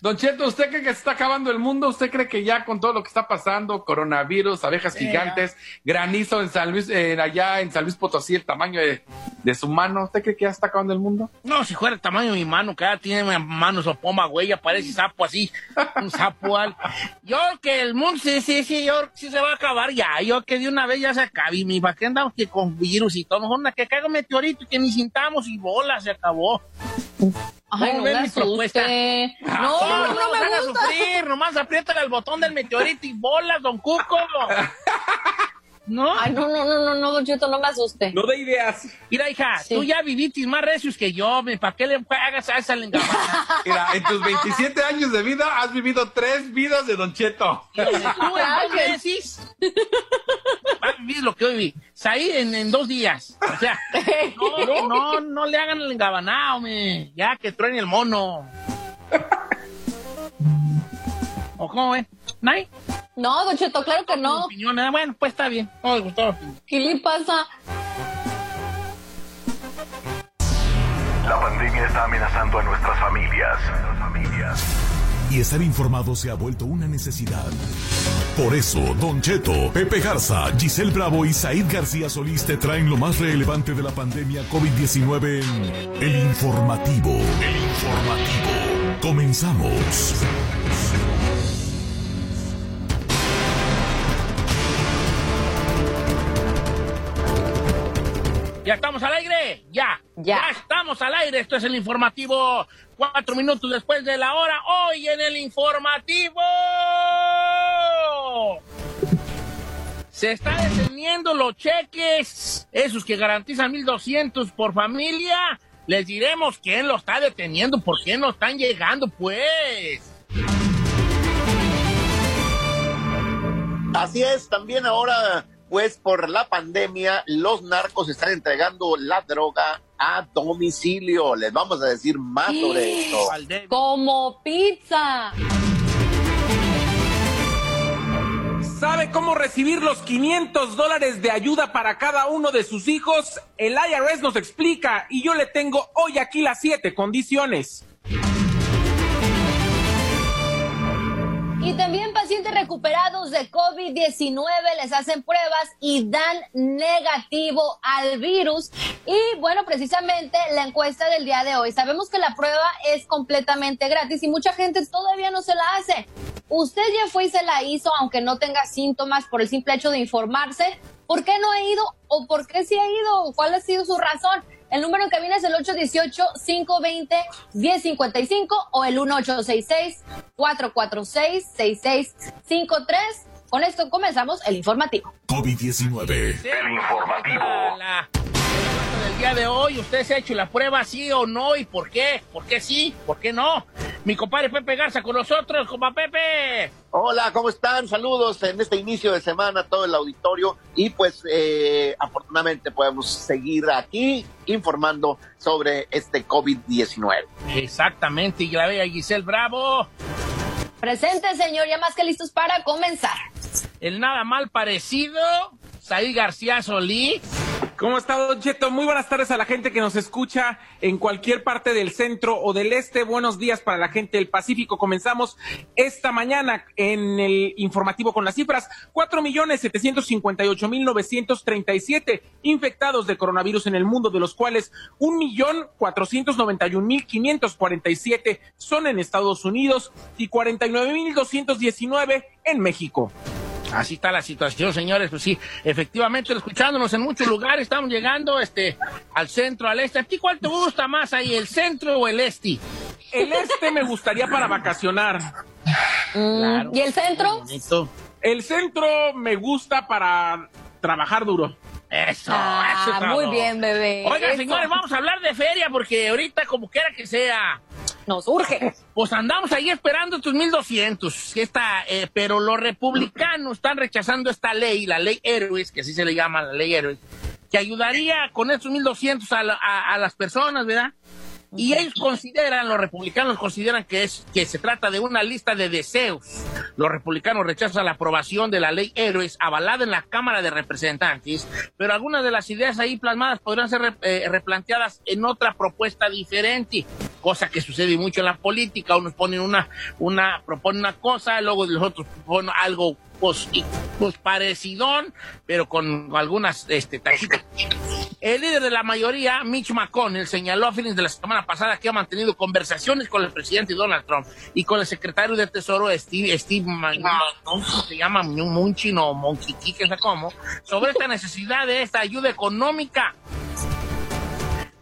Don Cheto, ¿usted cree que se está acabando el mundo? ¿Usted cree que ya con todo lo que está pasando, coronavirus, abejas gigantes, granizo en San Luis, eh, allá en San Luis Potosí, el tamaño de, de su mano, ¿usted cree que ya está acabando el mundo? No, si fuera el tamaño de mi mano, que ya tiene mi mano sopoma, güey, ya parece sapo así, un sapo al. Yo que el mundo, sí, sí, sí, yo sí se va a acabar ya, yo que de una vez ya se acabe, mi ¿para qué andamos que con virus y todo? Mejor una que caiga un meteorito y que ni sintamos y bola, se acabó. Ay, ¿Cómo no ven me mi propuesta? asuste. Ah, No, no nos me sufrir, nomás apriétale el botón del meteorito y bolas, don Cuco. [LAUGHS] ¿No? Ay, no, no, no, no, no, Don Cheto, no me asuste. No de ideas. Mira, hija, Sí. tú ya viviste más recios que yo, ¿para qué le hagas a esa lengua? [LAUGHS] Mira, en tus 27 años de vida has vivido tres vidas de Don Cheto. Tú en dos meses vas a vivir lo que hoy vi. Saí en, en dos días. O sea, [LAUGHS] no, no, no le hagan el engabanao, me. Ya que truene el mono. [LAUGHS] ¿O cómo ven? ¿Nay? No, Don Cheto, claro que no. Opinión, eh, bueno, pues está bien. No les gustó. ¿Qué le pasa? La pandemia está amenazando a nuestras familias. Y estar informado se ha vuelto una necesidad. Por eso, Don Cheto, Pepe Garza, Giselle Bravo y Said García Solís te traen lo más relevante de la pandemia COVID-19 en El Informativo. El Informativo. Comenzamos. ¿Ya estamos al aire? Ya. Ya. estamos al aire. Esto es el informativo. Cuatro minutos después de la hora. Hoy en el informativo. Se está deteniendo los cheques. Esos que garantizan 1,200 por familia. Les diremos quién lo está deteniendo. ¿Por qué no están llegando, pues? Así es, también ahora, pues por la pandemia, los narcos están entregando la droga a domicilio. Les vamos a decir más sobre esto. Como pizza. ¿Sabe cómo recibir los 500 dólares de ayuda para cada uno de sus hijos? El IRS nos explica y yo le tengo hoy aquí las siete condiciones. Y también pacientes recuperados de COVID-19 les hacen pruebas y dan negativo al virus. Y bueno, precisamente la encuesta del día de hoy. Sabemos que la prueba es completamente gratis y mucha gente todavía no se la hace. Usted ya fue y se la hizo, aunque no tenga síntomas por el simple hecho de informarse. ¿Por qué no ha ido o por qué sí ha ido? ¿Cuál ha sido su razón? El número en cabina es el 818-520-1055 o el 1866-446-6653. Con esto comenzamos el informativo. COVID-19. El informativo. La- del día de hoy, ¿usted se ha hecho la prueba sí o no? ¿Y por qué? ¿Por qué sí? ¿Por qué no? Mi compadre Pepe Garza con nosotros, compa Pepe. Hola, ¿cómo están? Saludos en este inicio de semana a todo el auditorio y pues eh, afortunadamente podemos seguir aquí informando sobre este COVID-19. Exactamente, y la bella Giselle Bravo. Presente, señor, ya más que listos para comenzar. El nada mal parecido, Saí García Solís. ¿Cómo está, Don Cheto? Muy buenas tardes a la gente que nos escucha en cualquier parte del centro o del este. Buenos días para la gente del Pacífico. Comenzamos esta mañana en el informativo con las cifras. 4.758.937 infectados de coronavirus en el mundo, de los cuales 1.491.547 son en Estados Unidos y 49.219 en México. Así está la situación, señores. Pues sí, efectivamente, escuchándonos en muchos lugares, estamos llegando este, al centro, al este. ¿A ti cuál te gusta más ahí, el centro o el este? El este me gustaría para vacacionar. Mm, ¿Y el centro? El centro me gusta para trabajar duro. Eso, Ah, eso, muy bien, bebé. Oiga, Eso. señores, vamos a hablar de feria porque ahorita, como quiera que sea, Nos urge. pues andamos ahí esperando estos 1200. que Esta, eh, pero los republicanos están rechazando esta ley, la ley Héroes, que así se le llama la ley Héroes, que ayudaría con estos 1200 a, la- a, a las personas, ¿verdad? Y ellos consideran, los republicanos consideran que es que se trata de una lista de deseos. Los republicanos rechazan la aprobación de la ley Héroes avalada en la Cámara de Representantes, pero algunas de las ideas ahí plasmadas podrían ser eh, replanteadas en otra propuesta diferente, cosa que sucede mucho en la política. Unos ponen una, una, proponen una cosa, luego los otros proponen algo pues, pues parecidón, pero con algunas este, tachitas. El líder de la mayoría, Mitch McConnell, señaló a fines de la semana pasada que ha mantenido conversaciones con el presidente Donald Trump y con el secretario de Tesoro, Steve, Steve se llama Munchin o Monchiqui, que cómo, sobre esta necesidad de esta ayuda económica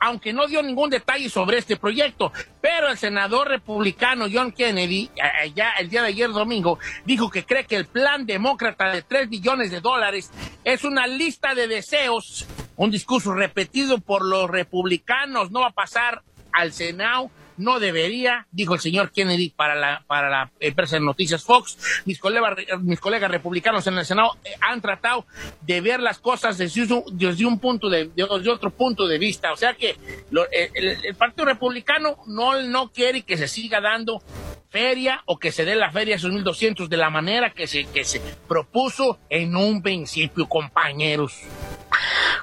aunque no dio ningún detalle sobre este proyecto. Pero el senador republicano John Kennedy, eh, ya el día de ayer domingo, dijo que cree que el plan demócrata de 3 billones de dólares es una lista de deseos, un discurso repetido por los republicanos, no va a pasar al Senado. No debería, dijo el señor Kennedy para la, para la empresa de noticias Fox. Mis colegas, mis colegas republicanos en el Senado eh, han tratado de ver las cosas desde desde un punto de, de- desde otro punto de vista. O sea que lo- el, Partido Republicano no, no quiere que se siga dando feria o que se dé la feria esos 1200 de la manera que se, que se propuso en un principio, compañeros.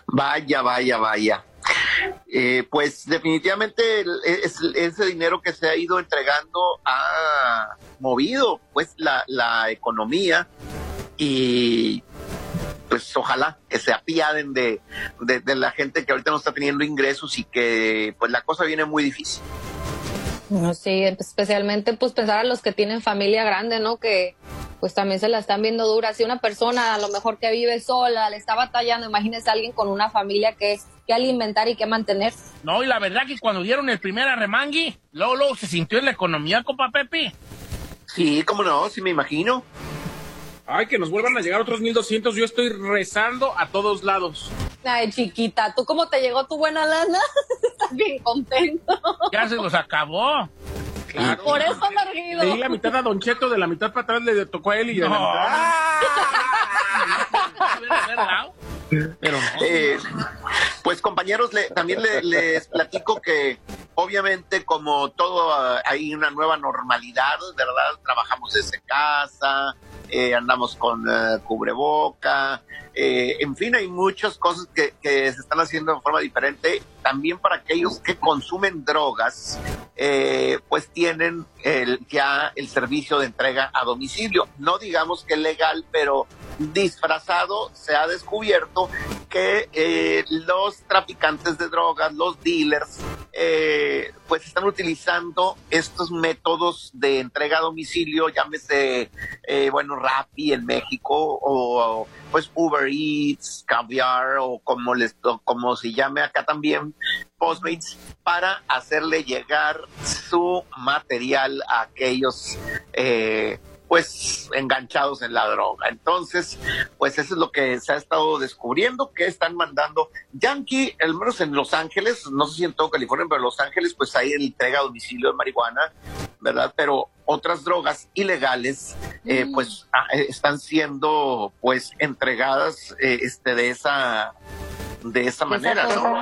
Vaya, vaya, vaya. Eh, pues definitivamente ese dinero que se ha ido entregando ha movido pues la, la economía y pues ojalá que se apiaden de, de, de la gente que ahorita no está teniendo ingresos y que pues la cosa viene muy difícil. No, Sí, especialmente pues pensar a los que tienen familia grande, ¿no? Que pues también se la están viendo dura. Si una persona a lo mejor que vive sola le está batallando, imagínese a alguien con una familia que que alimentar y que mantener. No, y la verdad que cuando dieron el primer arremangui, luego, luego se sintió en la economía, compa Pepe. Sí, cómo no, sí me imagino. Ay, que nos vuelvan a llegar otros 1200. Yo estoy rezando a todos lados. Ay, chiquita, ¿tú cómo te llegó tu buena lana? Estás [LAUGHS] bien contento. Ya se los acabó. Claro. Por eso me he reído. Le di la mitad a Don Cheto, de la mitad para atrás le tocó a él y de la No. mitad. Pero Eh, pues compañeros, le- también le- les platico que obviamente como todo ah, hay una nueva normalidad, ¿verdad? Trabajamos desde casa, eh, andamos con eh, cubreboca, eh, en fin, hay muchas cosas que, se están haciendo de forma diferente. También para aquellos que consumen drogas, eh, pues tienen el, ya el servicio de entrega a domicilio. No digamos que legal, pero disfrazado se ha descubierto que eh, los traficantes de drogas, los dealers, eh, pues están utilizando estos métodos de entrega a domicilio, llámese, eh, bueno, Rappi en México o pues Uber Eats, Caviar o como les como se llame acá también, Postmates, para hacerle llegar su material a aquellos eh, pues enganchados en la droga. Entonces, pues eso es lo que se ha estado descubriendo, que están mandando Yankee, al menos en Los Ángeles, no sé si en todo California, pero en Los Ángeles, pues hay entrega a domicilio de marihuana, ¿verdad? Pero otras drogas ilegales, eh, pues ah, eh, están siendo, pues, entregadas, eh, este, de esa, de esa manera, ¿no?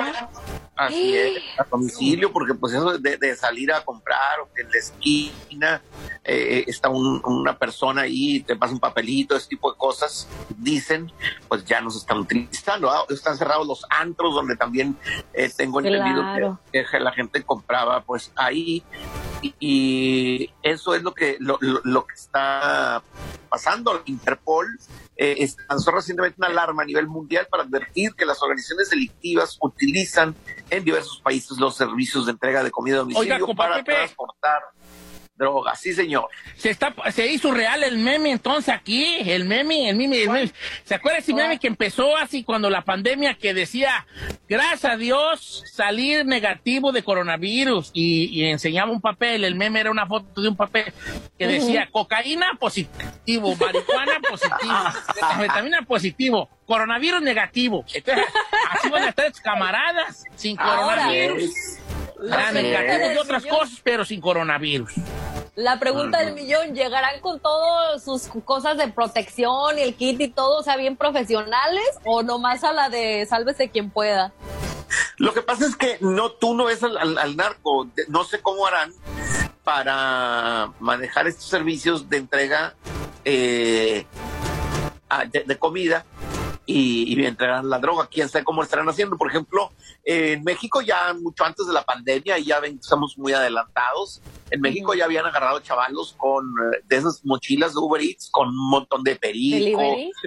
Así es, a domicilio, porque pues eso de, de salir a comprar o que en la esquina eh, está un- una persona ahí, te pasa un papelito, ese tipo de cosas, dicen, pues ya nos están utilizando. Ah, Están cerrados los antros donde también eh, tengo entendido Claro. que, que la gente compraba pues ahí y, eso es lo que lo, lo- lo que está pasando. Interpol eh, lanzó recientemente una alarma a nivel mundial para advertir que las organizaciones delictivas utilizan en diversos países los servicios de entrega de comida a domicilio Oiga, para Pepe. transportar drogas. Sí, señor. Se, está, se hizo real el meme entonces aquí, el meme, el meme, el meme. ¿Se acuerda ese meme que empezó así cuando la pandemia que decía, gracias a Dios, salir negativo de coronavirus y, y enseñaba un papel, el meme era una foto de un papel que decía cocaína positivo, marihuana positivo, [LAUGHS] metanfetamina positivo, coronavirus negativo. Entonces, así van a estar sus camaradas sin Ahora, coronavirus. Ah, pregunta negativos de otras millón. cosas, pero sin coronavirus. La pregunta del millón, ¿llegarán con todas sus cosas de protección y el kit y todo, o sea, bien profesionales o nomás a la de sálvese quien pueda? Lo que pasa es que no, tú no ves al, al- al narco. No sé cómo harán para manejar estos servicios de entrega eh, a- de, de comida y, y entregar la droga. Quién sabe cómo estarán haciendo. Por ejemplo, eh, en México ya mucho antes de la pandemia, ya ven estamos muy adelantados. En México ya habían agarrado chavalos con eh, de esas mochilas de Uber Eats con un montón de perico.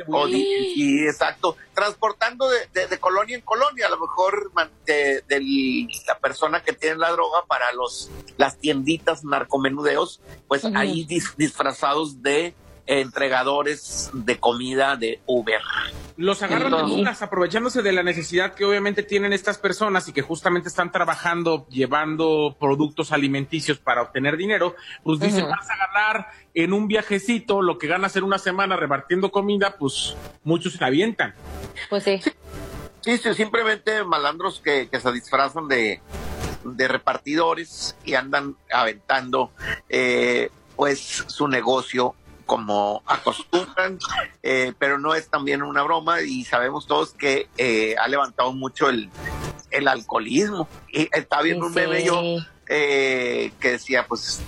O sí, exacto. Transportando de, de- de colonia en colonia, a lo mejor de, del- la persona que tiene la droga para los las tienditas narcomenudeos, pues ahí dis- disfrazados de entregadores de comida de Uber. Los agarran de Entonces- buenas, aprovechándose de la necesidad que obviamente tienen estas personas y que justamente están trabajando, llevando productos alimenticios para obtener dinero, pues dicen, Ujú. vas a ganar en un viajecito lo que ganas en una semana repartiendo comida, pues muchos se avientan. Pues sí. Sí, sí, simplemente malandros que, que se disfrazan de, de repartidores y andan aventando eh, pues su negocio como acostumbran, eh, pero no es también una broma y sabemos todos que eh, ha levantado mucho el, el alcoholismo. Y estaba viendo un Sí. meme yo eh, que decía pues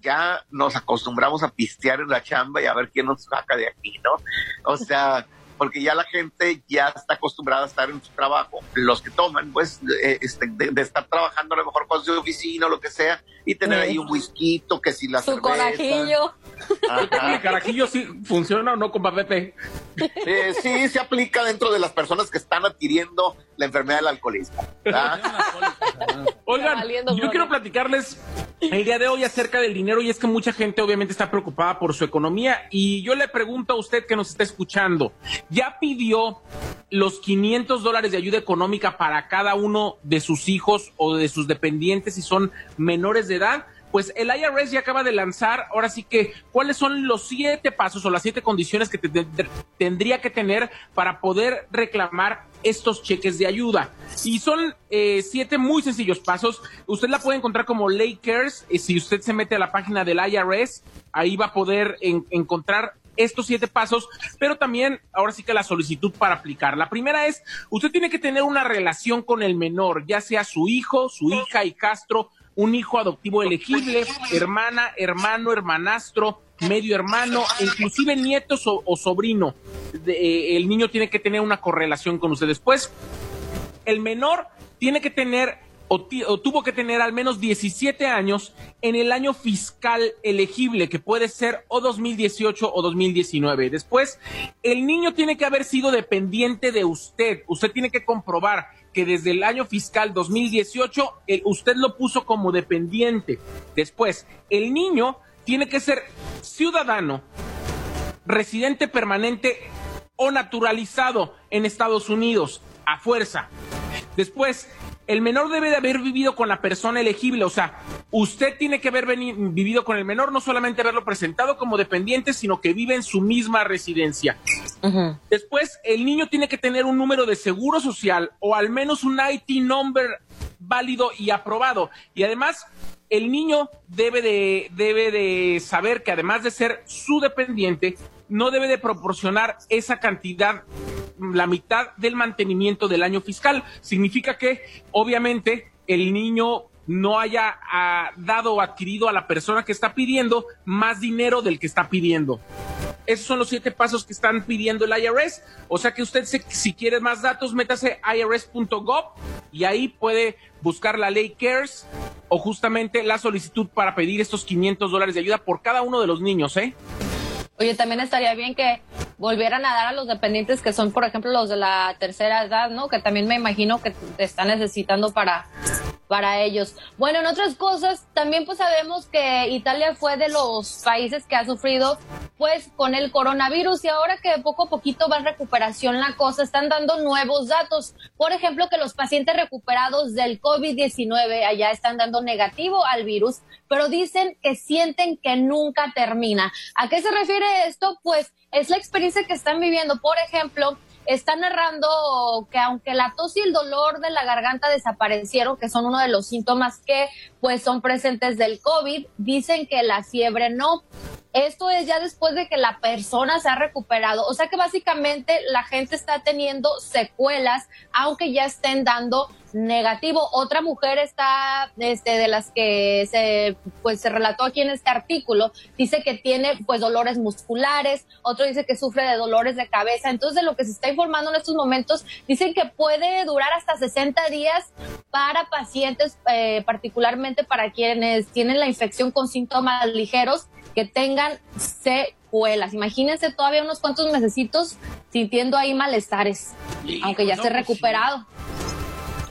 ya nos acostumbramos a pistear en la chamba y a ver quién nos saca de aquí, ¿no? O sea, porque ya la gente ya está acostumbrada a estar en su trabajo. Los que toman, pues, eh, este, de, de estar trabajando a lo mejor con su oficina o lo que sea, y tener ahí un whisky, que si la Su cerveza. corajillo. Ajá. ¿El carajillo sí funciona o no, compa Pepe? Eh, sí, se aplica dentro de las personas que están adquiriendo la enfermedad del alcoholismo. ¿verdad? Oigan, yo quiero platicarles el día de hoy acerca del dinero y es que mucha gente obviamente está preocupada por su economía y yo le pregunto a usted que nos está escuchando, ¿ya pidió los 500 dólares de ayuda económica para cada uno de sus hijos o de sus dependientes si son menores de edad? Pues el IRS ya acaba de lanzar, ahora sí que, ¿cuáles son los siete pasos o las siete condiciones que te- te- tendría que tener para poder reclamar estos cheques de ayuda? Y son eh, siete muy sencillos pasos. Usted la puede encontrar como Lay Cares. eh, si usted se mete a la página del IRS, ahí va a poder en- encontrar estos siete pasos, pero también ahora sí que la solicitud para aplicar. La primera es, usted tiene que tener una relación con el menor, ya sea su hijo, su hija y Castro, un hijo adoptivo elegible, hermana, hermano, hermanastro, medio hermano, inclusive nietos o, sobrino. Eh, el niño tiene que tener una correlación con usted. Después, el menor tiene que tener o, tuvo que tener al menos 17 años en el año fiscal elegible, que puede ser o 2018 o 2019. Después, el niño tiene que haber sido dependiente de usted. Usted tiene que comprobar que desde el año fiscal 2018 el- usted lo puso como dependiente. Después, el niño tiene que ser ciudadano, residente permanente o naturalizado en Estados Unidos a fuerza. Después, el menor debe de haber vivido con la persona elegible, o sea, usted tiene que haber vivido con el menor, no solamente haberlo presentado como dependiente, sino que vive en su misma residencia. Después, el niño tiene que tener un número de seguro social o al menos un IT number válido y aprobado. Y además, el niño debe de, debe de saber que además de ser su dependiente, no debe de proporcionar esa cantidad, la mitad del mantenimiento del año fiscal. Significa que, obviamente, el niño no haya ah, dado o adquirido a la persona que está pidiendo más dinero del que está pidiendo. Esos son los siete pasos que están pidiendo el IRS. O sea que usted, se- si quiere más datos, métase irs.gov y ahí puede buscar la ley CARES o justamente la solicitud para pedir estos 500 dólares de ayuda por cada uno de los niños, ¿eh? Oye, también estaría bien que volvieran a dar a los dependientes que son, por ejemplo, los de la tercera edad, ¿no? Que también me imagino que te están necesitando para, para ellos. Bueno, en otras cosas, también pues sabemos que Italia fue de los países que ha sufrido pues con el coronavirus y ahora que poco a poquito va en recuperación la cosa, están dando nuevos datos. Por ejemplo, que los pacientes recuperados del COVID-19 allá están dando negativo al virus, pero dicen que sienten que nunca termina. ¿A qué se refiere esto? Pues es la experiencia que están viviendo. Por ejemplo, está narrando que aunque la tos y el dolor de la garganta desaparecieron, que son uno de los síntomas que pues son presentes del COVID, dicen que la fiebre no. Esto es ya después de que la persona se ha recuperado. O sea que básicamente la gente está teniendo secuelas, aunque ya estén dando negativo. Otra mujer está, este, de las que se, pues se relató aquí en este artículo, dice que tiene pues dolores musculares, otro dice que sufre de dolores de cabeza. Entonces, de lo que se está informando en estos momentos, dicen que puede durar hasta 60 días para pacientes, eh, particularmente para quienes tienen la infección con síntomas ligeros, que tengan secuelas. Imagínense todavía unos cuantos mesecitos sintiendo ahí malestares, aunque ya no, esté pues sí. recuperado.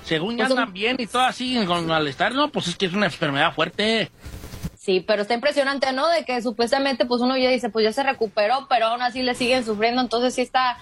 Según ya Pues, andan bien y todo siguen con malestar, no, pues es que es una enfermedad fuerte. Sí, pero está impresionante, ¿no? De que supuestamente, pues uno ya dice, pues ya se recuperó, pero aún así le siguen sufriendo, entonces sí está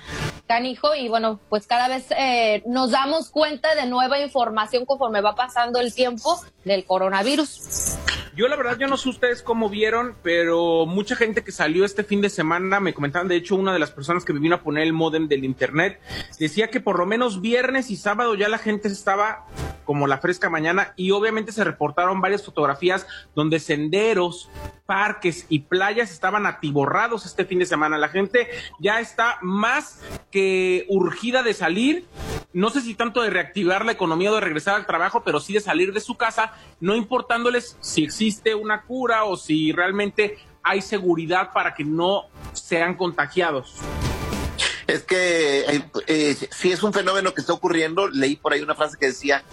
canijo y bueno, pues cada vez eh, nos damos cuenta de nueva información conforme va pasando el tiempo del coronavirus. Yo la verdad, yo no sé ustedes cómo vieron, pero mucha gente que salió este fin de semana me comentaban, de hecho, una de las personas que me vino a poner el modem del internet, decía que por lo menos viernes y sábado ya la gente estaba como la fresca mañana y obviamente se reportaron varias fotografías donde senderos, parques y playas estaban atiborrados este fin de semana. La gente ya está más que urgida de salir no sé si tanto de reactivar la economía o de regresar al trabajo, pero sí de salir de su casa, no importándoles si existe una cura o si realmente hay seguridad para que no sean contagiados. Es que eh, eh, si es un fenómeno que está ocurriendo, leí por ahí una frase que decía,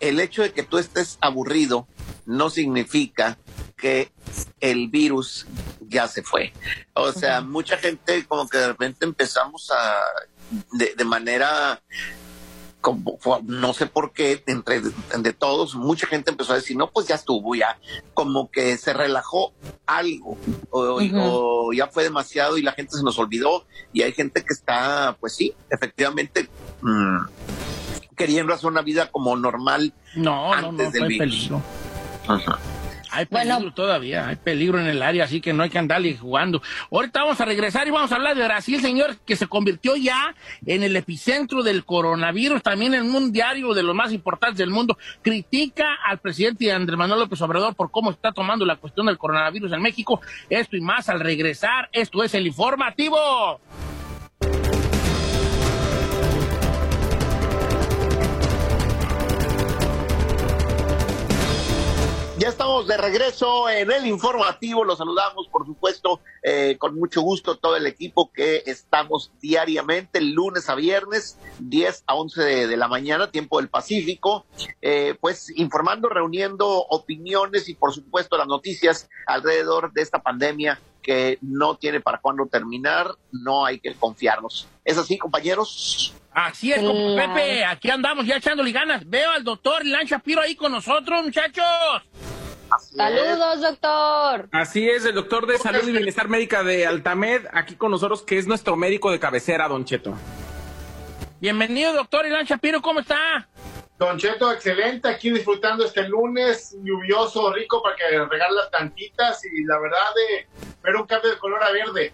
el hecho de que tú estés aburrido no significa que el virus ya se fue. O sea, mucha gente como que de repente empezamos a, de, de manera como, no sé por qué, entre de todos, mucha gente empezó a decir, no, pues ya estuvo, ya, como que se relajó algo, o, o ya fue demasiado y la gente se nos olvidó, y hay gente que está, pues sí, efectivamente, mm, queriendo hacer una vida como normal No, no, no, antes del virus. peligro. Ajá. Hay peligro todavía, hay peligro en el área, así que no hay que andarle jugando. Ahorita vamos a regresar y vamos a hablar de Brasil, señor, que se convirtió ya en el epicentro del coronavirus, también en un diario de los más importantes del mundo. Critica al presidente Andrés Manuel López Obrador por cómo está tomando la cuestión del coronavirus en México. Esto y más al regresar. Esto es el informativo. Ya estamos de regreso en el informativo. Los saludamos, por supuesto, eh, con mucho gusto todo el equipo que estamos diariamente, lunes a viernes, 10 a 11 de, de la mañana, tiempo del Pacífico, eh, pues informando, reuniendo opiniones y, por supuesto, las noticias alrededor de esta pandemia que no tiene para cuándo terminar. No hay que confiarnos. ¿Es así, compañeros? Así es, como Pepe, aquí andamos ya echándole ganas. Veo al doctor Ilan Shapiro ahí con nosotros, muchachos. Saludos, doctor. Así es, el doctor de salud y bienestar médica de Altamed, aquí con nosotros, que es nuestro médico de cabecera, Don Cheto. Bienvenido, doctor Ilan Shapiro, ¿cómo está? Don Cheto, excelente, aquí disfrutando este lunes lluvioso, rico, para que regale las tantitas y la verdad de ver un cambio de color a verde.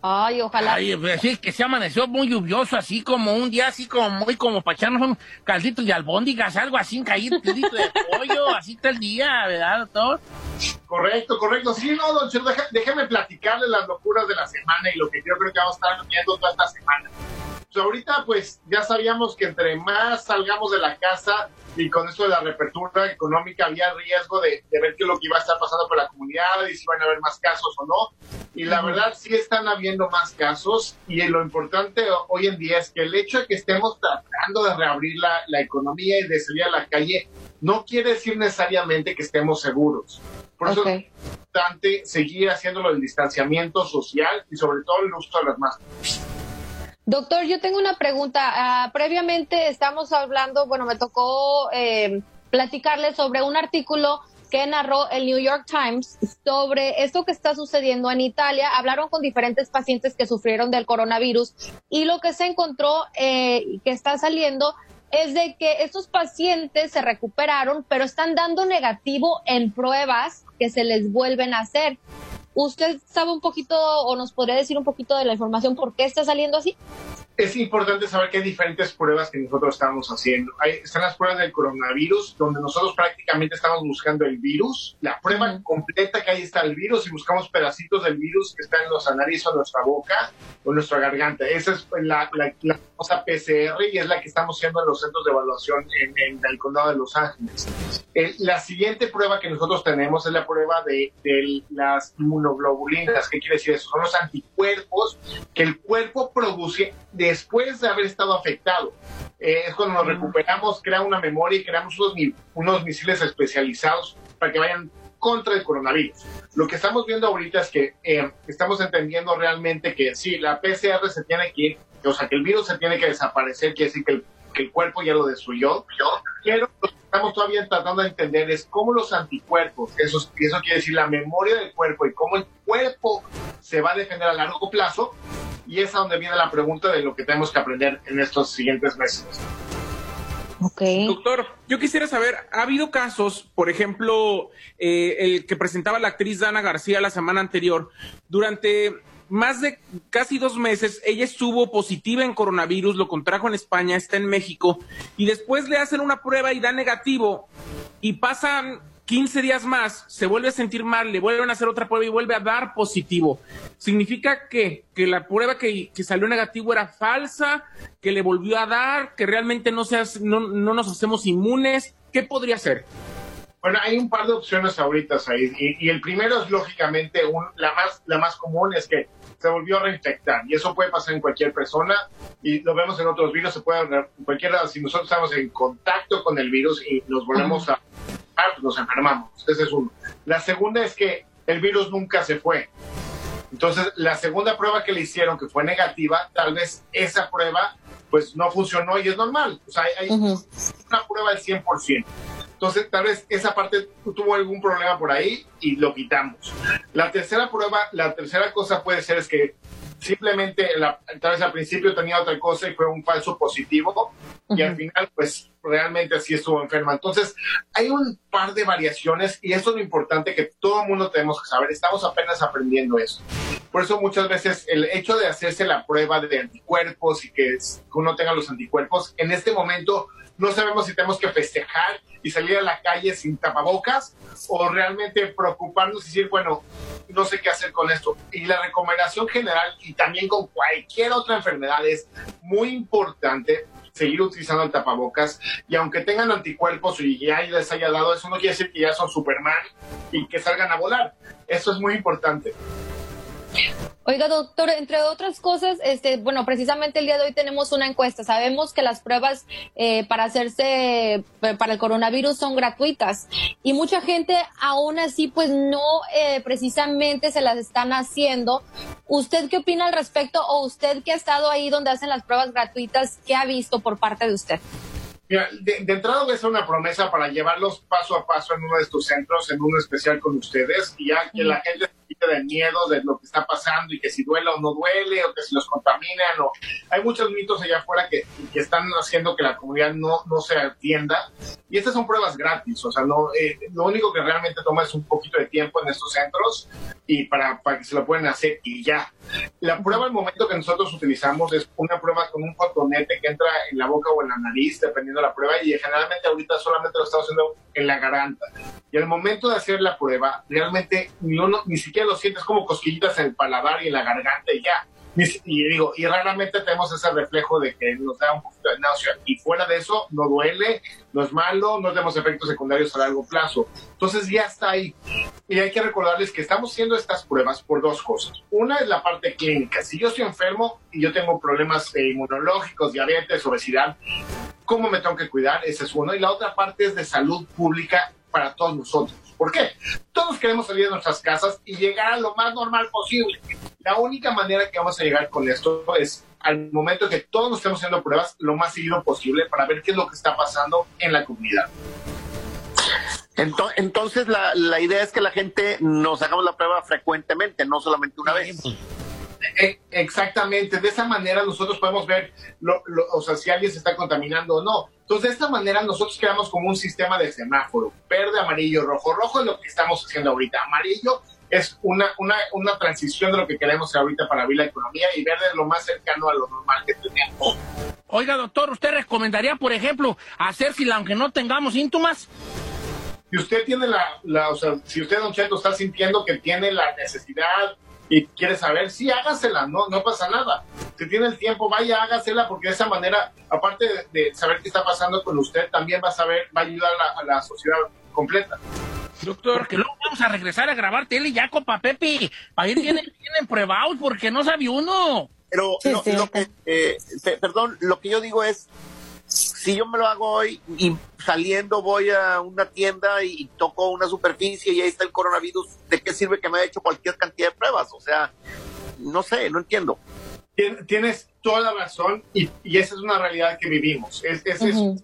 Ay, ojalá. Ay, pues sí, que se amaneció muy lluvioso, así como un día, así como muy como para echarnos un caldito de albóndigas, algo así, un caído de pollo, [LAUGHS] así está el día, ¿verdad, doctor? Correcto, correcto. Sí, no, don deja- déjeme platicarle las locuras de la semana y lo que yo creo que vamos a estar viendo toda esta semana. Pues ahorita, pues, ya sabíamos que entre más salgamos de la casa y con esto de la reapertura económica había riesgo de, de ver qué es lo que iba a estar pasando por la comunidad y si iban a haber más casos o no. Y la verdad sí están habiendo más casos y lo importante ho- hoy en día es que el hecho de que estemos tratando de reabrir la, la economía y de salir a la calle no quiere decir necesariamente que estemos seguros. Por eso es importante seguir haciéndolo del distanciamiento social y sobre todo el uso de las máscaras. Doctor, yo tengo una pregunta. Ah, previamente estamos hablando, bueno, me tocó eh, platicarle sobre un artículo que narró el New York Times sobre esto que está sucediendo en Italia. Hablaron con diferentes pacientes que sufrieron del coronavirus y lo que se encontró eh, que está saliendo es de que estos pacientes se recuperaron, pero están dando negativo en pruebas que se les vuelven a hacer. ¿Usted sabe un poquito o nos podría decir un poquito de la información por qué está saliendo así? Es importante saber que hay diferentes pruebas que nosotros estamos haciendo. Hay, están las pruebas del coronavirus, donde nosotros prácticamente estamos buscando el virus, la prueba completa que ahí está el virus y buscamos pedacitos del virus que está en nuestra nariz o en nuestra boca o en nuestra garganta. Esa es la, la, la famosa PCR y es la que estamos haciendo en los centros de evaluación en, en el condado de Los Ángeles. Eh, la siguiente prueba que nosotros tenemos es la prueba de, de las inmunoglobulinas. ¿Qué quiere decir eso? Son los anticuerpos que el cuerpo produce después de haber estado afectado. Eh, es cuando nos recuperamos, crea una memoria y creamos unos, unos misiles especializados para que vayan contra el coronavirus. Lo que estamos viendo ahorita es que eh, estamos entendiendo realmente que sí, la PCR se tiene que ir, o sea, que el virus se tiene que desaparecer, quiere decir que el, que el cuerpo ya lo destruyó, pero lo que estamos todavía tratando de entender es cómo los anticuerpos, eso, eso quiere decir la memoria del cuerpo y cómo el cuerpo se va a defender a largo plazo, y es a donde viene la pregunta de lo que tenemos que aprender en estos siguientes meses. Doctor, yo quisiera saber, ¿ha habido casos, por ejemplo, eh, el que presentaba la actriz Dana García la semana anterior, durante más de casi dos meses, ella estuvo positiva en coronavirus, lo contrajo en España, está en México, y después le hacen una prueba y da negativo, y pasan 15 días más, se vuelve a sentir mal, le vuelven a hacer otra prueba y vuelve a dar positivo. ¿Significa que, que la prueba que, que salió negativo era falsa, que le volvió a dar, que realmente no, se no, no nos hacemos inmunes? ¿Qué podría ser? Bueno, hay un par de opciones ahorita, Said, y, y el primero es lógicamente un- la más la más común es que se volvió a reinfectar y eso puede pasar en cualquier persona y lo vemos en otros virus, se puede cualquiera si nosotros estamos en contacto con el virus y nos volvemos a nos enfermamos. Ese es uno. La segunda es que el virus nunca se fue. Entonces, la segunda prueba que le hicieron, que fue negativa, tal vez esa prueba pues no funcionó y es normal. O sea, hay, hay una prueba del 100%. Entonces, tal vez esa parte tuvo algún problema por ahí y lo quitamos. La tercera prueba, la tercera cosa puede ser es que simplemente la- tal vez al principio tenía otra cosa y fue un falso positivo y al final pues realmente así estuvo enferma. Entonces hay un par de variaciones y eso es lo importante que todo el mundo tenemos que saber. Estamos apenas aprendiendo eso. Por eso muchas veces el hecho de hacerse la prueba de anticuerpos y que uno tenga los anticuerpos, en este momento no sabemos si tenemos que festejar y salir a la calle sin tapabocas o realmente preocuparnos y decir, bueno, no sé qué hacer con esto. Y la recomendación general y también con cualquier otra enfermedad es muy importante seguir utilizando el tapabocas y aunque tengan anticuerpos y ya les haya dado eso no quiere decir que ya son Superman y que salgan a volar. Eso es muy importante. Oiga, doctor, entre otras cosas, este, bueno, precisamente el día de hoy tenemos una encuesta. Sabemos que las pruebas eh, para hacerse eh, para el coronavirus son gratuitas y mucha gente aún así, pues no eh, precisamente se las están haciendo. ¿Usted qué opina al respecto o usted que ha estado ahí donde hacen las pruebas gratuitas, qué ha visto por parte de usted? Mira, de, de entrada voy a hacer una promesa para llevarlos paso a paso en uno de estos centros, en uno especial con ustedes, y ya que la gente se quite del miedo de lo que está pasando y que si duele o no duele, o que si los contaminan, o hay muchos mitos allá afuera que, que están haciendo que la comunidad no, no se atienda. Y estas son pruebas gratis, o sea, no, eh, lo único que realmente toma es un poquito de tiempo en estos centros y para, para que se lo puedan hacer y ya. La prueba al momento que nosotros utilizamos es una prueba con un cotonete que entra en la boca o en la nariz, dependiendo de la prueba, y generalmente ahorita solamente lo estamos haciendo en la garganta. Y al momento de hacer la prueba, realmente ni uno, ni siquiera lo sientes como cosquillitas en el paladar y en la garganta y ya. Si- Y digo, y raramente tenemos ese reflejo de que nos da un poquito de náusea. Y fuera de eso, no duele, no es malo, no tenemos efectos secundarios a largo plazo. Entonces ya está ahí. Y hay que recordarles que estamos haciendo estas pruebas por dos cosas. Una es la parte clínica. Si yo estoy enfermo y yo tengo problemas eh, inmunológicos, diabetes, obesidad, ¿cómo me tengo que cuidar? Ese es uno. Y la otra parte es de salud pública para todos nosotros. ¿Por qué? Todos queremos salir de nuestras casas y llegar a lo más normal posible. La única manera que vamos a llegar con esto es al momento que todos nos estemos haciendo pruebas lo más seguido posible para ver qué es lo que está pasando en la comunidad. Ento- Entonces, la, la idea es que la gente nos hagamos la prueba frecuentemente, no solamente una vez. E- Exactamente, de esa manera nosotros podemos ver, lo, lo- o sea, si alguien se está contaminando o no. Entonces, de esta manera nosotros creamos como un sistema de semáforo, verde, amarillo, rojo. Rojo es lo que estamos haciendo ahorita, amarillo es una, una, una transición de lo que queremos ahorita para abrir la economía y verde es lo más cercano a lo normal que tenemos. Oiga, doctor, ¿usted recomendaría, por ejemplo, hacérsela aunque no tengamos síntomas? Si usted tiene la, la- o sea, si usted, Don Cheto, está sintiendo que tiene la necesidad y quiere saber, sí, hágasela, no, no pasa nada. Si tiene el tiempo, vaya, hágasela, porque de esa manera, aparte de, de saber qué está pasando con usted, también va a saber, va a ayudar a la, a la sociedad completa. Doctor, que luego vamos a regresar a grabar tele ya, copa Pepe. Para ir bien, bien [LAUGHS] emprebados, porque no sabe uno. Pero lo, lo que, eh, pe- perdón, lo que yo digo es, si yo me lo hago hoy y saliendo voy a una tienda y toco una superficie y ahí está el coronavirus, ¿de qué sirve que me haya hecho cualquier cantidad de pruebas? O sea, no sé, no entiendo. Tien- Tienes toda la razón y, y esa es una realidad que vivimos. Es, es, es-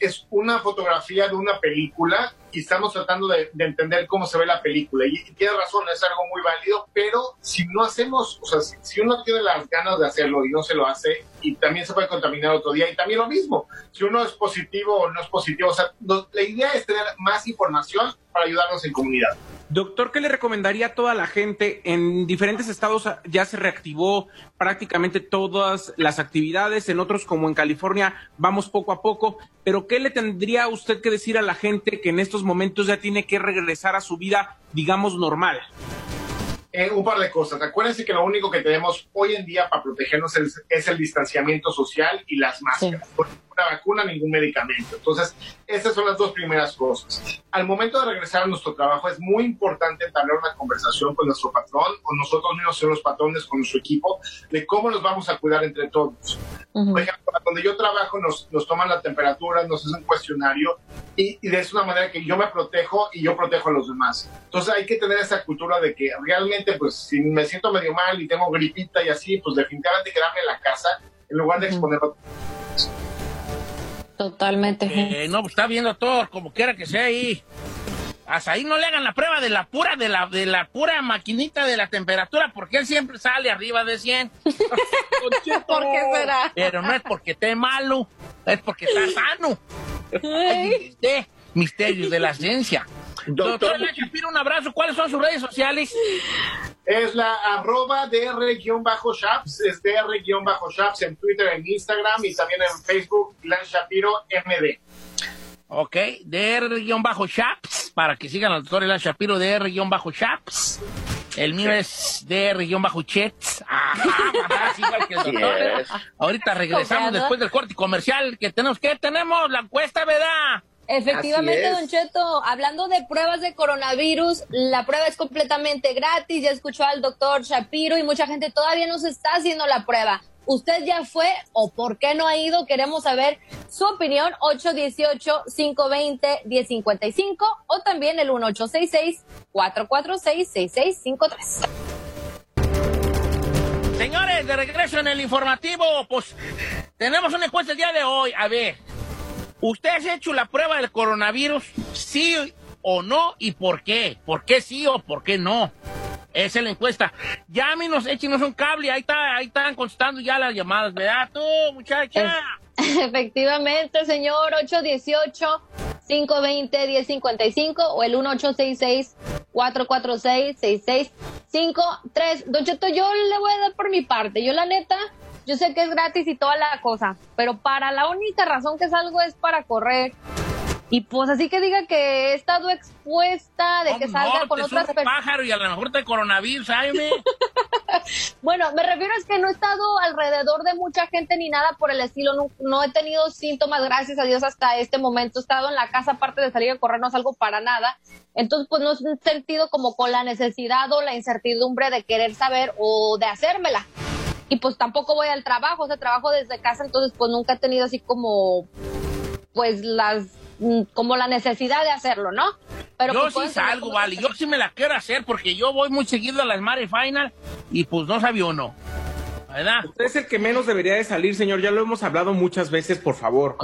es una fotografía de una película y estamos tratando de, de entender cómo se ve la película. Y, tienes razón, es algo muy válido, pero si no hacemos, o sea, si, si uno tiene las ganas de hacerlo y no se lo hace, y también se puede contaminar otro día, y también lo mismo, si uno es positivo o no es positivo, o sea, la idea es tener más información para ayudarnos en comunidad. Doctor, ¿qué le recomendaría a toda la gente? En diferentes estados ya se reactivó prácticamente todas las actividades, en otros como en California vamos poco a poco, pero ¿qué le tendría usted que decir a la gente que en estos momentos ya tiene que regresar a su vida, digamos, normal? Eh, un par de cosas. Acuérdense que lo único que tenemos hoy en día para protegernos es, es el distanciamiento social y las máscaras. Una vacuna, ningún medicamento. Entonces, esas son las dos primeras cosas. Al momento de regresar a nuestro trabajo, es muy importante entablar una conversación con nuestro patrón o nosotros mismos ser los patrones con nuestro equipo de cómo nos vamos a cuidar entre todos. Por ejemplo, donde yo trabajo nos, nos toman la temperatura, nos hacen un cuestionario y, y de esa manera que yo me protejo y yo protejo a los demás. Entonces hay que tener esa cultura de que realmente, pues, si me siento medio mal y tengo gripita y así, pues definitivamente quedarme en la casa en lugar de exponer Totalmente. Eh, no, pues está bien, doctor, como quiera que sea ahí. Hasta ahí no le hagan la prueba de la pura, de la, de la pura maquinita de la temperatura, porque él siempre sale arriba de 100. [LAUGHS] ¿Por qué será? Pero no es porque esté malo, es porque está sano. Ay, este misterio de la ciencia. Doctor Elia Shapiro, un abrazo. ¿Cuáles son sus redes sociales? Es la arroba dr-shaps, es dr-shaps en Twitter, en Instagram y también en Facebook, Glenn Shapiro MD. Ok, dr-shaps, para que sigan al doctor Elia Shapiro, dr-shaps. El mío es dr-chets. Ajá, es igual que el doctor. Yes. Ahorita regresamos después del corte comercial que tenemos. ¿Qué tenemos? La encuesta, ¿verdad? Efectivamente, Don. Cheto, hablando de pruebas de coronavirus, la prueba es completamente gratis. Ya escuchó al doctor Shapiro y mucha gente todavía no se está haciendo la prueba. ¿Usted ya fue o por qué no ha ido? Queremos saber su opinión. 818-520-1055 o también el 1866-446-6653. Señores, de regreso en el informativo, pues tenemos una encuesta el día de hoy. A ver, ¿usted ha hecho la prueba del coronavirus? ¿Sí o no? ¿Y por qué? ¿Por qué sí o por qué no? Esa es la encuesta. Llámenos, échenos un cable. Ahí, está, ahí están contestando ya las llamadas, ¿verdad? Tú, muchacha. [LAUGHS] Efectivamente, señor, 818-520-1055 o el 1866-446-6653. Don Cheto, yo le voy a dar por mi parte. Yo, la neta, yo sé que es gratis y toda la cosa, pero para la única razón que salgo es para correr. Y pues así que diga que he estado expuesta, de que salga no, con te otras personas. pájaro y a lo mejor te coronavirus, ay, me. [LAUGHS] Bueno, me refiero es que no he estado alrededor de mucha gente ni nada por el estilo. No, no he tenido síntomas, gracias a Dios, hasta este momento. He estado en la casa, aparte de salir a correr, no salgo para nada. Entonces, pues no he sentido como con la necesidad o la incertidumbre de querer saber o de hacérmela. Y pues tampoco voy al trabajo, o sea, trabajo desde casa, entonces pues nunca he tenido así como, pues las, mm, como la necesidad de hacerlo, ¿no? Pero yo pues, sí salgo, vale. Yo sí me la quiero hacer porque yo voy muy seguido a las Mare Final y pues no sabía uno. ¿Verdad? Usted es el que menos debería de salir, señor. Ya lo hemos hablado muchas veces, por favor.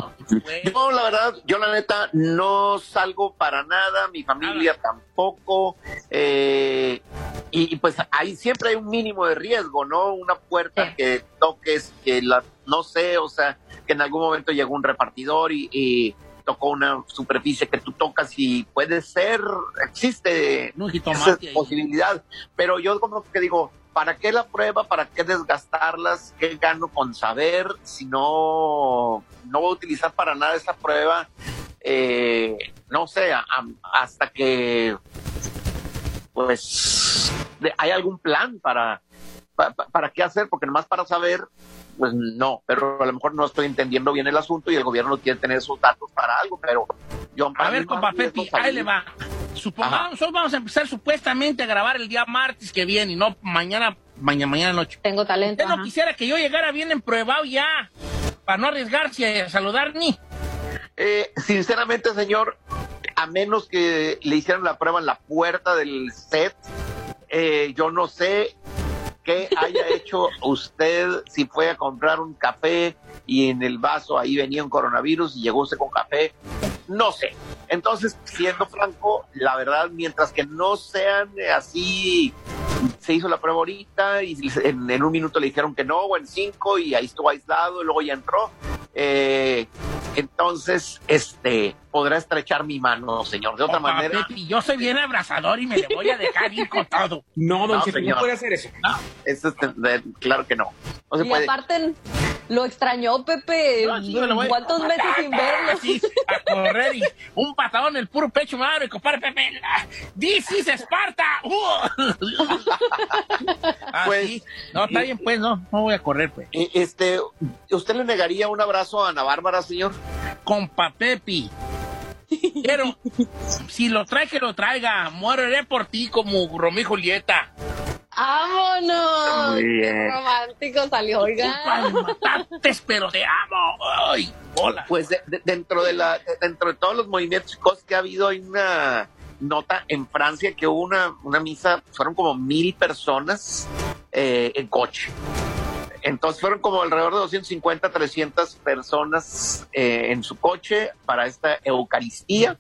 Yo, la verdad, yo la neta no salgo para nada, mi familia tampoco. eh, y, y, pues ahí siempre hay un mínimo de riesgo, ¿no? Una puerta que toques, que la, no sé, o sea, que en algún momento llegó un repartidor y, y tocó una superficie que tú tocas y puede ser, existe esa posibilidad. Pero yo como que digo, ¿para qué la prueba? ¿Para qué desgastarlas? ¿Qué gano con saber si no, no voy a utilizar para nada esa prueba? Eh, no sé, a- a- hasta que pues de- hay algún plan para, pa- pa- para, qué hacer, porque nomás para saber, pues no, pero a lo mejor no estoy entendiendo bien el asunto y el gobierno que tener esos datos para algo, pero yo... A ver, compa Pepi, ahí le va. Supongamos, hoy vamos a empezar supuestamente a grabar el día martes que viene y no mañana, mañana, mañana noche. Tengo talento. Usted no quisiera que yo llegara bien empruebado ya, para no arriesgarse a saludar ni. Eh, sinceramente, señor, a menos que le hicieran la prueba en la puerta del set, eh, yo no sé qué haya hecho usted si fue a comprar un café y en el vaso ahí venía un coronavirus y llegó usted con café. No sé. Entonces, siendo franco, la verdad, mientras que no sean así, se hizo la prueba ahorita y en, en un minuto le dijeron que no, o en cinco, y ahí estuvo aislado, y luego ya entró. Eh, entonces, este, podrá estrechar mi mano, señor. De otra Opa, manera. Pepe, yo soy bien abrazador y me le voy a dejar ir con todo. No, don No, no puede hacer eso. Eso es de- claro que no. No se Y puede. aparte, lo extrañó Pepe. No, sí, me lo voy- ¿Cuántos meses sin verlo? Así, a correr y un patadón en el puro pecho, madre, compadre Pepe. This is Esparta. Uh. [LAUGHS] Así. Pues, no, está bien, pues, no, no voy a correr, pues. Este, ¿usted le negaría un abrazo a Ana Bárbara, señor? Compa Pepe. Pero, si lo trae, que lo traiga. Moriré por ti como Romeo y Julieta. ¡Vámonos! Muy bien. ¡Qué romántico salió, oiga! Pero te amo. Ay, hola. Pues de- de- dentro de la, de- dentro de todos los movimientos y cosas que ha habido, hay una nota en Francia que hubo una, una misa, fueron como mil personas eh, en coche. Entonces fueron como alrededor de 250, 300 personas eh, en su coche para esta Eucaristía.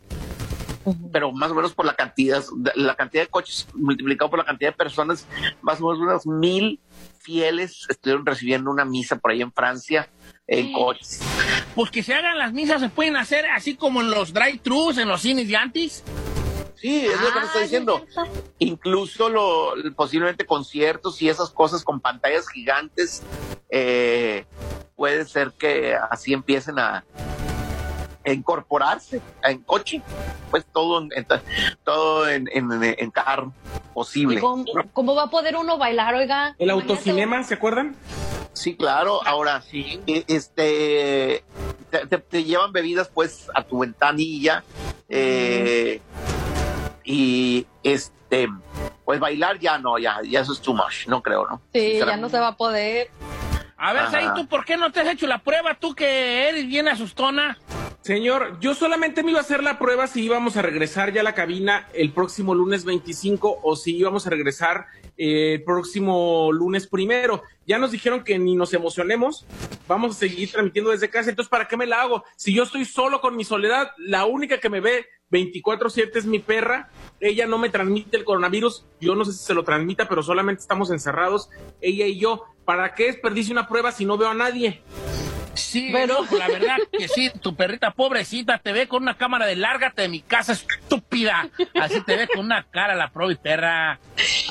Pero más o menos por la cantidad, la cantidad de coches multiplicado por la cantidad de personas, más o menos unos mil fieles estuvieron recibiendo una misa por ahí en Francia en coches. Pues que se hagan las misas, se pueden hacer así como en los drive-thrus, en los cines de antes. Sí, es lo que me estoy diciendo. Incluso lo, posiblemente conciertos y esas cosas con pantallas gigantes, eh, puede ser que así empiecen a incorporarse en coche, pues todo en, en- todo en, en- en carro posible. ¿Y ¿Cómo, cómo va a poder uno bailar, oiga? El autocinema, ¿se acuerdan? Sí, claro. Ahora, sí. este, te, te- te llevan bebidas pues a tu ventanilla eh, y este, pues bailar ya no, ya, ya eso es too much, no creo, ¿no? Sí, ya no se va a poder. A ver. Saí, ¿tú por qué no te has hecho la prueba? Tú que eres bien asustona. Señor, yo solamente me iba a hacer la prueba si íbamos a regresar ya a la cabina el próximo lunes 25 o si íbamos a regresar eh, el próximo lunes primero. Ya nos dijeron que ni nos emocionemos, vamos a seguir transmitiendo desde casa. Entonces, ¿para qué me la hago? Si yo estoy solo con mi soledad, la única que me ve 24/7 es mi perra. Ella no me transmite el coronavirus. Yo no sé si se lo transmita, pero solamente estamos encerrados, ella y yo. ¿Para qué desperdicio una prueba si no veo a nadie? Sí, pero la verdad que sí, tu perrita pobrecita te ve con una cámara de lárgate de mi casa, estúpida. Así te ve con una cara la pro y perra.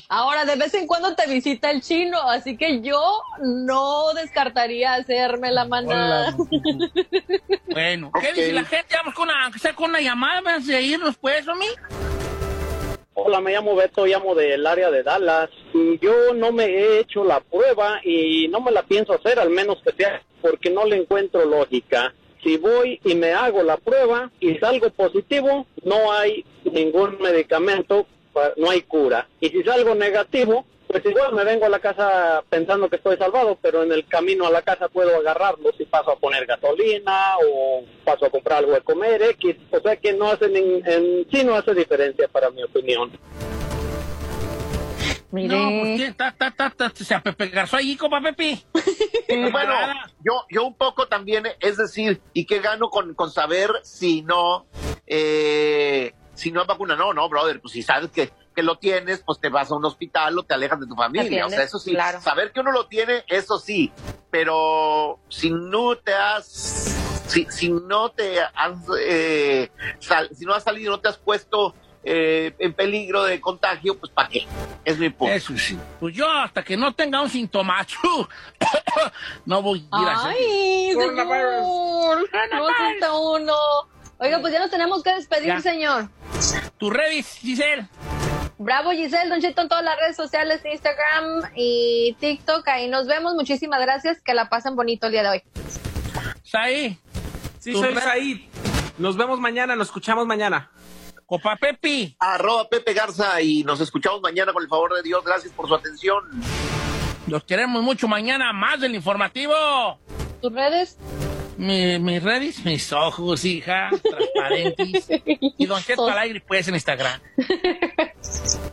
Ahora, de vez en cuando te visita el chino, así que yo no descartaría hacerme la manada. Bueno, ¿qué dice la gente? Vamos con una, aunque sea con una llamada, vamos a irnos pues, Omi. Hola, me llamo Beto, llamo del área de Dallas. Y yo no me he hecho la prueba y no me la pienso hacer, al menos que sea porque no le encuentro lógica. Si voy y me hago la prueba y salgo positivo, no hay ningún medicamento, no hay cura. Y si salgo negativo, pues igual me vengo a la casa pensando que estoy salvado, pero en el camino a la casa puedo agarrarlo si paso a poner gasolina o paso a comprar algo de comer, X. O sea que no hace, nin- en sí no hace diferencia para mi opinión. No, pues ¿qué? Ta, ta, ta, ta, se apepegarzó allí, compa Pepe. [LAUGHS] bueno, yo, yo un poco también, es decir, ¿y qué gano con, con saber si no, eh, si no es vacuna? No, no, brother, pues si sabes que, que lo tienes, pues te vas a un hospital o te alejas de tu familia. O sea, eso sí, claro. saber que uno lo tiene, eso sí, pero si no te has, si, si no te has, eh, sal- si no has salido, no te has puesto eh, en peligro de contagio, pues ¿para qué? Es mi punto. Eso sí. Pues yo, hasta que no tenga un sintomacho, [LAUGHS] no voy a ir a hacer. Ay, Coronavirus. señor. No uno. Oiga, pues ya nos tenemos que despedir, Ya. señor. ¿Tu revis, Giselle? Bravo, Giselle, Don Cheto en todas las redes sociales, Instagram y TikTok. Ahí nos vemos. Muchísimas gracias. Que la pasen bonito el día de hoy. Saí. Sí, soy Said. Nos vemos mañana, nos escuchamos mañana. Copa Pepe. Arroba Pepe Garza y nos escuchamos mañana con el favor de Dios. Gracias por su atención. Los queremos mucho mañana, más del informativo. ¿Tus redes? Mi- mis redes, mis ojos, hija, [LAUGHS] transparentes. y Don Cheto al aire, pues, en Instagram. [LAUGHS]